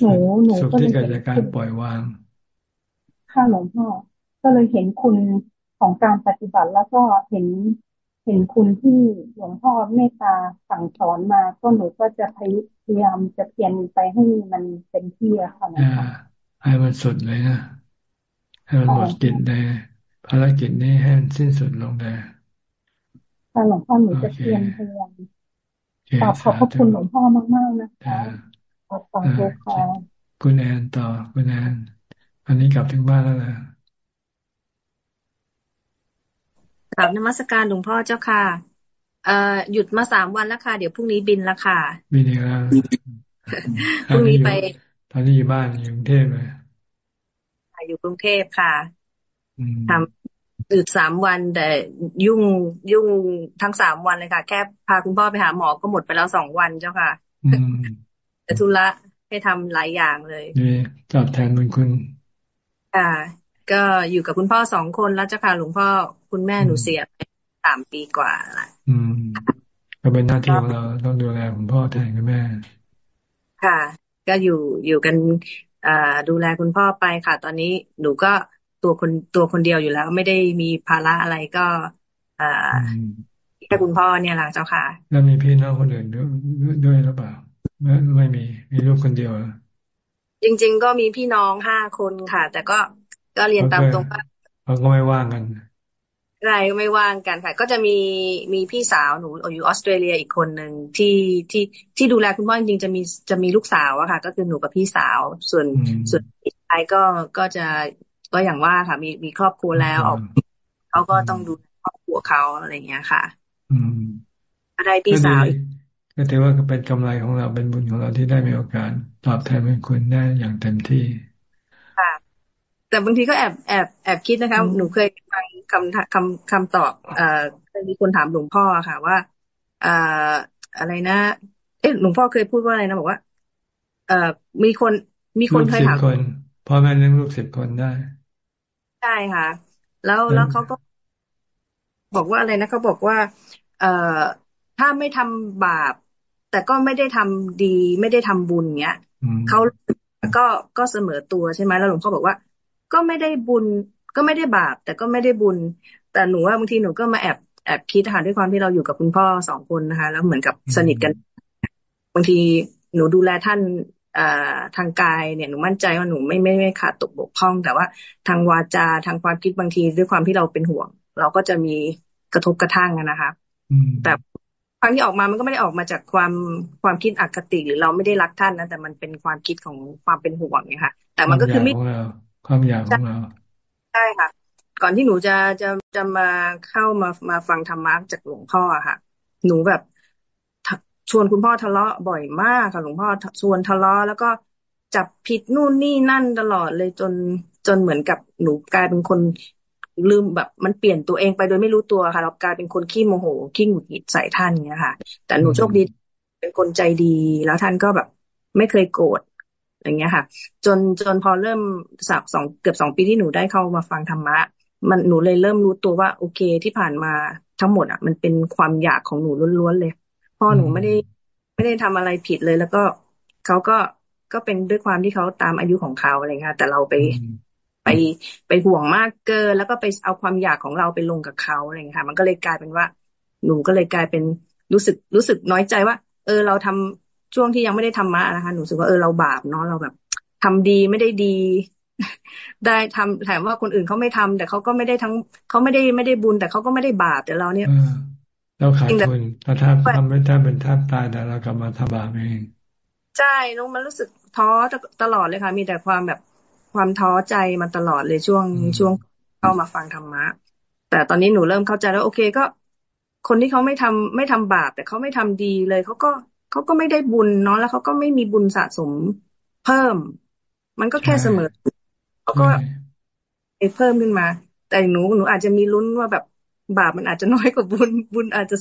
หนูหนูสุขที่เกิดจากการปล่อยวางค่ะหลวงพ่อก็เลยเห็นคุณของการปฏิบัติแล้วก็เห็นเห็นคุณที่หลวงพ่อเมตตาสั่งสอนมา ก็หนูก็จะพยายามจะเพียรไปให้มันเป็นที่อะค่ะนะคะให้มันสุดเลยนะให้มันหมดกิจเลยภารกิจนี้ให้มันสิ้นสุดลงเลย ค่ะหลวงพ่อหนูจะเพียรพยายามขอบขอบคุณหลวงพ่อมากๆนะคะขอบคุณค่ะคุณแอนต่อคุณแอนอันนี้กลับถึงบ้านแล้วนะกลับนมัสการหลวงพ่อเจ้าค่ะเอ่อหยุดมาสามวันแล้วค่ะ เดี๋ยวพรุ่งนี้บินละค่ะ บินอีกแล้วพรุ่งนี้ไป ตอนนี้อยู่บ้านอยู่กรุงเทพเลยอยู่กรุงเทพค่ะทำ หยุดสามวันแต่ยุ่งยุ่งทั้งสามวันเลยค่ะ แค่พาคุณพ่อไปหาหมอก็หมดไปแล้วสองวันเจ้าค่ะแต่ธุระให้ทำหลายอย่างเลยนี่จับแทนมันคุณค่ะก็อยู่กับคุณพ่อสองคนแล้วเจ้าค่ะหลวงพ่อคุณแม่หนูเสียไปสามปีกว่าละอืม ก็เป็นหน้าที่ของเราต้องดูแลคุณพ่อแทนคุณแม่ ค่ะ ก็อยู่อยู่กันอ่าดูแลคุณพ่อไปค่ะ ตอนนี้หนูก็ ตัวคนตัวคนเดียวอยู่แล้ว ไม่ได้มีภาระอะไรก็อ่าแค่คุณพ่อเนี่ยแหละเจ้าค่ะ แล้วมีพี่น้องคนอื่นด้วยด้วยหรือเปล่าไม่ไม่มีมีลูกคนเดียวจริง ๆ ก็มีพี่น้องห้าคนค่ะ แต่ก็ก็เรียนตามตรงว่าเขาก็ไม่ว่างกันไรไม่ว่างกันค่ะ ก็จะมีมีพี่สาวหนูอยู่ออสเตรเลียอีกคนหนึ่งที่ที่ที่ดูแลคุณพ่อจริงๆจะมีจะมีลูกสาวอะค่ะ ก็คือหนูกับพี่สาวส่วนส่วนพี่ชายก็ก็จะ ก็อย่างว่าค่ะมีมีครอบครัวแล้วออกเขาก็ต้องดูครอบครัวเขาอะไรอย่างเงี้ยค่ะ อืมอะไรพี่สาวก็ถือว่าเป็นกำไรของเราเป็นบุญของเราที่ได้มีโอกาสตอบแทนเป็นคุณได้อย่างเต็มที่ค่ะแต่บางทีก็แอบแอบแอบคิดนะคะ หนูเคยฟังคำคำคำตอบเอ่อเคยมีคนถามหลวงพ่อค่ะว่าเอ่ออะไรนะ เอ๊ะหลวงพ่อเคยพูดว่าอะไรนะบอกว่า เอ่อมีคนมีคนเคยถามคนพ่อแม่เลี้ยงลูกสิบคนได้ ใช่ค่ะ แล้วแล้วเขาก็บอกว่าอะไรนะเขาบอกว่า เอ่อถ้าไม่ทำบาป แต่ก็ไม่ได้ทำดี ไม่ได้ทำบุญเงี้ยเขาก็ก็เสมอตัวใช่ไหมแล้วหลวงพ่อบอกว่า ก็ไม่ได้บุญ ก็ไม่ได้บาป แต่ก็ไม่ได้บุญ แต่หนูว่าบางทีหนูก็มาแอบแอบคิดค่ะด้วยความที่เราอยู่กับคุณพ่อสองคนนะคะ แล้วเหมือนกับสนิทกัน บางทีหนูดูแลท่าน ทางกายเนี่ยหนูมั่นใจว่าหนูไม่ไม่ไม่ขาดตกบกพร่อง แต่ว่าทางวาจาทางความคิดบางทีด้วยความที่เราเป็นห่วง เราก็จะมีกระทบกระทั่งนะคะแต่ครั้งที่ออกมามันก็ไม่ได้ออกมาจากความความคิดอคติหรือเราไม่ได้รักท่านนะแต่มันเป็นความคิดของความเป็นห่วงเนี่ยค่ะ แต่มันก็คือไม่ความอยากของเราใช่ค่ะ ก่อนที่หนูจะจะจะมาเข้ามามาฟังธรรมะจากหลวงพ่อค่ะ หนูแบบ ชวนคุณพ่อทะเลาะบ่อยมากค่ะหลวงพ่อชวนทะเลาะแล้วก็จับผิดนู่นนี่นั่นตลอดเลยจนจนเหมือนกับหนูกลายเป็นคนลืมแบบมันเปลี่ยนตัวเองไปโดยไม่รู้ตัวค่ะ เรากลายเป็นคนขี้โมโหขี้หงุดหงิดใส่ท่านเนี้ยค่ะ แต่หนูโชคดีเป็นคนใจดี แล้วท่านก็แบบไม่เคยโกรธอย่างเงี้ยค่ะ จนจนพอเริ่มสักสองเกือบสองปีที่หนูได้เข้ามาฟังธรรมะ มันหนูเลยเริ่มรู้ตัวว่า โอเคที่ผ่านมาทั้งหมดอะ มันเป็นความอยากของหนูล้วนๆเลย พ่อหนูไม่ได้ ไม่ได้ทำอะไรผิดเลย แล้วก็เขาก็ก็เป็นด้วยความที่เขาตามอายุของเขาอะไรเงี้ยแต่เราไปไปไปห่วงมากเกิน แล้วก็ไปเอาความอยากของเราไปลงกับเขาอะไรเงี้ยค่ะ มันก็เลยกลายเป็นว่า หนูก็เลยกลายเป็นรู้สึกรู้สึกน้อยใจว่า เออเราทำช่วงที่ยังไม่ได้ทำมะนะคะหนูรู้สึกว่าเออเราบาปเนาะเราแบบทำดีไม่ได้ดี ได้ทำแถมว่าคนอื่นเขาไม่ทำแต่เขาก็ไม่ได้ทั้งเขาไม่ได้ไม่ได้บุญ แต่เขาก็ไม่ได้บาปแต่เราเนี่ย เราขาดทุนถ้าทำทำไม่ถ้าเป็นท่าตายแต่เรากลับมาทบาปเองใช่น้องมันรู้สึกท้อตลอดเลยค่ะ มีแต่ความแบบความท้อใจมาตลอดเลยช่วงช่วงเข้ามาฟังธรรมะ แต่ตอนนี้หนูเริ่มเข้าใจแล้วโอเคก็ คนที่เขาไม่ทำไม่ทำบาป แต่เขาไม่ทำดีเลยเขาก็เขาก็ไม่ได้บุญเนาะแล้วเขาก็ไม่มีบุญสะสมเพิ่ม มันก็แค่เสมอเขาก็เพิ่มขึ้นมา แต่หนูหนูอาจจะมีลุ้นว่าแบบ บาปมันอาจจะน้อยกว่าบุญ บุญอาจจะ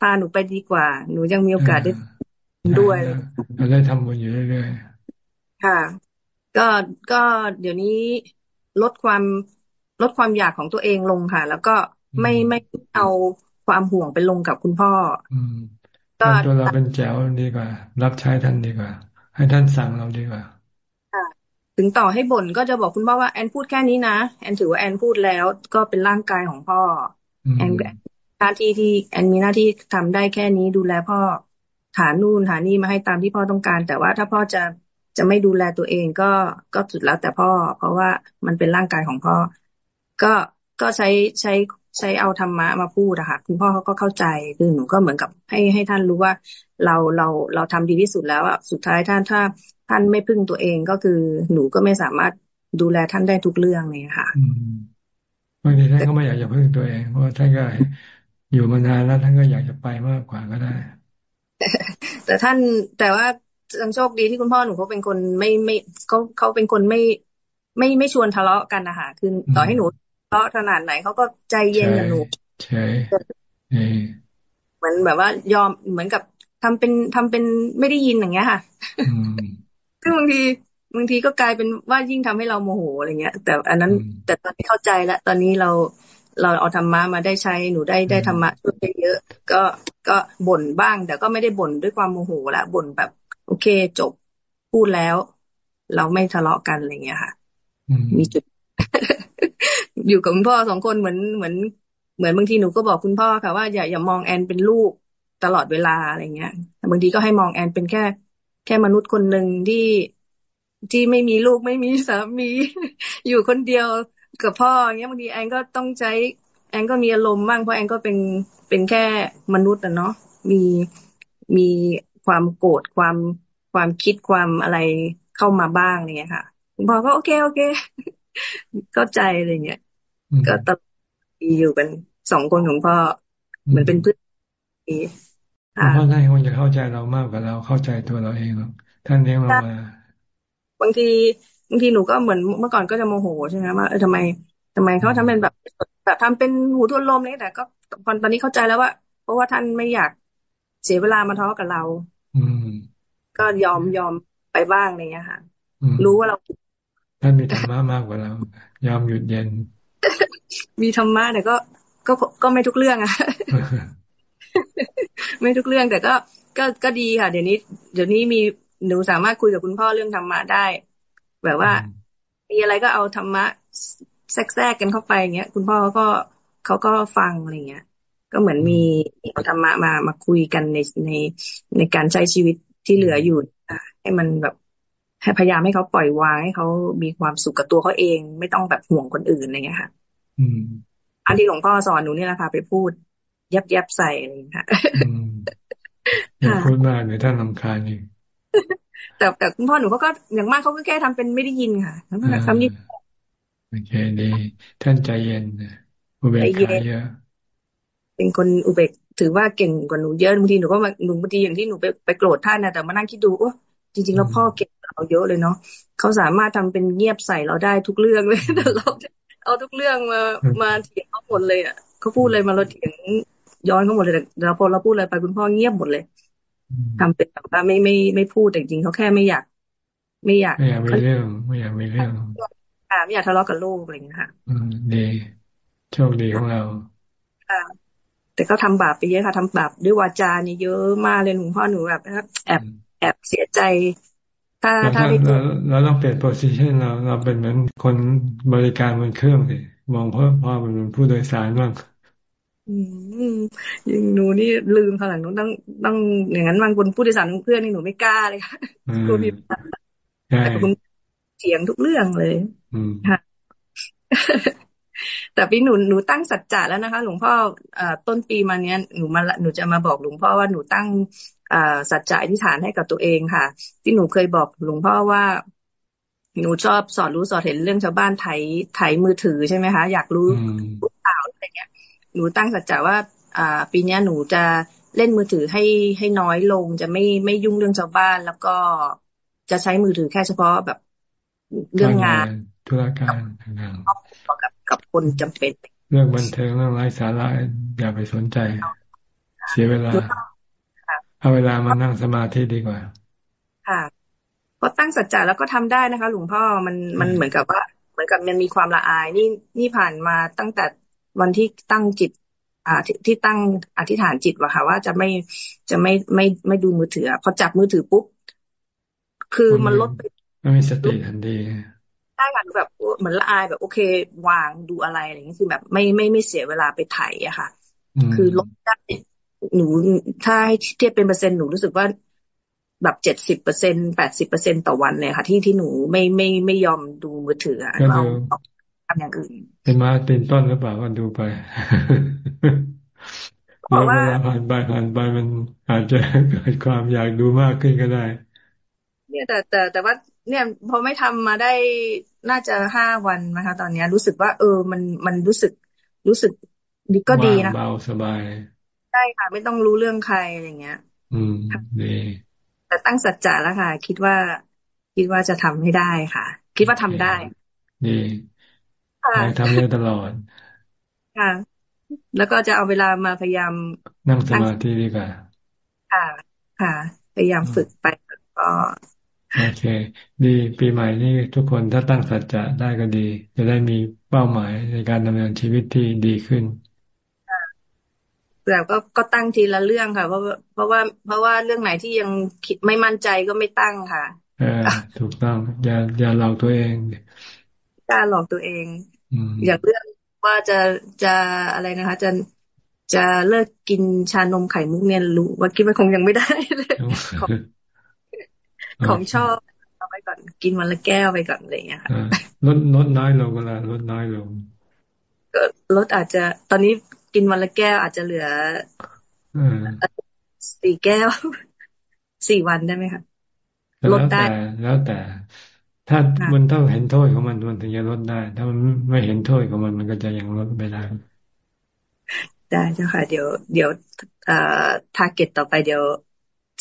พาหนูไปดีกว่า หนูยังมีโอกาสได้ด้วยเราได้ทำบุญอยู่เรื่อยๆค่ะ ก็ก็เดี๋ยวนี้ลดความลดความอยากของตัวเองลงค่ะ แล้วก็ไม่ไม่เอาความห่วงไปลงกับคุณพ่อก็ตัวเราเป็นแจ๋วดีกว่า รับใช้ท่านดีกว่า ให้ท่านสั่งเราดีกว่าถึงต่อให้บ่นก็จะบอกคุณพ่อว่าแอนพูดแค่นี้นะ แอนถือว่าแอนพูดแล้วก็เป็นร่างกายของพ่อ แอนหน้าที่ที่แอนมีหน้าที่ทำได้แค่นี้ดูแลพ่อหานู่นหานี่มาให้ตามที่พ่อต้องการ แต่ว่าถ้าพ่อจะจะไม่ดูแลตัวเองก็ก็สุดแล้วแต่พ่อ เพราะว่ามันเป็นร่างกายของพ่อ ก็ก็ใช้ใช้ใช้เอาธรรมะมาพูดอะค่ะคุณพ่อเขาก็เข้าใจคือหนูก็เหมือนกับให้ให้ท่านรู้ว่าเราเราเราทำดีที่สุดแล้วอะสุดท้ายท่านถ้าท่านไม่พึ่งตัวเองก็คือหนูก็ไม่สามารถดูแลท่านได้ทุกเรื่องเลยค่ะ บางทีท่านก็ไม่อยากจะพึ่งตัวเองเพราะท่านก็อยู่มานานแล้วท่านก็อยากจะไปมากกว่าก็ได้ แต่ท่านแต่ว่ายังโชคดีที่คุณพ่อหนูเขาเป็นคนไม่ไม่เขาเขาเป็นคนไม่ไม่ไม่ชวนทะเลาะกันนะคะคือต่อให้หนูทะเลาะขนาดไหนเขาก็ใจเย็นกับหนูใช่เหมือนแบบว่ายอมเหมือนกับทำเป็นทำเป็นไม่ได้ยินอย่างเงี้ยค่ะซึ่งบางที บางทีก็กลายเป็นว่ายิ่งทำให้เราโมโหอะไรเงี้ย แต่อันนั้นแต่ตอนนี้เข้าใจแล้วตอนนี้เราเราเอาธรรมะมาได้ใช้หนูได้ได้ธรรมะช่วยเยอะ ก็ก็บ่นบ้าง แต่ก็ไม่ได้บ่นด้วยความโมโหละบ่นแบบ โอเคจบพูดแล้ว เราไม่ทะเลาะกันอะไรเงี้ยค่ะมีจุด อยู่กับคุณพ่อสองคนเหมือนเหมือน เหมือนบางทีหนูก็บอกคุณพ่อค่ะว่าอย่าอย่ามองแอนเป็นลูกตลอดเวลาอะไรเงี้ยแต่บางทีก็ให้มองแอนเป็นแค่ แค่มนุษย์คนหนึ่งที่ ที่ไม่มีลูกไม่มีสามี อยู่คนเดียวกับพ่อเงี้ยบางทีแอนก็ต้องใช้อนก็มีอารมณ์บ้างเพราะแอนก็เป็นเป็นแค่มนุษย์อะเนาะมีมีความโกรธความความคิดความอะไรเข้ามาบ้างอะไรเงี้ยค่ะคุณพ่อก็โอเคโอเคเข้าใจอะไรเงี้ยก็ตลอดอยู่กันสองคนของพ่อเหมือนเป็นเพื่อนพ่อท่านคงจะเข้าใจเรามากกว่าเราเข้าใจตัวเราเองท่านเลี้ยงเรามา บางทีบางทีหนูก็เหมือนเมื่อก่อนก็จะโมโหใช่ไหมว่าเออทำไมทำไมเขาทำเป็นแบบแบบทำเป็นหูทวนลมเลยแต่ก็ตอนนี้เข้าใจแล้วว่า เพราะว่าท่านไม่อยากเสียเวลามาท้อกับเรา อืม ก็ยอมยอมไปบ้างอะไรเงี้ยค่ะ รู้ว่าเราท่านมีธรรมะมากกว่าเรา ยอมหยุดเย็น มีธรรมะแต่ก็ก็ก็ไม่ทุกเรื่องอะไม่ทุกเรื่องแต่ก็ก็ก็ดีค่ะ เดี๋ยวนี้ เดี๋ยวนี้มี หนูสามารถคุยกับคุณพ่อเรื่องธรรมะได้ แบบว่า มีอะไรก็เอาธรรมะแทรกกันเข้าไปเงี้ยคุณพ่อก็เขาก็ฟังอะไรเงี้ย ก็เหมือนมีธรรมะมามาคุยกันในในในการใช้ชีวิตที่เหลืออยู่ให้มันแบบให้พยายามให้เขาปล่อยวางให้เขามีความสุขกับตัวเขาเอง ไม่ต้องแบบห่วงคนอื่นอะไรเงี้ยค่ะอืมอันที่หลวงพ่อสอนหนูนี่แหละค่ะไปพูด ยับยับใส่อะไรอย่างเงี้ยอย่าพูดมากเดี๋ยวท่านลำคาญนี่ แต่แต่คุณพ่อหนูเขาก็อย่างมากเขาก็แค่ทำเป็นไม่ได้ยินค่ะทำนี้โอเคดีท่านใจเย็นอุเบกขาเยอะเป็นคนอุเบกถือว่าเก่งกว่าหนูเยอะบางทีหนูก็มาหนูบางทีอย่างที่หนูไปไปโกรธท่านนะแต่มานั่งคิดดูโอ้จริงๆแล้วพ่อเก่งเราเยอะเลยเนาะเขาสามารถทำเป็นเงียบใส่เราได้ทุกเรื่องเลยแต่เราเอาทุกเรื่องมามาเถียงเขาหมดเลยอะเขาพูดเลยมาเราเถียงย้อนเขาหมดเลยแต่พอเราพูดอะไรไปคุณพ่อเงียบหมดเลย ทำเป็นแบบว่าไม่ไม่ไม่พูดแต่จริงเขาแค่ไม่อยาก ไม่อยากไม่อยากมีเรื่อง ไม่อยากมีเรื่องอ่าไม่อยากทะเลาะกับลูกอะไรอย่างเงี้ยค่ะ อืมดีโชคดีของเราค่ะแต่เขาทาบาปไปเยอะค่ะทำบาปด้วยวาจาเนี่ยเยอะมากเลยหลวงพ่อหนูแบบแอบแอบเสียใจถ้าถ้าเราเราต้องเปลี่ยนโพสิชันเราเราเป็นเหมือนคนบริการบนเครื่องสิมองเพ่อพ่อเป็นผู้โดยสารบ้างอืม ยิงหนูนี่ลืมค่ะหลังหนูต้องต้องอย่างนั้นบางคนผู้โดยสารเพื่อนนี่หนูไม่กล้าเลยค่ะกลัวมีแต่คุณเสียงทุกเรื่องเลยค่ะแต่พี่หนูหนูตั้งสัจจะแล้วนะคะ หลวงพ่อต้นปีมาเนี้ยหนูมาหนูจะมาบอกหลวงพ่อว่าหนูตั้งสัจจะอธิษฐานให้กับตัวเองค่ะ ที่หนูเคยบอกหลวงพ่อว่า หนูชอบสอนรู้สอนเห็นเรื่องชาวบ้านไถไถมือถือใช่ไหมคะ อยากรู้รู้ข่าวอะไรเงี้ย หนูตั้งสัจจะว่า อ่า ปีนี้หนูจะเล่นมือถือให้ให้น้อยลง จะไม่ไม่ยุ่งเรื่องชาวบ้าน แล้วก็จะใช้มือถือแค่เฉพาะแบบเรื่องงานธุรการงานกับกับคนจำเป็น เรื่องบันเทิงเรื่องไร้สาระอย่าไปสนใจ เสียเวลาเอาเวลามานั่งสมาธิดีกว่า ค่ะพอตั้งสัจจะแล้วก็ทำได้นะคะ หลวงพ่อมันมันเหมือนกับว่า เหมือนกับมันมีความละอาย นี่นี่ผ่านมาตั้งแต่ วันที่ตั้งจิต อ่าที่ตั้งอธิษฐานจิตว่าค่ะ ว่าจะไม่จะไม่ไม่ไม่ดูมือถือพอจับมือถือปุ๊บคือมันลดไปไม่มีสติทันทีใช่ค่ะแบบเหมือนละอายแบบโอเค วางดูอะไรอะไรอย่างนี้คือแบบไม่ไม่ไม่เสียเวลาไปไถอะค่ะ คือลดได้หนูถ้าให้เทียบเป็นเปอร์เซ็นต์หนูรู้สึกว่าแบบเจ็ดสิบเปอร์เซ็นแปดสิบเปอร์เซ็นต่อวันเลยค่ะ ที่ที่หนูไม่ไม่ไม่ยอมดูมือถืออะเรา ทำอย่างอื่น เป็นมาเป็นต้นหรือเปล่าก็ดูไปแล้วเวลาผ่านไปผ่านไปมันอาจจะเกิดความอยากดูมากขึ้นก็ได้ เนี่ยแต่แต่แต่ว่าเนี่ยพอไม่ทำมาได้น่าจะห้าวันนะคะ ตอนนี้รู้สึกว่า เออมันมันรู้สึกรู้สึกดีก็ดีนะเบาสบายใช่ค่ะ ไม่ต้องรู้เรื่องใครอะไรเงี้ย อืมดีแต่ตั้งสัจจะแล้วค่ะ คิดว่า คิดว่าจะทำให้ได้ค่ะ คิดว่าทำได้ดี ทำได้ตลอด ค่ะ แล้วก็จะเอาเวลามาพยายาม นั่งสมาธิดีกว่า ค่ะ ค่ะ พยายามฝึกไปก็โอเค ดีปีใหม่นี่ทุกคนถ้าตั้งสัจจะได้ก็ดี จะได้มีเป้าหมายในการดำเนินชีวิตที่ดีขึ้นแต่ก็ก็ตั้งทีละเรื่องค่ะเพราะเพราะว่าเพราะว่าเรื่องไหนที่ยังคิดไม่มั่นใจก็ไม่ตั้งค่ะเออถูกต้องอย่าอย่าหลอกตัวเองกล้าหลอกตัวเอง อย่างเรื่องว่าจะจะอะไรนะคะ จะจะเลิกกินชานมไข่มุกเนี่ยรู้ว่าคิดว่าคงยังไม่ได้เลยของของชอบเอาไปก่อนกินวันละแก้วไปก่อนอะไรอย่างเงี้ยค่ะลดลดน้อยลงเวลาลดน้อยลงก็ลดอาจจะตอนนี้กินวันละแก้วอาจจะเหลือสี่แก้วสี่วันได้ไหมคะลดได้แล้วแต่ ถ้ามันต้องเห็นโทษของมันมันถึงจะลดได้ ถ้ามันไม่เห็นโทษของมันมันก็จะยังลดไม่ได้ได้เจ้าค่ะ เดี๋ยว เดี๋ยวเอ่อทาร์เก็ตต่อไปเดี๋ยว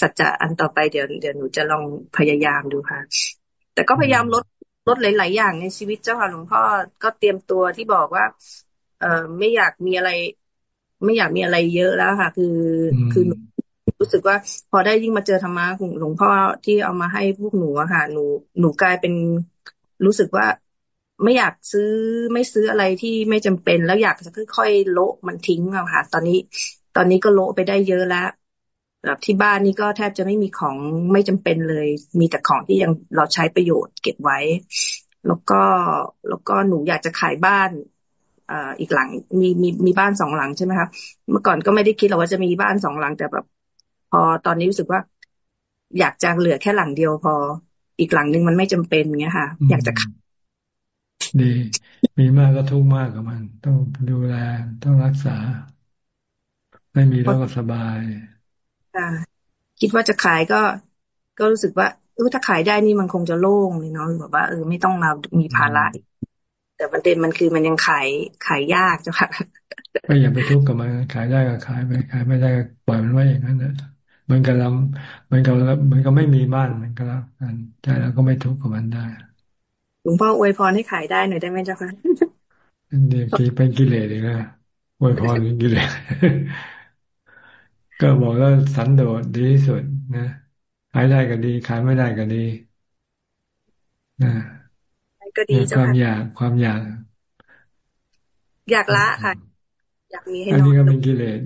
สัจจะอันต่อไปเดี๋ยวเดี๋ยวหนูจะลองพยายามดูค่ะ แต่ก็พยายามลดลดหลาย ๆ อย่างในชีวิตเจ้าค่ะหลวงพ่อก็เตรียมตัวที่บอกว่า เอ่อไม่อยากมีอะไร ไม่อยากมีอะไรเยอะแล้วค่ะ คือคือ รู้สึกว่าพอได้ยิ่งมาเจอธรรมะของหลวงพ่อที่เอามาให้พวกหนูอะค่ะ หนูหนูกลายเป็นรู้สึกว่าไม่อยากซื้อไม่ซื้ออะไรที่ไม่จำเป็น แล้วอยากจะค่อยๆโละมันทิ้งอะค่ะ ตอนนี้ตอนนี้ก็โละไปได้เยอะแล้วแบบที่บ้านนี่ก็แทบจะไม่มีของไม่จำเป็นเลย มีแต่ของที่ยังเราใช้ประโยชน์เก็บไว้ แล้วก็แล้วก็หนูอยากจะขายบ้านอ่าอีกหลังมีมีมีบ้านสองหลังใช่ไหมคะเมื่อก่อนก็ไม่ได้คิดหรอกว่าจะมีบ้านสองหลังแต่แบบ พอตอนนี้รู้สึกว่า อยากจะเหลือแค่หลังเดียวพอ อีกหลังนึงมันไม่จำเป็นเงี้ยค่ะ อยากจะขายดี มีมากก็ทุกมากกับมัน ต้องดูแลต้องรักษา ไม่มีแล้วก็สบายค่ะคิดว่าจะขายก็ ก็รู้สึกว่าเออถ้าขายได้นี่มันคงจะโล่งเลยเนาะแบบว่าเออไม่ต้องมามีภาระแต่ประเด็นมันคือมันยังขายขายยากเจ้าค่ะก็อย่าไปทุกข์กับมันขายได้ก็ขายไปขายไม่ได้ก็ปล่อยมันไว้อย่างนั้นนะ เหมือนกับเราเหมือนกับเหมือนกับไม่มีบ้านเหมือนกันแล้วกันใจเราก็ไม่ทุกข์กับมันได้หลวงพ่ออวยพรให้ขายได้หน่อยได้ไหมเจ้าค่ะเดี๋ยวเป็นกิเลสเลยนะอวยพรเป็นกิเลสก็บอกว่าสันโดษดีที่สุดนะขายได้ก็ดี ขายไม่ได้ก็ดีนะก็ดีความอยากความอยาก อยากละค่ะ อยากมีให้น้องอันนี้ก็เป็นกิเลส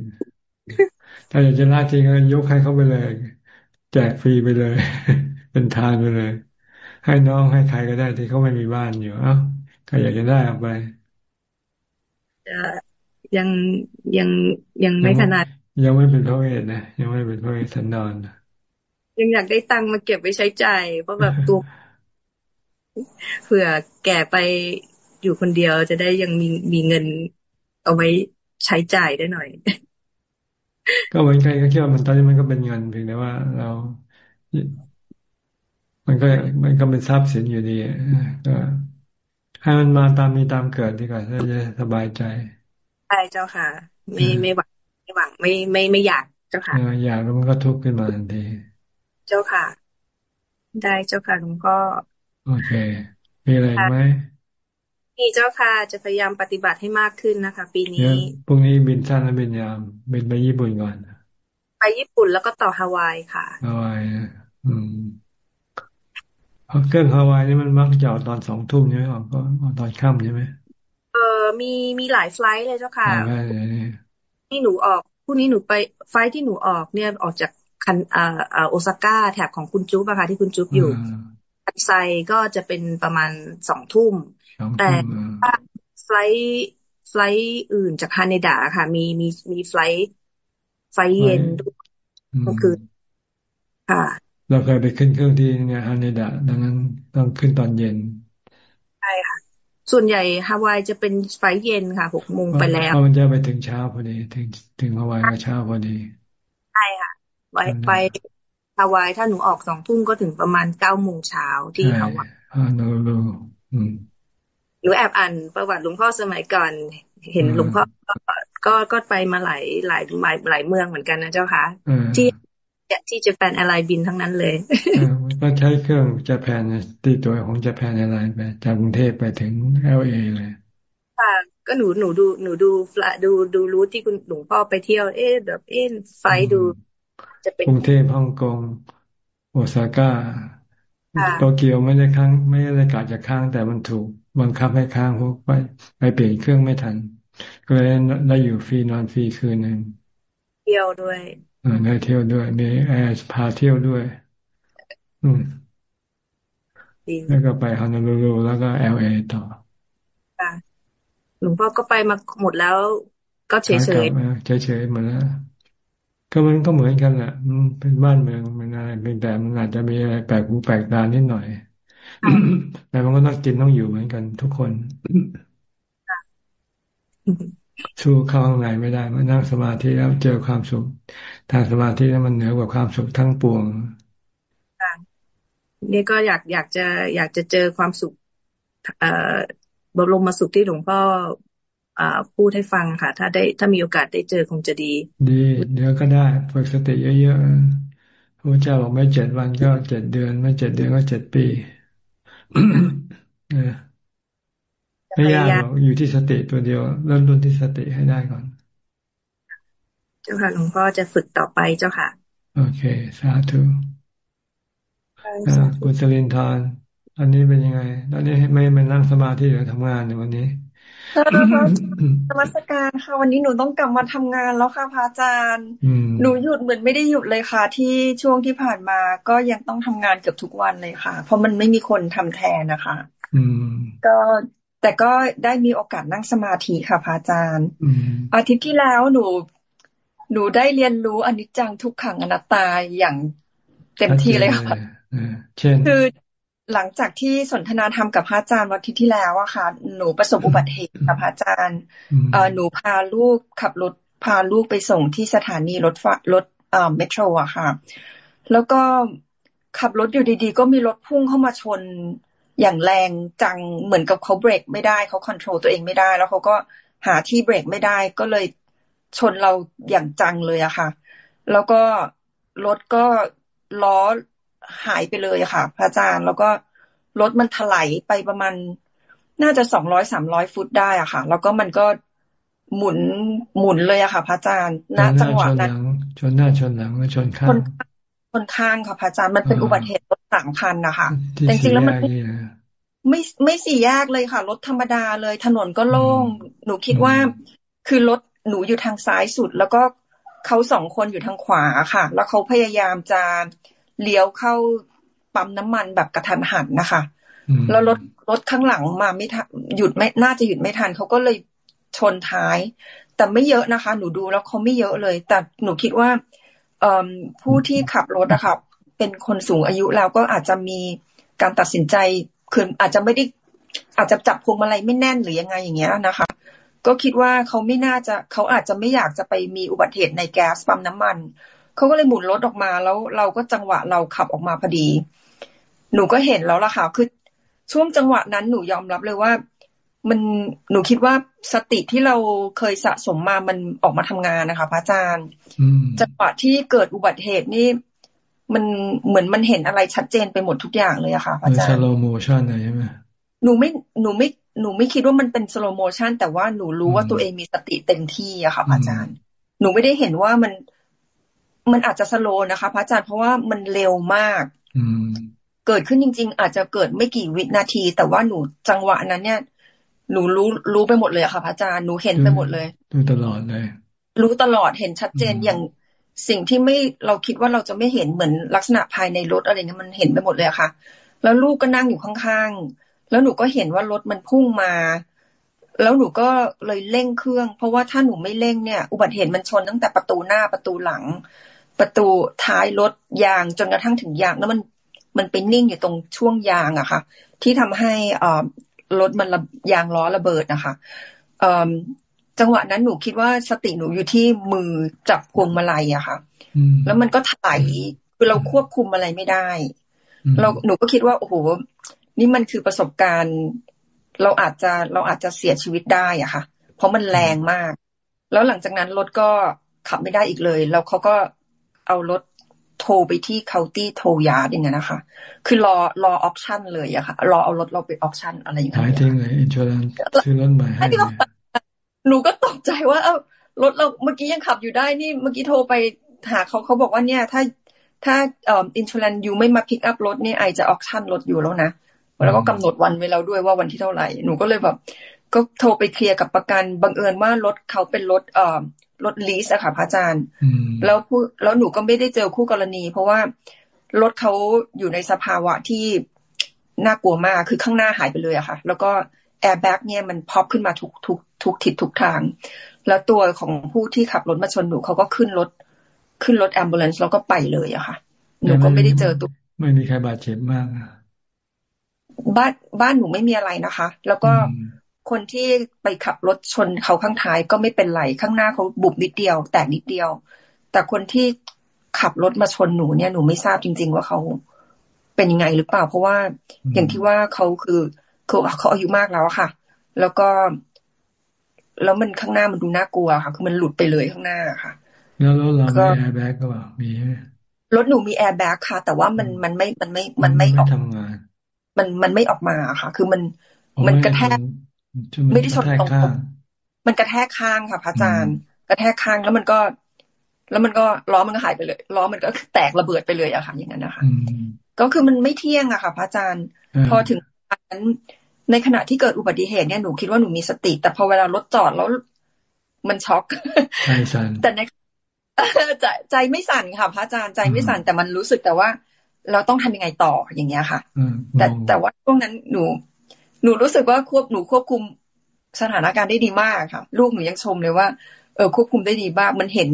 ถ้าอยากจะละจริงก็ยกให้เขาไปเลย แจกฟรีไปเลย เป็นทานไปเลย ให้น้องให้ใครก็ได้ที่เขาไม่มีบ้านอยู่เอ้าใครอยากจะได้เอาไปยังยังยังไม่ขนาด ยังไม่เป็นพระเวทนะยังไม่เป็นพระเวทสันดอนยังอยากได้ตังค์มาเก็บไว้ใช้จ่ายเพราะแบบตัวเผื่อแก่ไปอยู่คนเดียวจะได้ยังมีมีเงินเอาไว้ใช้จ่ายได้หน่อย ก็เหมือนกันก็คิดว่ามันตอนนี้มันก็เป็นเงินเพียงแต่ว่าเรา มันก็มันก็เป็นทรัพย์สินอยู่ดีก็ให้มันมาตามมีตามเกิดดีกว่าจะสบายใจใช่เจ้าค่ะ ไม่ไม่หวังไม่หวังไม่ไม่ไม่อยากเจ้าค่ะอยากแล้วมันก็ทุกข์ขึ้นมาทันทีเจ้าค่ะ ได้เจ้าค่ะหลวงพ่อโอเค มีอะไรไหม มีเจ้าค่ะจะพยายามปฏิบัติให้มากขึ้นนะคะ ปีนี้พรุ่งนี้บินสั้นและบินยามบินไปญี่ปุ่นก่อนไปญี่ปุ่นแล้วก็ต่อฮาวายค่ะฮาวายอืมเครื่องฮาวายนี่มันมักจะออกตอนสองทุ่มใช่ไหมออกก็ออกตอนค่ำใช่ไหมเออมีมีหลายไฟล์เลยเจ้าค่ะนี่หนูออกพรุ่งนี้หนูไปไฟล์ที่หนูออกเนี่ยออกจากคันอ่าอ่าโอซาก้าแถบของคุณจุ๊บอะค่ะที่คุณจุ๊บอยู่คันไซก็จะเป็นประมาณสองทุ่ม แต่ไฟล์ไฟล์อื่นจากฮานเนดาค่ะ มีมีมีไฟล์ไฟล์เย็นก็คือค่ะ เราเคยไปขึ้นเครื่องที่เนี่ยฮานเนดาดังนั้นต้องขึ้นตอนเย็นใช่ค่ะ ส่วนใหญ่ฮาวายจะเป็นไฟเย็นค่ะหกโมงไปแล้วมันจะไปถึงเช้าพอดีถึงถึงฮาวายก็เช้าพอดีใช่ค่ะไปไปฮาวายถ้าหนูออกสองทุ่มก็ถึงประมาณเก้าโมงเช้าที่ฮาวายอ่าโนโนห นูแอบอ่านประวัติหลวงพ่อสมัยก่อน เห็นหลวงพ่อก็ก็ไปมาหลายหลายหลายหลายเมืองเหมือนกันนะเจ้าค่ะที่ที่จะแปนอะไรบินทั้งนั้นเลยก็ใช้เครื่องจะแพนตีตัวของจะแพนอะไรไปจากกรุงเทพไปถึงเอลเอเลยค่ะก็หนูหนูดูหนูดูฟลดูดูรู้ที่คุณหลวงพ่อไปเที่ยวเอ๊ะแบบเอ๊ะไฟดู จะเป็นกรุงเทพฮ่องกงโอซาก้าโตเกียวไม่ได้ค้างไม่ได้กาจะค้างแต่มันถูก บังคับให้ค้างพวกไปไปเปลี่ยนเครื่องไม่ทัน ก็เลยได้อยู่ฟรีนอนฟรีคืนหนึ่งเที่ยวด้วยได้เที่ยวด้วย มีแอร์พาเที่ยวด้วย อืมแล้วก็ไปฮอนอลูลูแล้วก็เอลเอต่อหลวงพ่อก็ไปมาหมดแล้ว ก็เฉยเฉยเฉยเฉยหมดแล้วก็มันก็เหมือนกันแหละมันเป็นบ้านเมืองมันอะไรเป็นแต่มันอาจจะมีอะไรแปลกหูแปลกตานิดหน่อย แต่มันก็ต้องกินต้องอยู่เหมือนกันทุกคน สู้เข้าข้างในไม่ได้มานั่งสมาธิแล้วเจอความสุข ทางสมาธิแล้วมันเหนือกว่าความสุขทั้งปวงนี่ก็อยากอยากจะอยากจะเจอความสุข เอ่อบรมมาสุขที่หลวงพ่ออ่าพูดให้ฟังค่ะ ถ้าได้ถ้ามีโอกาสได้เจอคงจะดี ดี เดี๋ยวก็ได้ฝึกสติเยอะๆพระเจ้าบอกไม่เจ็ดวันก็เจ็ดเดือน ไม่เจ็ดเดือนก็เจ็ดปี ไม่ยากหรอกอยู่ที่สติตัวเดียว เริ่มต้นที่สติให้ได้ก่อน เจ้าค่ะหลวงพ่อจะฝึกต่อไปเจ้าค่ะ โอเค สาธุคุณสลินทานอันนี้เป็นยังไง ตอนนี้ไม่มานั่งสมาธิหรือทำงานในวันนี้ นมัสการค่ะ วันนี้หนูต้องกลับมาทำงานแล้วค่ะพระอาจารย์ หนูหยุดเหมือนไม่ได้หยุดเลยค่ะ ที่ช่วงที่ผ่านมาก็ยังต้องทำงานเกือบทุกวันเลยค่ะ เพราะมันไม่มีคนทำแทนนะคะก็แต่ก็ได้มีโอกาสนั่งสมาธิค่ะพระอาจารย์อาทิตย์ที่แล้วหนู หนูได้เรียนรู้อนิจจังทุกขังอนัตตาอย่างเต็มที่เลยค่ะคือ หลังจากที่สนทนาธรรมกับพระอาจารย์วันที่ที่แล้วอะค่ะ หนูประสบอุบัติเหตุกับพระอาจารย์เอหนูพาลูกขับรถพาลูกไปส่งที่สถานีรถไฟรถเอ่อเมโทรอะค่ะ แล้วก็ขับรถอยู่ดีๆ ก็มีรถพุ่งเข้ามาชนอย่างแรงจังเหมือนกับเขาเบรกไม่ได้เขาควบคุมตัวเองไม่ได้ แล้วเขาก็หาที่เบรกไม่ได้ก็เลยชนเราอย่างจังเลยอะค่ะ แล้วก็รถก็ล้อ หายไปเลยค่ะ พระอาจารย์แล้วก็รถมันถลายไปประมาณน่าจะสองร้อยสามร้อยฟุตได้อะค่ะ แล้วก็มันก็หมุนหมุนเลยอะค่ะ พระอาจารย์ณจังหวะนั้นชนหน้าชนหลังแล้วชนข้างชนข้างค่ะพระอาจารย์มันเป็นอุบัติเหตุรถสามคันนะคะแต่จริงๆแล้วมันไม่ไม่สี่แยกเลยค่ะ รถธรรมดาเลยถนนก็โล่ง หนูคิดว่าคือรถหนูอยู่ทางซ้ายสุด แล้วก็เขาสองคนอยู่ทางขวาค่ะ แล้วเขาพยายามจะ เลี้ยวเข้าปั๊มน้ำมันแบบกระทันหันนะคะแล้วรถรถข้างหลังมาไม่ทันหยุดไม่น่าจะหยุดไม่ทันเขาก็เลยชนท้าย แต่ไม่เยอะนะคะ หนูดูแล้วเขาไม่เยอะเลย แต่หนูคิดว่าผู้ที่ขับรถนะคะเป็นคนสูงอายุแล้วก็อาจจะมีการตัดสินใจคืออาจจะไม่ได้อาจจะจับพวงมาลัยไม่แน่นหรือยังไงอย่างเงี้ยนะคะ ก็คิดว่าเขาไม่น่าจะเขาอาจจะไม่อยากจะไปมีอุบัติเหตุในแก๊สปั๊มน้ำมัน เขาก็เลยหมุนรถออกมาแล้วเราก็จังหวะเราขับออกมาพอดี หนูก็เห็นแล้วล่ะค่ะคือช่วงจังหวะนั้นหนูยอมรับเลยว่า มันหนูคิดว่าสติที่เราเคยสะสมมามันออกมาทำงานนะคะพระอาจารย์จังหวะที่เกิดอุบัติเหตุนี่มันเหมือนมันเห็นอะไรชัดเจนไปหมดทุกอย่างเลยอะค่ะพระอาจารย์สโลโมชันใช่ไหมหนูไม่หนูไม่หนูไม่คิดว่ามันเป็น slow motion แต่ว่าหนูรู้ว่าตัวเองมีสติเต็มที่อะค่ะพระอาจารย์ หนูไม่ได้เห็นว่ามัน มันอาจจะ slow นะคะพระอาจารย์เพราะว่ามันเร็วมากเกิดขึ้นจริง ๆ อาจจะเกิดไม่กี่วินาที แต่ว่าหนูจังหวะนั้น เนี่ย หนูรู้รู้ไปหมดเลยอะค่ะพระอาจารย์หนูเห็นไปหมดเลยรู้ตลอดเลย รู้ตลอดเห็นชัดเจนอย่างสิ่งที่ไม่เราคิดว่าเราจะไม่เห็นเหมือนลักษณะภายในรถอะไรเนี่ยมันเห็นไปหมดเลยอะค่ะ แล้วลูกก็นั่งอยู่ข้างๆ แล้วหนูก็เห็นว่ารถมันพุ่งมา แล้วหนูก็เลยเร่งเครื่อง เพราะว่าถ้าหนูไม่เร่งเนี่ย อุบัติเหตุมันชนตั้งแต่ประตูหน้าประตูหลัง ประตูท้ายรถยางจนกระทั่งถึงยาง แล้วมันมันไปนิ่งอยู่ตรงช่วงยางอะค่ะ ที่ทำให้อ่ารถมันยางล้อระเบิดนะคะจังหวะนั้นหนูคิดว่าสติหนูอยู่ที่มือจับพวงมาลัยอะค่ะ แล้วมันก็ถลายคือเราควบคุมอะไรไม่ได้ เราหนูก็คิดว่าโอ้โหนี่มันคือประสบการณ์ เราอาจจะเราอาจจะเสียชีวิตได้อะค่ะ เพราะมันแรงมาก แล้วหลังจากนั้นรถก็ขับไม่ได้อีกเลย แล้วเขาก็ เอารถ tow ไปที่ county tow yard อย่างเงี้ยนะคะ คือรอรอออปชั่นเลยอะค่ะ รอเอารถเราไปออปชั่นอะไรอย่างเงี้ยขายทิ้งเลย insurance ซื้อรถใหม่ให้หนูก็ตกใจว่า เอ้ารถเราเมื่อกี้ยังขับอยู่ได้นี่ เมื่อกี้โทรไปหาเขาเขาบอกว่าเนี่ย ถ้าถ้าเอ่อ insurance you ไม่มา pick up รถนี่ I จะ auction รถอยู่แล้วนะแล้วก็กำหนดวันไว้แล้วด้วยว่าวันที่เท่าไหร่ หนูก็เลยแบบ ก็โทรไปเคลียร์กับประกันบังเอิญว่ารถเขาเป็นรถเอ่อ รถ lease อะค่ะพระอาจารย์แล้วผู้แล้วหนูก็ไม่ได้เจอคู่กรณี เพราะว่ารถเขาอยู่ในสภาวะที่น่ากลัวมากคือข้างหน้าหายไปเลยอะค่ะ แล้วก็แอร์แบ็กเนี่ยมันพอปขึ้นมาทุกทุกทุกทิศทุกทาง แล้วตัวของผู้ที่ขับรถมาชนหนูเขาก็ขึ้นรถ ขึ้นรถ ambulance แล้วก็ไปเลยอะค่ะ หนูก็ไม่ได้เจอตัวไม่มีใครบาดเจ็บมากบ้านบ้านหนูไม่มีอะไรนะคะ แล้วก็ คนที่ไปขับรถชนเขาข้างท้ายก็ไม่เป็นไรข้างหน้าเขาบุบนิดเดียว แตกนิดเดียว แต่คนที่ขับรถมาชนหนูเนี่ยหนูไม่ทราบจริง ๆ ว่าเขาเป็นยังไงหรือเปล่า เพราะว่าอย่างที่ว่าเขาคือเขาเขาอายุมากแล้วค่ะ แล้วก็ แล้วมันข้างหน้ามันดูน่ากลัวค่ะ คือมันหลุดไปเลยข้างหน้าค่ะ แล้วรถเรามีแอร์แบ็กก็ว่ามีรถหนูมีแอร์แบ็กค่ะ แต่ว่ามันมันไม่มันไม่มันไม่ออกทำงานมันมันไม่ออกมาค่ะ คือมันมันกระแทก ไม่ได้ชนตรงมันกระแทกข้างค่ะพระอาจารย์ กระแทกข้างแล้วมันก็ แล้วมันก็ล้อมันก็หายไปเลยล้อมันก็แตกระเบิดไปเลยอะค่ะ อย่างนั้นนะคะก็คือมันไม่เที่ยงอะค่ะ พระอาจารย์ พอถึงนั้นในขณะที่เกิดอุบัติเหตุเนี่ยหนูคิดว่าหนูมีสติ แต่พอเวลารถจอดแล้วมันช็อกใจสั่นแต่ในใจใจไม่สั่นค่ะพระอาจารย์ใจไม่สั่นแต่มันรู้สึกแต่ว่า เราต้องทำยังไงต่ออย่างเงี้ยค่ะแต่แต่ว่าช่วงนั้นหนู หนูรู้สึกว่าควบหนูควบคุมสถานการณ์ได้ดีมากค่ะ ลูกหนูยังชมเลยว่าเออควบคุมได้ดีมาก มันเห็น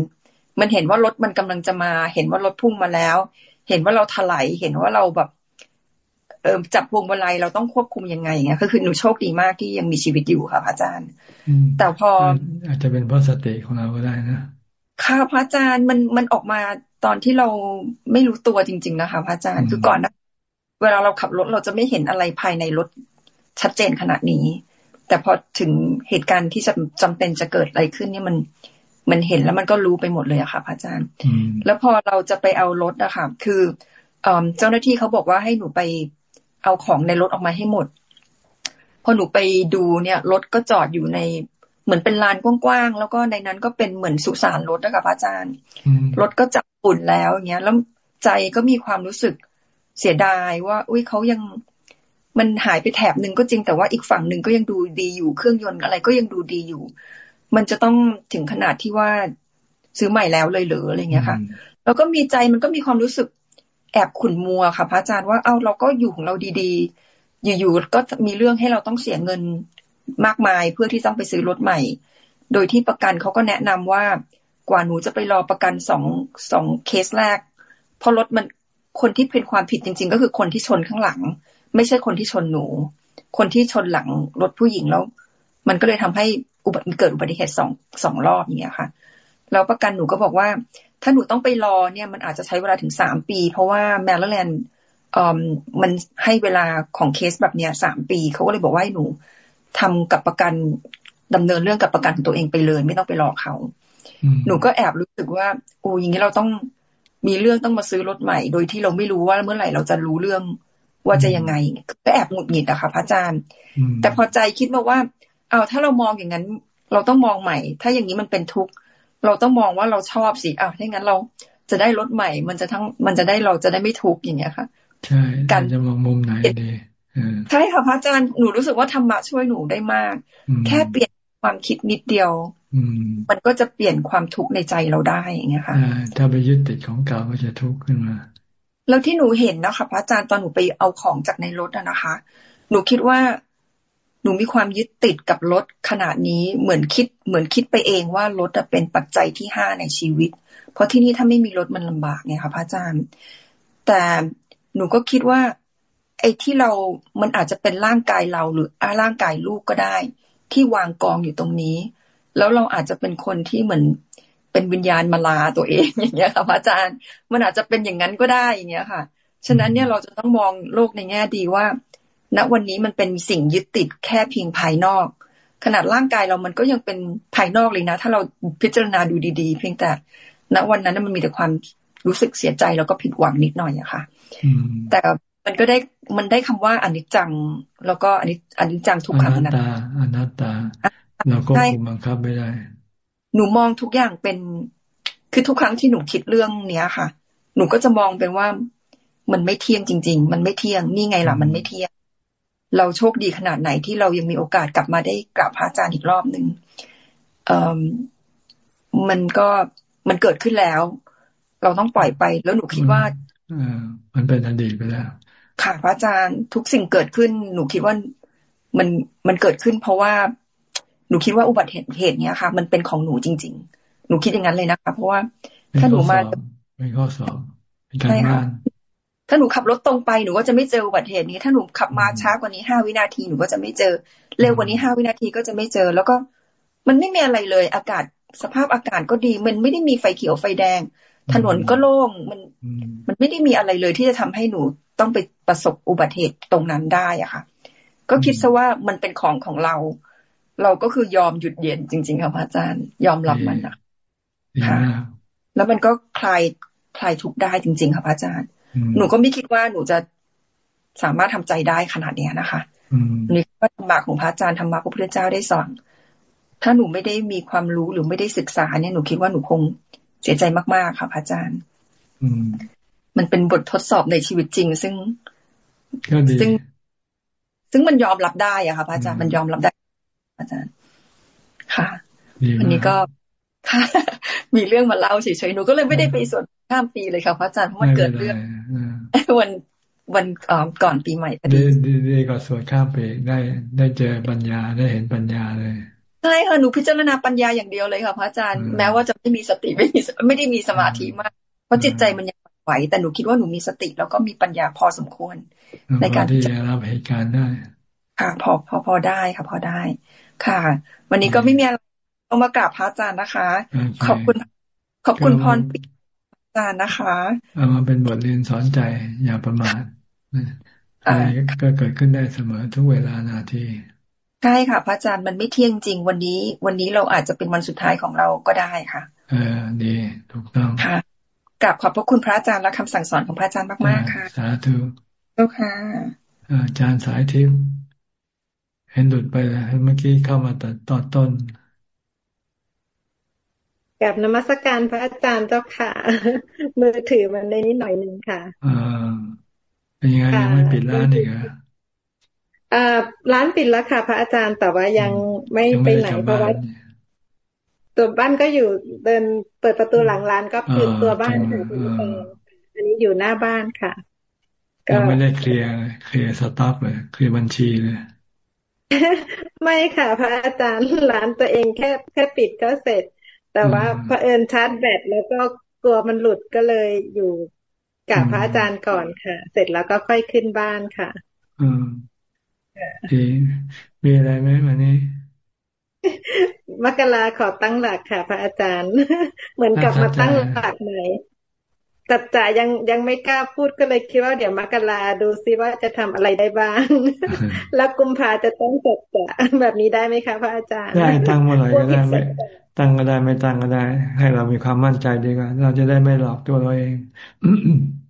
มันเห็นว่ารถมันกำลังจะมา เห็นว่ารถพุ่งมาแล้ว เห็นว่าเราถลายเห็นว่าเราแบบ เออจับพวงมาลัยเราต้องควบคุมยังไงเงี้ยก็คือหนูโชคดีมากที่ยังมีชีวิตอยู่ค่ะพระอาจารย์แต่พอ อาจจะเป็นเพราะสติของเราก็ได้นะค่ะพระอาจารย์มันมันออกมาตอนที่เราไม่รู้ตัวจริง ๆ นะคะพระอาจารย์คือก่อนนะเวลาเราขับรถเราจะไม่เห็นอะไรภายในรถ ชัดเจนขนาดนี้ แต่พอถึงเหตุการณ์ที่จำจำเป็นจะเกิดอะไรขึ้นเนี่ยมันมันเห็นแล้วมันก็รู้ไปหมดเลยอะค่ะพระอาจารย์ แล้วพอเราจะไปเอารถอะค่ะ คือเจ้าหน้าที่เขาบอกว่าให้หนูไปเอาของในรถออกมาให้หมด พอหนูไปดูเนี่ยรถก็จอดอยู่ในเหมือนเป็นลานกว้างๆ แล้วก็ในนั้นก็เป็นเหมือนสุสานรถนะคะพระอาจารย์ รถก็จับฝุ่นแล้วอย่างเงี้ย แล้วใจก็มีความรู้สึกเสียดายว่า อุ้ยเขายัง มันหายไปแถบหนึ่งก็จริงแต่ว่าอีกฝั่งหนึ่งก็ยังดูดีอยู่เครื่องยนต์อะไรก็ยังดูดีอยู่ มันจะต้องถึงขนาดที่ว่าซื้อใหม่แล้วเลยเหรออะไรเงี้ยค่ะ แล้วก็มีใจมันก็มีความรู้สึกแอบขุนมัวค่ะพระอาจารย์ว่าเอ้าเราก็อยู่ของเราดีๆ อยู่ๆก็มีเรื่องให้เราต้องเสียเงินมากมายเพื่อที่ต้องไปซื้อรถใหม่ โดยที่ประกันเขาก็แนะนำว่ากว่าหนูจะไปรอประกันสองสองเคสแรกเพราะรถมันคนที่เป็นความผิดจริง ๆ ก็คือคนที่ชนข้างหลัง ไม่ใช่คนที่ชนหนู คนที่ชนหลังรถผู้หญิงแล้ว มันก็เลยทำให้อุบัติเกิดอุบัติเหตุสองสองรอบอย่างเงี้ยค่ะแล้วประกันหนูก็บอกว่า ถ้าหนูต้องไปรอเนี่ยมันอาจจะใช้เวลาถึงสามปี เพราะว่าแมรแลนด์มันให้เวลาของเคสแบบเนี้ยสามปีเขาก็เลยบอกว่าให้หนูทำกับประกันดำเนินเรื่องกับประกันของตัวเองไปเลย ไม่ต้องไปรอเขา หนูก็แอบรู้สึกว่าโอ้อย่างนี้เราต้องมีเรื่องต้องมาซื้อรถใหม่ โดยที่เราไม่รู้ว่าเมื่อไหร่เราจะรู้เรื่อง ว่าจะยังไงก็แอบหงุดหงิดอะค่ะพระอาจารย์ แต่พอใจคิดมาว่า เอาถ้าเรามองอย่างนั้น เราต้องมองใหม่ ถ้าอย่างนี้มันเป็นทุกข์เราต้องมองว่าเราชอบสิอ้าวถ้างั้นเราจะได้รถใหม่ มันจะทั้งมันจะได้เราจะได้ไม่ทุกข์อย่างเงี้ยค่ะ ใช่การจะมองมุมไหนดีใช่ค่ะพระอาจารย์หนูรู้สึกว่าธรรมะช่วยหนูได้มาก แค่เปลี่ยนความคิดนิดเดียวมันก็จะเปลี่ยนความทุกข์ในใจเราได้อย่างเงี้ยค่ะถ้าไปยึดติดของเก่าก็จะทุกข์ขึ้นมา แล้วที่หนูเห็นนะคะพระอาจารย์ตอนหนูไปเอาของจากในรถนะคะ หนูคิดว่าหนูมีความยึดติดกับรถขนาดนี้เหมือนคิดเหมือนคิดไปเองว่ารถเป็นปัจจัยที่ห้าในชีวิต เพราะที่นี่ถ้าไม่มีรถมันลำบากไงคะพระอาจารย์ แต่หนูก็คิดว่า ไอ้ที่เรา มันอาจจะเป็นร่างกายเราหรือร่างกายลูกก็ได้ ที่วางกองอยู่ตรงนี้ แล้วเราอาจจะเป็นคนที่เหมือน เป็นวิญญาณมาลาตัวเองอย่างเงี้ยค่ะพระอาจารย์ มันอาจจะเป็นอย่างนั้นก็ได้อย่างเงี้ยค่ะ ฉะนั้นเนี่ยเราจะต้องมองโลกในแง่ดีว่า ณวันนี้มันเป็นสิ่งยึดติดแค่เพียงภายนอก ขนาดร่างกายเรามันก็ยังเป็นภายนอกเลยนะ ถ้าเราพิจารณาดูดีๆ เพียงแต่ ณวันนั้นมันมีแต่ความรู้สึกเสียใจแล้วก็ผิดหวังนิดหน่อยอะค่ะแต่มันก็ได้มันได้คำว่าอนิจจัง แล้วก็อนิจอนิจจังทุกขังอนัตตาอนัตตาเราก็คุมบังคับไม่ได้ หนูมองทุกอย่างเป็น คือทุกครั้งที่หนูคิดเรื่องเนี้ยค่ะ หนูก็จะมองเป็นว่ามันไม่เที่ยงจริง ๆ มันไม่เที่ยง นี่ไงล่ะ มันไม่เที่ยง เราโชคดีขนาดไหนที่เรายังมีโอกาสกลับมาได้กราบพระอาจารย์อีกรอบหนึ่งเอ่อมันก็มันเกิดขึ้นแล้ว เราต้องปล่อยไป แล้วหนูคิดว่าอมันเป็นอดีตไปแล้ว ค่ะพระอาจารย์ทุกสิ่งเกิดขึ้น หนูคิดว่ามันมันเกิดขึ้น เพราะว่าห นูคิดว่าอุบัติเหตุเนี้ยค่ะ มันเป็นของหนูจริง ๆ หนูคิดอย่างนั้นเลยนะคะ เพราะว่าถ้าหนูมาเป็นข้อสอบเป็นการบ้านถ้ถ้าหนูขับรถตรงไปหนูก็จะไม่เจออุบัติเหตุนี้ ถ้าหนูขับมาช้ากว่านี้ห้าวินาทีหนูก็จะไม่เจอ เร็วกว่านี้ห้าวินาทีก็จะไม่เจอ แล้วก็มันไม่มีอะไรเลย อากาศสภาพอากาศก็ดี มันไม่ได้มีไฟเขียวไฟแดง ถนนก็โล่งมันมันไม่ได้มีอะไรเลยที่จะทำให้หนูต้องไปประสบอุบัติเหตุตรงนั้นได้อะค่ะ ก็คิดซะว่ามันเป็นของของเรา เราก็คือยอมหยุดเย็นจริง ๆ ค่ะพระอาจารย์ ยอมรับมันนะค่ะ แล้วมันก็คลายคลายทุกได้จริง ๆ ค่ะพระอาจารย์ หนูก็ไม่คิดว่าหนูจะสามารถทำใจได้ขนาดเนี้ยนะคะนี่ก็ธรรมะของพระอาจารย์ธรรมะพระพุทธเจ้าได้สอนถ้าหนูไม่ได้มีความรู้หรือไม่ได้ศึกษาเนี่ยหนูคิดว่าหนูคงเสียใจมากๆค่ะพระอาจารย์มันเป็นบททดสอบในชีวิตจริง ซึ่งซึ่ง ซึ่งมันยอมรับได้อะค่ะพระอาจารย์มันยอมรับได้ อาจารย์ ค่ะอันนี้ก็ค่ะมีเรื่องมาเล่าเฉยๆหนูก็เลยไม่ได้ไปสวดข้ามปีเลยค่ะพระอาจารย์เพราะมันเกิดเรื่องวันวันก่อนปีใหม่พอดีดีก็สวดข้ามปีได้ได้เจอปัญญาได้เห็นปัญญาเลยใช่ค่ะหนูพิจารณาปัญญาอย่างเดียวเลยค่ะพระอาจารย์แม้ว่าจะไม่มีสติไม่มีไม่ได้มีสมาธิมาก เพราะจิตใจมันยังไหว แต่หนูคิดว่าหนูมีสติ แล้วก็มีปัญญาพอสมควร ในการที่จะรับเหตุการณ์ได้ ค่ะพอพอพอได้ค่ะพอได้ ค่ะ วันนี้ก็ไม่มีอะไรต้องมากราบพระอาจารย์นะคะ ขอบคุณขอบคุณพรปิอาจารย์นะคะ เอามาเป็นบทเรียนสอนใจอย่าประมาทอะไรก็เกิดขึ้นได้เสมอทุกเวลานาทีใช่ค่ะ พระอาจารย์มันไม่เที่ยงจริงวันนี้ วันนี้เราอาจจะเป็นวันสุดท้ายของเราก็ได้ค่ะ เออดีถูกต้องค่ะกราบขอบพระคุณพระอาจารย์และคำสั่งสอนของพระอาจารย์มากๆค่ะ สาธุเจ้าค่ะอาจารย์สายทิพย์ เห็นดุดไปแล้วเมื่อกี้เข้ามาตัดต่อต้นกับนมัสการพระอาจารย์เจ้าค่ะ มือถือมันในนี้หน่อยหนึ่งค่ะอ่าเป็นยังไงยังไม่ปิดร้านอีกเหรออ่าร้านปิดแล้วค่ะ พระอาจารย์แต่ว่ายังไม่ไปไหนเพราะว่าตัวบ้านก็อยู่เดินเปิดประตูหลังร้านก็ปิดตัวบ้านค่ะอันนี้อยู่หน้าบ้านค่ะก็ไม่ได้เคลียร์เคลียร์สต็อกเลยเคลียร์บัญชีเลย ไม่ค่ะ พระอาจารย์ร้านตัวเองแค่แค่ปิดก็เสร็จ แต่ว่าเผอิญชาร์จแบตแล้วก็กลัวมันหลุดก็เลยอยู่กับพระอาจารย์ก่อนค่ะ เสร็จแล้วก็ค่อยขึ้นบ้านค่ะอืมดีมีอะไรไหมวันนี้มกราขอตั้งหลักค่ะ พระอาจารย์ เหมือนกับมาตั้งหลักใหม่ ตัดจ่ายังยังไม่กล้าพูดก็เลยคิดว่าเดี๋ยวมกราดูซิว่าจะทำอะไรได้บ้าง แล้วกุมภาจะต้องจัดจ่าแบบนี้ได้ไหมคะพระอาจารย์ได้ตั้งเมื่อไหร่ก็ได้ไม่ตั้งก็ได้ไม่ตั้งก็ได้ ให้เรามีความมั่นใจดีกว่าเราจะได้ไม่หลอกตัวเราเอง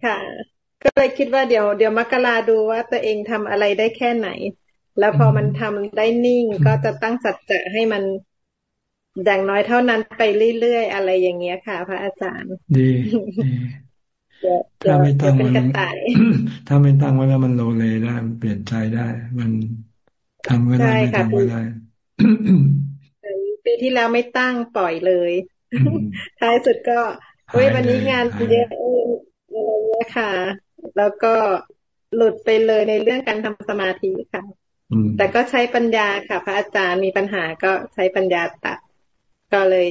ค่ะ ก็เลยคิดว่าเดี๋ยวเดี๋ยวมกราดูว่าตัวเองทำอะไรได้แค่ไหน แล้วพอมันทำได้นิ่งก็จะตั้งสัจจะให้มันอย่างน้อยเท่านั้นไปเรื่อยๆอะไรอย่างเงี้ยค่ะ พระอาจารย์ ดี ถ้าไม่ตั้งมันถ้าไม่ตั้งไว้แล้วมันโลเลได้มันเปลี่ยนใจได้ มันทำก็ได้ไม่ทำก็ได้ปีที่แล้วไม่ตั้งปล่อยเลยท้ายสุดก็เว้ยวันนี้งานเยอะอะไรเงี้ยค่ะ แล้วก็หลุดไปเลยในเรื่องการทำสมาธิค่ะ แต่ก็ใช้ปัญญาค่ะ พระอาจารย์มีปัญหาก็ใช้ปัญญาตัด ก็เลย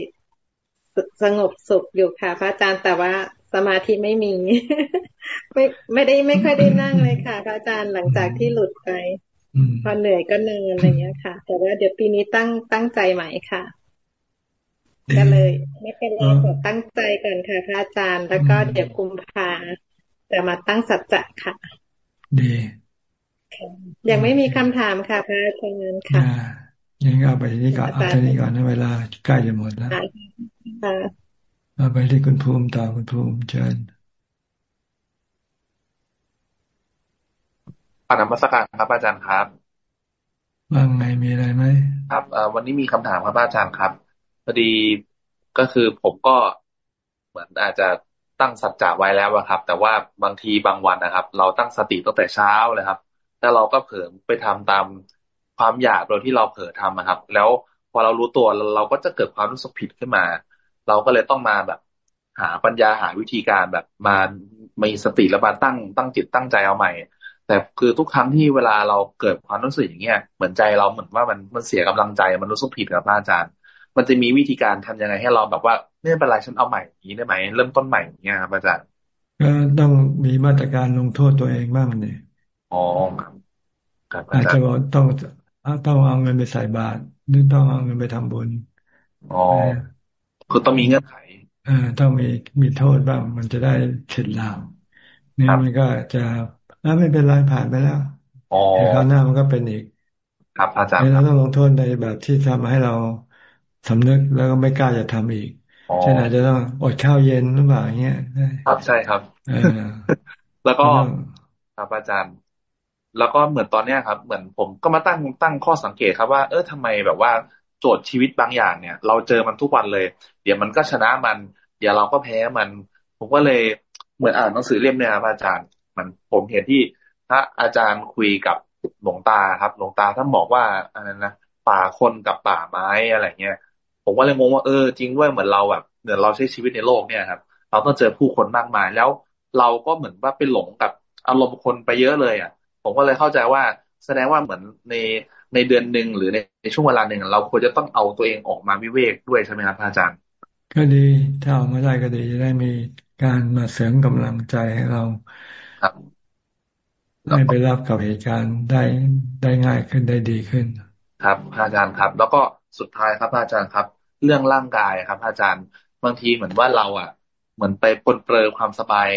สงบสุขอยู่ค่ะ พระอาจารย์แต่ว่า สมาธิไม่มี ไม่ไม่ได้ไม่ค่อยได้นั่งเลยค่ะพระอาจารย์หลังจากที่หลุดไปพอเหนื่อยก็เนินอะไรเงี้ยค่ะ แต่ว่าเดี๋ยวปีนี้ตั้งตั้งใจใหม่ค่ะก็เลย ไม่เป็นไรขอตั้งใจก่อนค่ะพระอาจารย์ แล้วก็เดี๋ยวคุมพาจะมาตั้งสัจจะค่ะดียังไม่มีคำถามค่ะพระอาจารย์ค่ะยังเอาไปที่นี่ก่อนเอาที่นี่ก่อนนะเวลาใกล้จะหมดแล้ว เอาไปที่คุณภูมิต่อคุณภูมิเชิญปานมัสการครับอาจารย์ครับว่าไงมีอะไรไหมครับวันนี้มีคำถามครับอาจารย์ครับพอดีก็คือผมก็เหมือนอาจจะตั้งสัจจะไว้แล้วครับ แต่ว่าบางทีบางวันนะครับ เราตั้งสติตั้งแต่เช้าเลยครับแล้วเราก็เผลอไปทำตามความอยากโดยที่เราเผลอทำนะครับ แล้วพอเรารู้ตัวเราก็จะเกิดความรู้สึกผิดขึ้นมา เราก็เลยต้องมาแบบ หาปัญญาหาวิธีการแบบมามีสติแล้วมาตั้งตั้งจิตตั้งใจเอาใหม่ แต่คือทุกครั้งที่เวลาเราเกิดความรู้สึกอย่างเงี้ยเหมือนใจเราเหมือนว่ามันมันเสียกำลังใจมันรู้สึกผิดกับพระอาจารย์ มันจะมีวิธีการทำยังไงให้เราแบบว่าไม่เป็นไรฉันเอาใหม่อย่างนี้ได้ไหมเริ่มต้นใหม่อย่างเงี้ยครับอาจารย์ก็ต้องมีมาตรการลงโทษตัวเองบ้างเนี่ยอ๋อครับอาจจะต้องต้องเอาเงินไปใส่บาตรหรือต้องเอาเงินไปทำบุญอ๋อ คือต้องมีเงื่อนไขอ่าต้องมีมีโทษบ้าง มันจะได้เข็ดหลาบเนี่ยมันก็จะไม่เป็นไรผ่านไปแล้วแต่คราวหน้ามันก็เป็นอีก ครับอาจารย์เราต้องลงโทษในแบบที่ทำให้เราสำนึกแล้วก็ไม่กล้าจะทำอีกเช่นอาจจะต้องอดข้าวเย็นหรือเปล่าอย่างเงี้ยครับใช่ครับแล้วก็ครับอาจารย์ แล้วก็เหมือนตอนเนี้ยครับ เหมือนผมก็มาตั้งตั้งข้อสังเกตครับว่าเออทำไมแบบว่า โจทย์ชีวิตบางอย่างเนี่ย เราเจอมันทุกวันเลย เดี๋ยวมันก็ชนะมัน เดี๋ยวเราก็แพ้มัน ผมก็เลยเหมือนอ่านหนังสือเล่มเนี่ยครับอาจารย์ มันผมเห็นที่พระอาจารย์คุยกับหลวงตาครับหลวงตาท่านบอกว่าอะไรนะป่าคนกับป่าไม้อะไรเงี้ยผมก็เลยงงว่าเออจริงด้วยเหมือนเราแบบเหมือนเราใช้ชีวิตในโลกเนี่ยครับ เราต้องเจอผู้คนมากมายแล้ว เราก็เหมือนว่าไปหลงกับอารมณ์คนไปเยอะเลยอะ ผมก็เลยเข้าใจว่าแสดงว่าเหมือนใน ในเดือนหนึ่งหรือในในช่วงเวลาหนึ่งเราควรจะต้องเอาตัวเองออกมาวิเวกด้วยใช่ไหมครับอาจารย์ ก็ดี ถ้าออกมาได้ก็ดีจะได้มีการมาเสริมกำลังใจให้เราครับให้ไปรับกับเหตุการณ์ได้ได้ง่ายขึ้นได้ดีขึ้น ครับอาจารย์ครับ แล้วก็สุดท้ายครับอาจารย์ครับ เรื่องร่างกายครับอาจารย์บางทีเหมือนว่าเราอะ เหมือนไปปนเปื้อความสบาย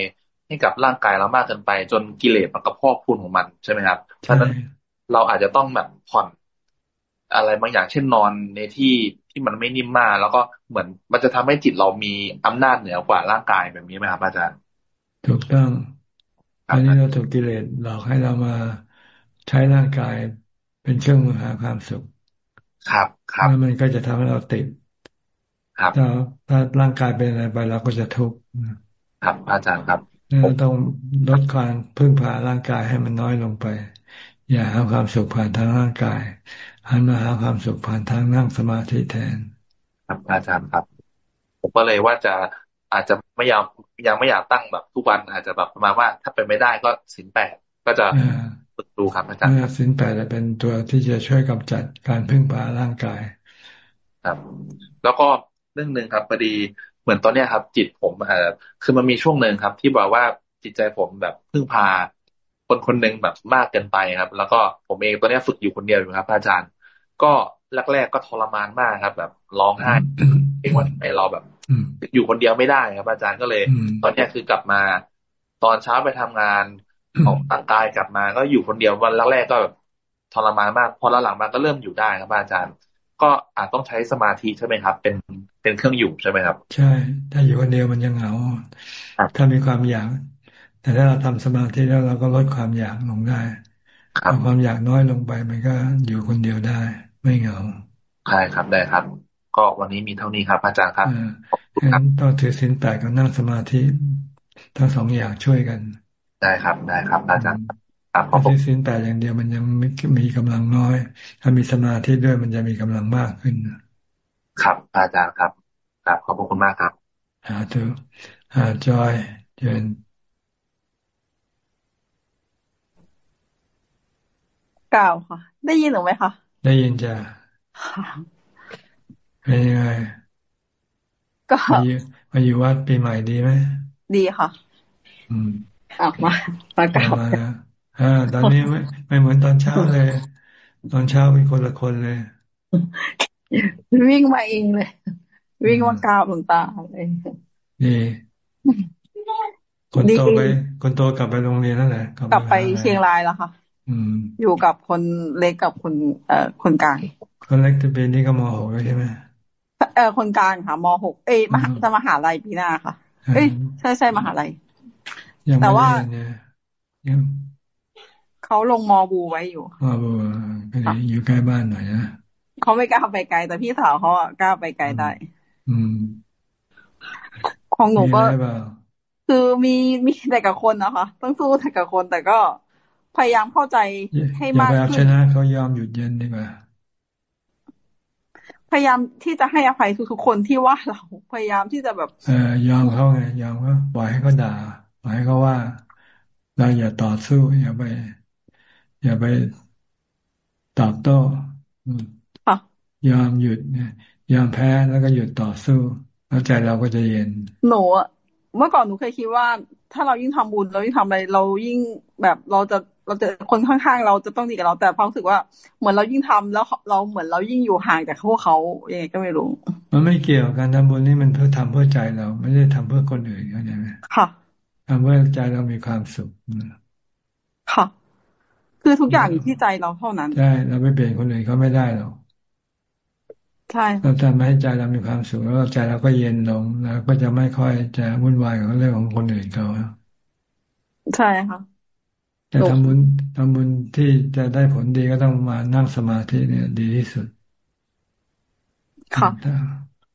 ให้กับร่างกายเรามากเกินไป จนกิเลสมันกระพอกพูนของมันใช่ไหมครับเพราะนั้น เราอาจจะต้องแบบผ่อนอะไรบางอย่างเช่นนอนในที่ที่มันไม่นิ่มมาก แล้วก็เหมือนมันจะทำให้จิตเรามีอำนาจเหนือกว่าร่างกายแบบนี้ไหมครับอาจารย์ ถูกต้องอันนี้เราถูกกิเลสหลอกให้เรามาใช้ร่างกายเป็นเครื่องมือหาความสุข ครับครับแล้วมันก็จะทำให้เราติด ครับถ้าถ้าร่างกายเป็นอะไรไปเราก็จะทุกข์ครับอาจารย์ครับเราต้องลดความพึ่งพาร่างกายให้มันน้อยลงไป อย่าหาความสุขผ่านทางร่างกายหันมาหาความสุขผ่านทางนั่งสมาธิแทน ครับอาจารย์ครับ ผมก็เลยว่าจะอาจจะไม่ยอมยังไม่อยากตั้งแบบทุกวันอาจจะแบบประมาณว่า ถ้าเป็นไม่ได้ก็สินแปดก็จะฝึกดูครับอาจารย์สินแปดจะเป็นตัวที่จะช่วยกำจัดการพึ่งพาร่างกาย ครับ แล้วก็เรื่องหนึ่งครับพอดีเหมือนตอนเนี้ยครับ จิตผมเอ่อคือมันมีช่วงหนึ่งครับ ที่บอกว่าจิตใจผมแบบพึ่งพา คนคนหนึ่งแบบมากเกินไปครับ แล้วก็ผมเองตอนนี้ฝึกอยู่คนเดียวอยู่ครับอาจารย์ ก็แรกๆก็ทรมานมากครับ แบบร้องไห้เองว่าไอเราแบบอยู่คนเดียวไม่ได้ครับ อาจารย์ก็เลย ตอนนี้คือกลับมาตอนเช้าไปทำงานออกต่างกายกลับมา ก็อยู่คนเดียววันแรกๆก็แบบทรมานมาก พอหลังมาก็เริ่มอยู่ได้ครับอาจารย์ ก็อาจต้องใช้สมาธิใช่ไหมครับ เป็นเป็นเครื่องอยู่ใช่ไหมครับ ใช่ ถ้าอยู่คนเดียวมันยังเหงา ถ้ามีความอยาก แต่ถ้าเราทำสมาธิแล้วเราก็ลดความอยากลงได้เอาความอยากน้อยลงไป มันก็อยู่คนเดียวได้ ไม่เหงาใช่ครับได้ครับ ก็วันนี้มีเท่านี้ครับอาจารย์ครับงั้นต้องถือสินแปดกับนั่งสมาธิทั้งสองอย่างช่วยกัน ได้ครับได้ครับ อาจารย์ครับถ้าถือสินแปดอย่างเดียวมันยังมีกำลังน้อย ถ้ามีสมาธิด้วยมันจะมีกำลังมากขึ้นครับอาจารย์ครับครับขอบคุณมากครับหาตัวหาจอยเชิญ กล่าวค่ะ ได้ยินหรือไหมคะ ได้ยินจ้ะเป็นยังไงก็มาอยู่วัดปีใหม่ดีไหม ดีค่ะ อืมออกมาปากามาอ่าตอนนี้ไม่ไม่เหมือนตอนเช้าเลย ตอนเช้าเป็นคนละคนเลย วิ่งมาเองเลย วิ่งมากราบหลวงตาเลยดีคนโตไป คนโตกลับไปโรงเรียนนั่นแหละกลับไปเชียงรายแล้วค่ะ อยู่กับคนเล็กกับคนเอ่อคนกลางคนเล็กจะเป็นนี่ก็มหกใช่ไหมเออคนกลางค่ะมหกเอ้ยมหาจะมหาลัยปีหน้าค่ะ เอ้ยใช่ใช่มหาลัยแต่ว่าเขาลงมอบูไว้อยู่มอบูก็อยู่ใกล้บ้านหน่อยนะเขาไม่กล้าไปไกล แต่พี่สาวเขาอะกล้าไปไกลได้ อืมของหนูก็คือมีมีแต่กับคนนะคะต้องสู้แต่กับคนแต่ก็ พยายามเข้าใจให้มากขึ้นชนะเขายอมหยุดเย็นดีกว่าพยายามที่จะให้อภัยทุกๆคนที่ว่าเราพยายามที่จะแบบเออยอมเขาไงยอมเขาปล่อยให้เขาด่าปล่อยให้เขาว่า เราอย่าต่อสู้อย่าไป อย่าไปตอบโต้ยอมหยุดเนี่ยยอมแพ้แล้วก็หยุดต่อสู้ แล้วใจเราก็จะเย็นหนูเมื่อก่อนหนูเคยคิดว่า ถ้าเรายิ่งทำบุญเรายิ่งทำอะไร เรายิ่งแบบเราจะ เราจะคนข้างๆเราจะต้องดีกับเรา แต่ความรู้สึกว่าเหมือนเรายิ่งทำแล้วเราเหมือนเรายิ่งอยู่ห่างจากพวกเขายังไงก็ไม่รู้ มันไม่เกี่ยวการทำบุญนี่มันเพื่อทำเพื่อใจเรา ไม่ได้ทำเพื่อคนอื่นเข้าใจไหมค่ะทำเพื่อใจเรามีความสุขค่ะ คือทุกอย่างอยู่ที่ใจเราเท่านั้นใช่เราไม่เปลี่ยนคนอื่นเขาไม่ได้หรอกใช่เราทำให้ใจเรามีความสุขแล้วใจเราก็เย็นลงแล้วก็จะไม่ค่อยจะวุ่นวายกับเรื่องของคนอื่นเขาใช่ค่ะ แต่ทำบุญทำบุญที่จะได้ผลดีก็ต้องมานั่งสมาธิเนี่ย ดีที่สุดค่ะ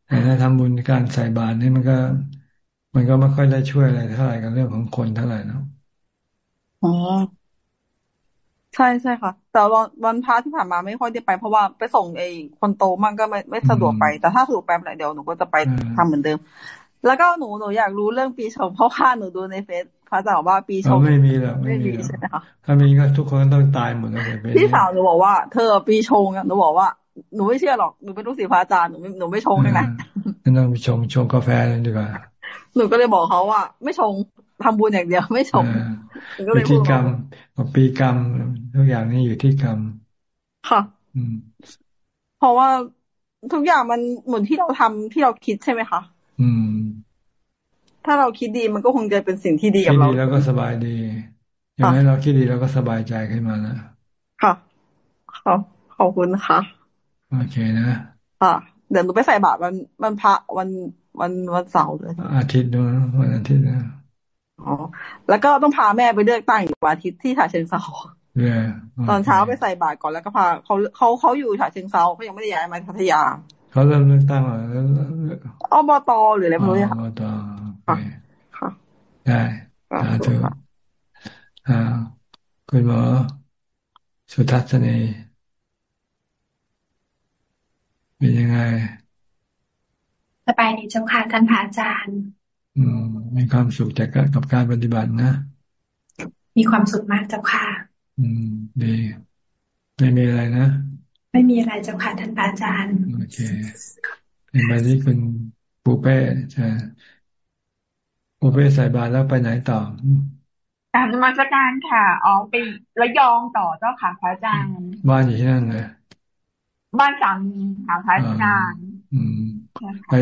แต่ถ้าทำบุญการใส่บาตรนี่มันก็ มันก็ไม่ค่อยได้ช่วยอะไรเท่าไหร่กับเรื่องของคนเท่าไหร่นะอ๋อใช่ใช่ค่ะ แต่วันวันพระที่ผ่านมาไม่ค่อยได้ไปเพราะว่าไปส่งไอ้คนโตมันก็ไม่ไม่สะดวกไป แต่ถ้าสะดวกไปเมื่อไหร่เดี๋ยวหนูก็จะไปทำเหมือนเดิม แล้วก็หนูหนูอยากรู้เรื่องปีชงเพราะว่าหนูดูในเฟซ พระอาจารย์ว่าปีชงไม่มีหรอกไม่มีใช่ไหมคะถ้ามีก็ทุกคนต้องตายหมดแล้วพี่สาวหนูบอกว่าเธอปีชงอะหนูบอกว่าหนูไม่เชื่อหรอกหนูเป็นลูกศิษย์พระอาจารย์หนูไม่หนูไม่ชงเลยนะต้องไปชงชงกาแฟเลยดีกว่าหนูก็เลยบอกเขาว่า ไม่ชงทำบุญอย่างเดียวไม่ชงอยู่ที่กรรมปีกรรมทุกอย่างนี้อยู่ที่กรรมค่ะเพราะว่าทุกอย่างมันเหมือนที่เราทำที่เราคิดใช่ไหมคะอืม ถ้าเราคิดดีมันก็คงจะเป็นสิ่งที่ดีกับเราคิดดีแล้วก็สบายดี อย่างนั้นเราคิดดีแล้วก็สบายใจขึ้นมาแล้วค่ะขอบขอบคุณค่ะโอเคนะค่ะเดี๋ยวหนูไปใส่บาตรวันวันพระวันวันวันเสาร์เลยอาทิตย์ด้วยวันอาทิตย์นะอ๋อแล้วก็ต้องพาแม่ไปเลือกตั้งอีกวันอาทิตย์ที่ฉะเชิงเซาตอนเช้าไปใส่บาตรก่อนแล้วก็พาเขาเขาเขาอยู่ฉะเชิงเซาเขายังไม่ได้ย้ายมาพัทยาเขาเริ่มเลือกตั้งเหรออบตหรืออะไรไม่รู้ค่ะอบต ค่ะ ได้สาธุอ่าคุณหมอสุทัศนีเป็นยังไง สบายดีเจ้าค่ะท่านพระอาจารย์ อืมมีความสุขจากกับการปฏิบัตินะ มีความสุขมากเจ้าค่ะ อืม ดี ไม่มีอะไรนะ ไม่มีอะไรเจ้าค่ะท่านอาจารย์ โอเคเป็นไปที่คุณปูเป้จะ ปูเป้ใส่บาตรแล้วไปไหนต่อตามมาสการค่ะ อ๋อไประยองต่อเจ้าค่ะพระอาจารย์ บ้านอยู่ที่นั่นเลยบ้านสามีค่ะพระอาจารย์อืมไป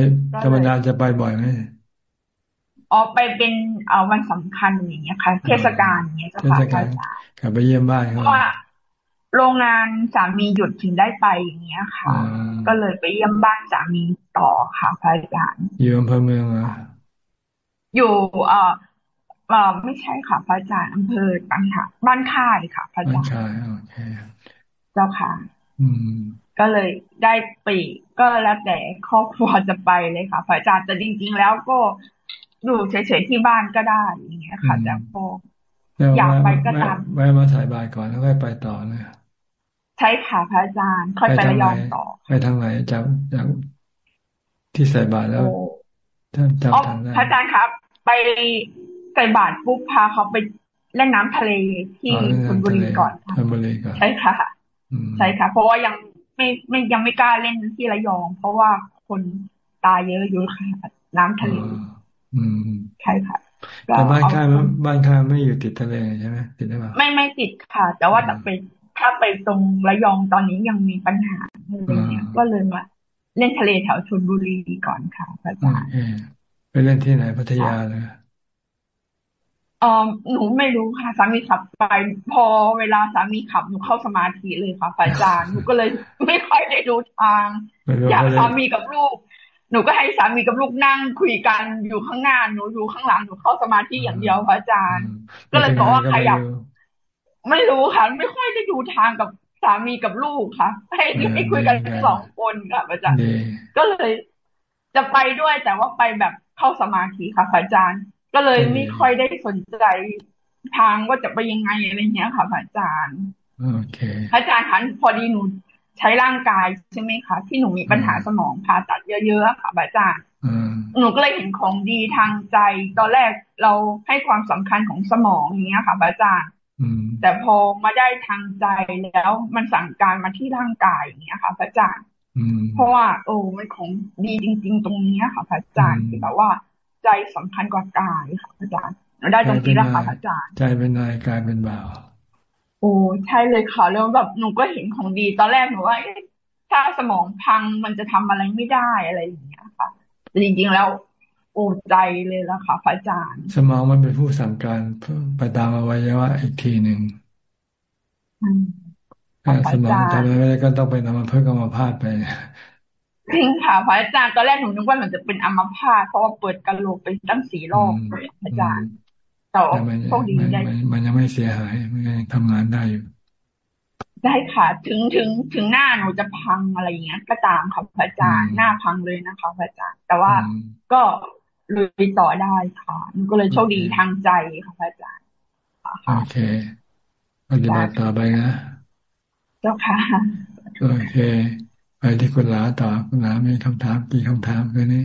ธรรมดาจะไปบ่อยไหมออกไปเป็นเอ่อวันสำคัญอย่างเงี้ยค่ะ เทศกาลอย่างเงี้ยเจ้าค่ะกลับไปเยี่ยมบ้านเขาว่าโรงงานสามีหยุดถึงได้ไปอย่างเงี้ยค่ะ ก็เลยไปเยี่ยมบ้านสามีต่อค่ะพระอาจารย์อยู่อำเภอเมืองอะ อยู่เอ่อเอ่อไม่ใช่ค่ะ พระอาจารย์อำเภอต่างหากบ้านค่ายค่ะ พระอาจารย์บ้านค่ายโอเคเจ้าค่ะ อืม ก็เลยได้ปีก็แล้วแต่ครอบครัวจะไปเลยค่ะ พระอาจารย์แต่จริง ๆ แล้วก็อยู่เฉยๆที่บ้านก็ได้อย่างเงี้ยค่ะแต่พออยากไปก็ตามไว้มาถ่ายบายก่อนแล้วค่อยไปต่อเลยใช่ค่ะพระอาจารย์ค่อยไประยองต่อ ไปทางไหนจากจากที่ใส่บาตรแล้ว จำจำทางได้พระอาจารย์ครับ ไปใส่บาตรปุ๊บพาเขาไปเล่นน้ำทะเลที่ชลบุรีก่อนค่ะใช่ค่ะใช่ค่ะ เพราะว่ายังไม่ไม่ยังไม่กล้าเล่นที่ระยอง เพราะว่าคนตายเยอะอยู่ค่ะน้ำทะเลอืมใช่ค่ะแต่บ้านข้าบ้านข้าไม่อยู่ติดทะเลใช่ไหมติดได้ไหมไม่ไม่ติดค่ะ แต่ว่าแต่ไปถ้าไปตรงระยองตอนนี้ยังมีปัญหาอะไรเงี้ยก็เลยมา เล่นทะเลแถวชลบุรีก่อนค่ะอาจารย์ไปเล่นที่ไหนพัทยาเลยเออหนูไม่รู้ค่ะ สามีขับไป พอเวลาสามีขับหนูเข้าสมาธิเลยค่ะอาจารย์หนูก็เลยไม่ค่อยได้ดูทาง อยากสามีกับลูก หนูก็ให้สามีกับลูกนั่งคุยกันอยู่ข้างหน้าหนูอยู่ข้างหลังหนูเข้าสมาธิอย่างเดียวพระอาจารย์ ก็เลยบอกว่าใครอยากไม่รู้ค่ะไม่ค่อยได้ดูทางกับ สามีกับลูกค่ะ ให้ให้คุยกันสองคนค่ะพระอาจารย์ก็เลย จะไปด้วยแต่ว่าไปแบบเข้าสมาธิค่ะพระอาจารย์ ก็เลยไม่ค่อยได้สนใจทางว่าจะไปยังไงอะไรเงี้ยค่ะพระอาจารย์โอเคพระอาจารย์คะพอดีหนูใช้ร่างกายใช่ไหมคะ ที่หนูมีปัญหาสมองผ่าตัดเยอะๆค่ะอาจารย์หนูก็เลยเห็นของดีทางใจ ตอนแรกเราให้ความสำคัญของสมองอย่างเงี้ยค่ะอาจารย์ แต่พอมาได้ทางใจแล้วมันสั่งการมาที่ร่างกายอย่างเงี้ยค่ะอาจารย์เพราะว่าโอ้มันของดีจริง ๆ ตรงนี้ค่ะอาจารย์ที่แบบว่า ใจใจสำคัญกว่ากายค่ะอาจารย์ได้ตรงนี้แล้วค่ะอาจารย์ ใจเป็นนายกายเป็นบ่าวโอ้ใช่เลยค่ะแล้วแบบหนูก็เห็นของดีตอนแรกหนูว่าถ้าสมองพังมันจะทำอะไรไม่ได้อะไรอย่างเงี้ยค่ะแต่จริงๆแล้ว โอ้ใจเลยละค่ะพระอาจารย์ สมองมันเป็นผู้สั่งการไปตามอวัยวะอีกทีหนึ่งสมองทำอะไรไม่ได้ก็ต้องไปนำมาเพิ่มกรรมภาพไปจริงค่ะพระอาจารย์ตอนแรกหนูนึกว่าหนูจะเป็นอัมพาตเพราะว่าเปิดกระโหลกไปตั้งสี่รอบอาจารย์แต่โชคดีได้มันยังไม่เสียหายมันยังทำงานได้อยู่ได้ค่ะ ถึงถึงถึงหน้าหนูจะพังอะไรอย่างเงี้ยก็ตามค่ะพระอาจารย์หน้าพังเลยนะคะพระอาจารย์ แต่ว่าก็ ลุยต่อได้ค่ะมันก็เลยโชคดีทางใจค่ะพระอาจารย์โอเคปฏิบัติต่อไปนะเจ้าค่ะโอเค ไปที่คุณลาต่อคุณลามีคำถามกี่คำถามคืนนี้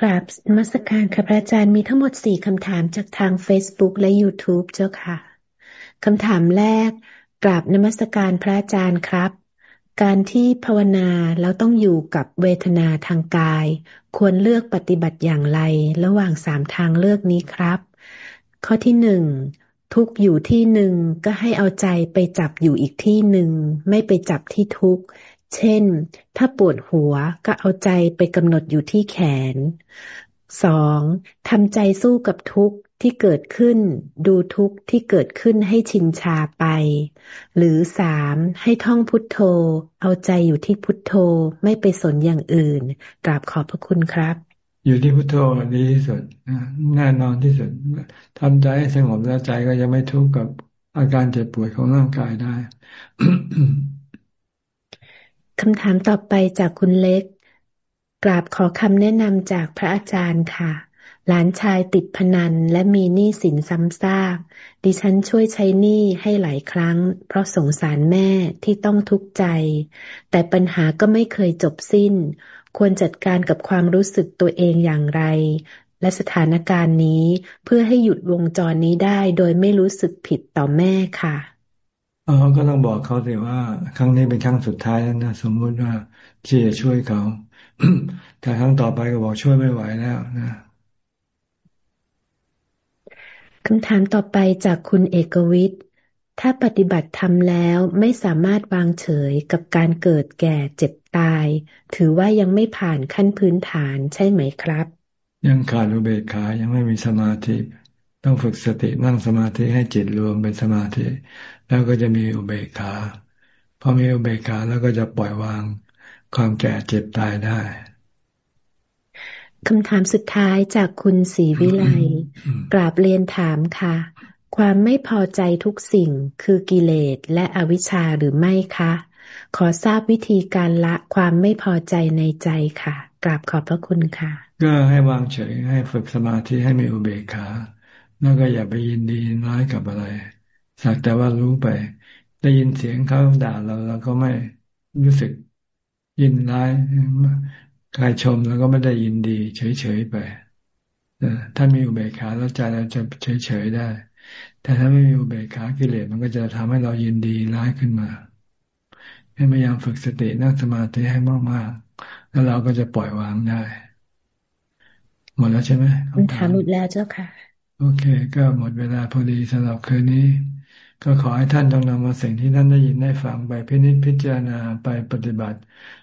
กราบมัสการค่ะพระอาจารย์มีทั้งหมดสี่คำถามจากทาง Facebook และ YouTube เจ้าค่ะคำถามแรก กราบนมัสการพระอาจารย์ครับ การที่ภาวนาแล้วต้องอยู่กับเวทนาทางกาย ควรเลือกปฏิบัติอย่างไร ระหว่างสามทางเลือกนี้ครับ ข้อที่หนึ่งทุกอยู่ที่หนึ่งก็ให้เอาใจไปจับอยู่อีกที่หนึ่ง ไม่ไปจับที่ทุกเช่น ถ้าปวดหัวก็เอาใจไปกำหนดอยู่ที่แขนสองทำใจสู้กับทุกข์ ที่เกิดขึ้น ดูทุกข์ที่เกิดขึ้นให้ชินชาไป หรือสามให้ท่องพุทโธ เอาใจอยู่ที่พุทโธไม่ไปสนอย่างอื่น กราบขอบพระคุณครับ อยู่ที่พุทโธดีที่สุดแน่นอนที่สุดทำใจให้สงบแล้วใจก็จะไม่ทุกข์กับอาการเจ็บป่วยของร่างกายได้คำถามต่อไปจากคุณเล็ก กราบขอคำแนะนำจากพระอาจารย์ค่ะ หลานชายติดพนันและมีหนี้สินซ้ำซาก ดิฉันช่วยใช้หนี้ให้หลายครั้ง เพราะสงสารแม่ที่ต้องทุกข์ใจ แต่ปัญหาก็ไม่เคยจบสิ้น ควรจัดการกับความรู้สึกตัวเองอย่างไร และสถานการณ์นี้เพื่อให้หยุดวงจรนี้ได้โดยไม่รู้สึกผิดต่อแม่ค่ะเออก็ต้องบอกเขาสิว่า ครั้งนี้เป็นครั้งสุดท้ายแล้วนะสมมุติว่าที่จะช่วยเขาแต่ครั้งต่อไปก็บอกช่วยไม่ไหวแล้วนะ คำถามต่อไปจากคุณเอกวิทย์ ถ้าปฏิบัติทำแล้วไม่สามารถวางเฉยกับการเกิดแก่เจ็บตาย ถือว่ายังไม่ผ่านขั้นพื้นฐานใช่ไหมครับ ยังขาดอุเบกขายังไม่มีสมาธิ ต้องฝึกสตินั่งสมาธิให้จิตรวมเป็นสมาธิ แล้วก็จะมีอุเบกขาพอมีอุเบกขาแล้วก็จะปล่อยวางความแก่เจ็บตายได้ คำถามสุดท้ายจากคุณศรีวิไลกราบเรียนถามค่ะ ความไม่พอใจทุกสิ่งคือกิเลสและอวิชชาหรือไม่คะ ขอทราบวิธีการละความไม่พอใจในใจค่ะ กราบขอบพระคุณค่ะ ก็ให้วางเฉยให้ฝึกสมาธิให้มีอุเบกขา แล้วก็อย่าไปยินดีร้ายกับอะไร สักแต่ว่ารู้ไป ได้ยินเสียงเขาด่าเราเราก็ไม่รู้สึกยินร้าย ใครชมแล้วก็ไม่ได้ยินดี เฉยๆไปถ้ามีอุเบกขาแล้วใจเราจะเฉยๆได้ แต่ถ้าไม่มีอุเบกขากิเลสมันก็จะทำให้เรายินดีร้ายขึ้นมาให้พยายามฝึกสตินั่งสมาธิให้มากๆแล้วเราก็จะปล่อยวางได้ หมดแล้วใช่ไหมคำถามหมดแล้วเจ้าค่ะ โอเค ก็หมดเวลาพอดีสำหรับคืนนี้ ก็ขอให้ท่านจงนำมาสิ่งที่ท่านได้ยินได้ฟังไปพินิจพิจารณาไปปฏิบัติ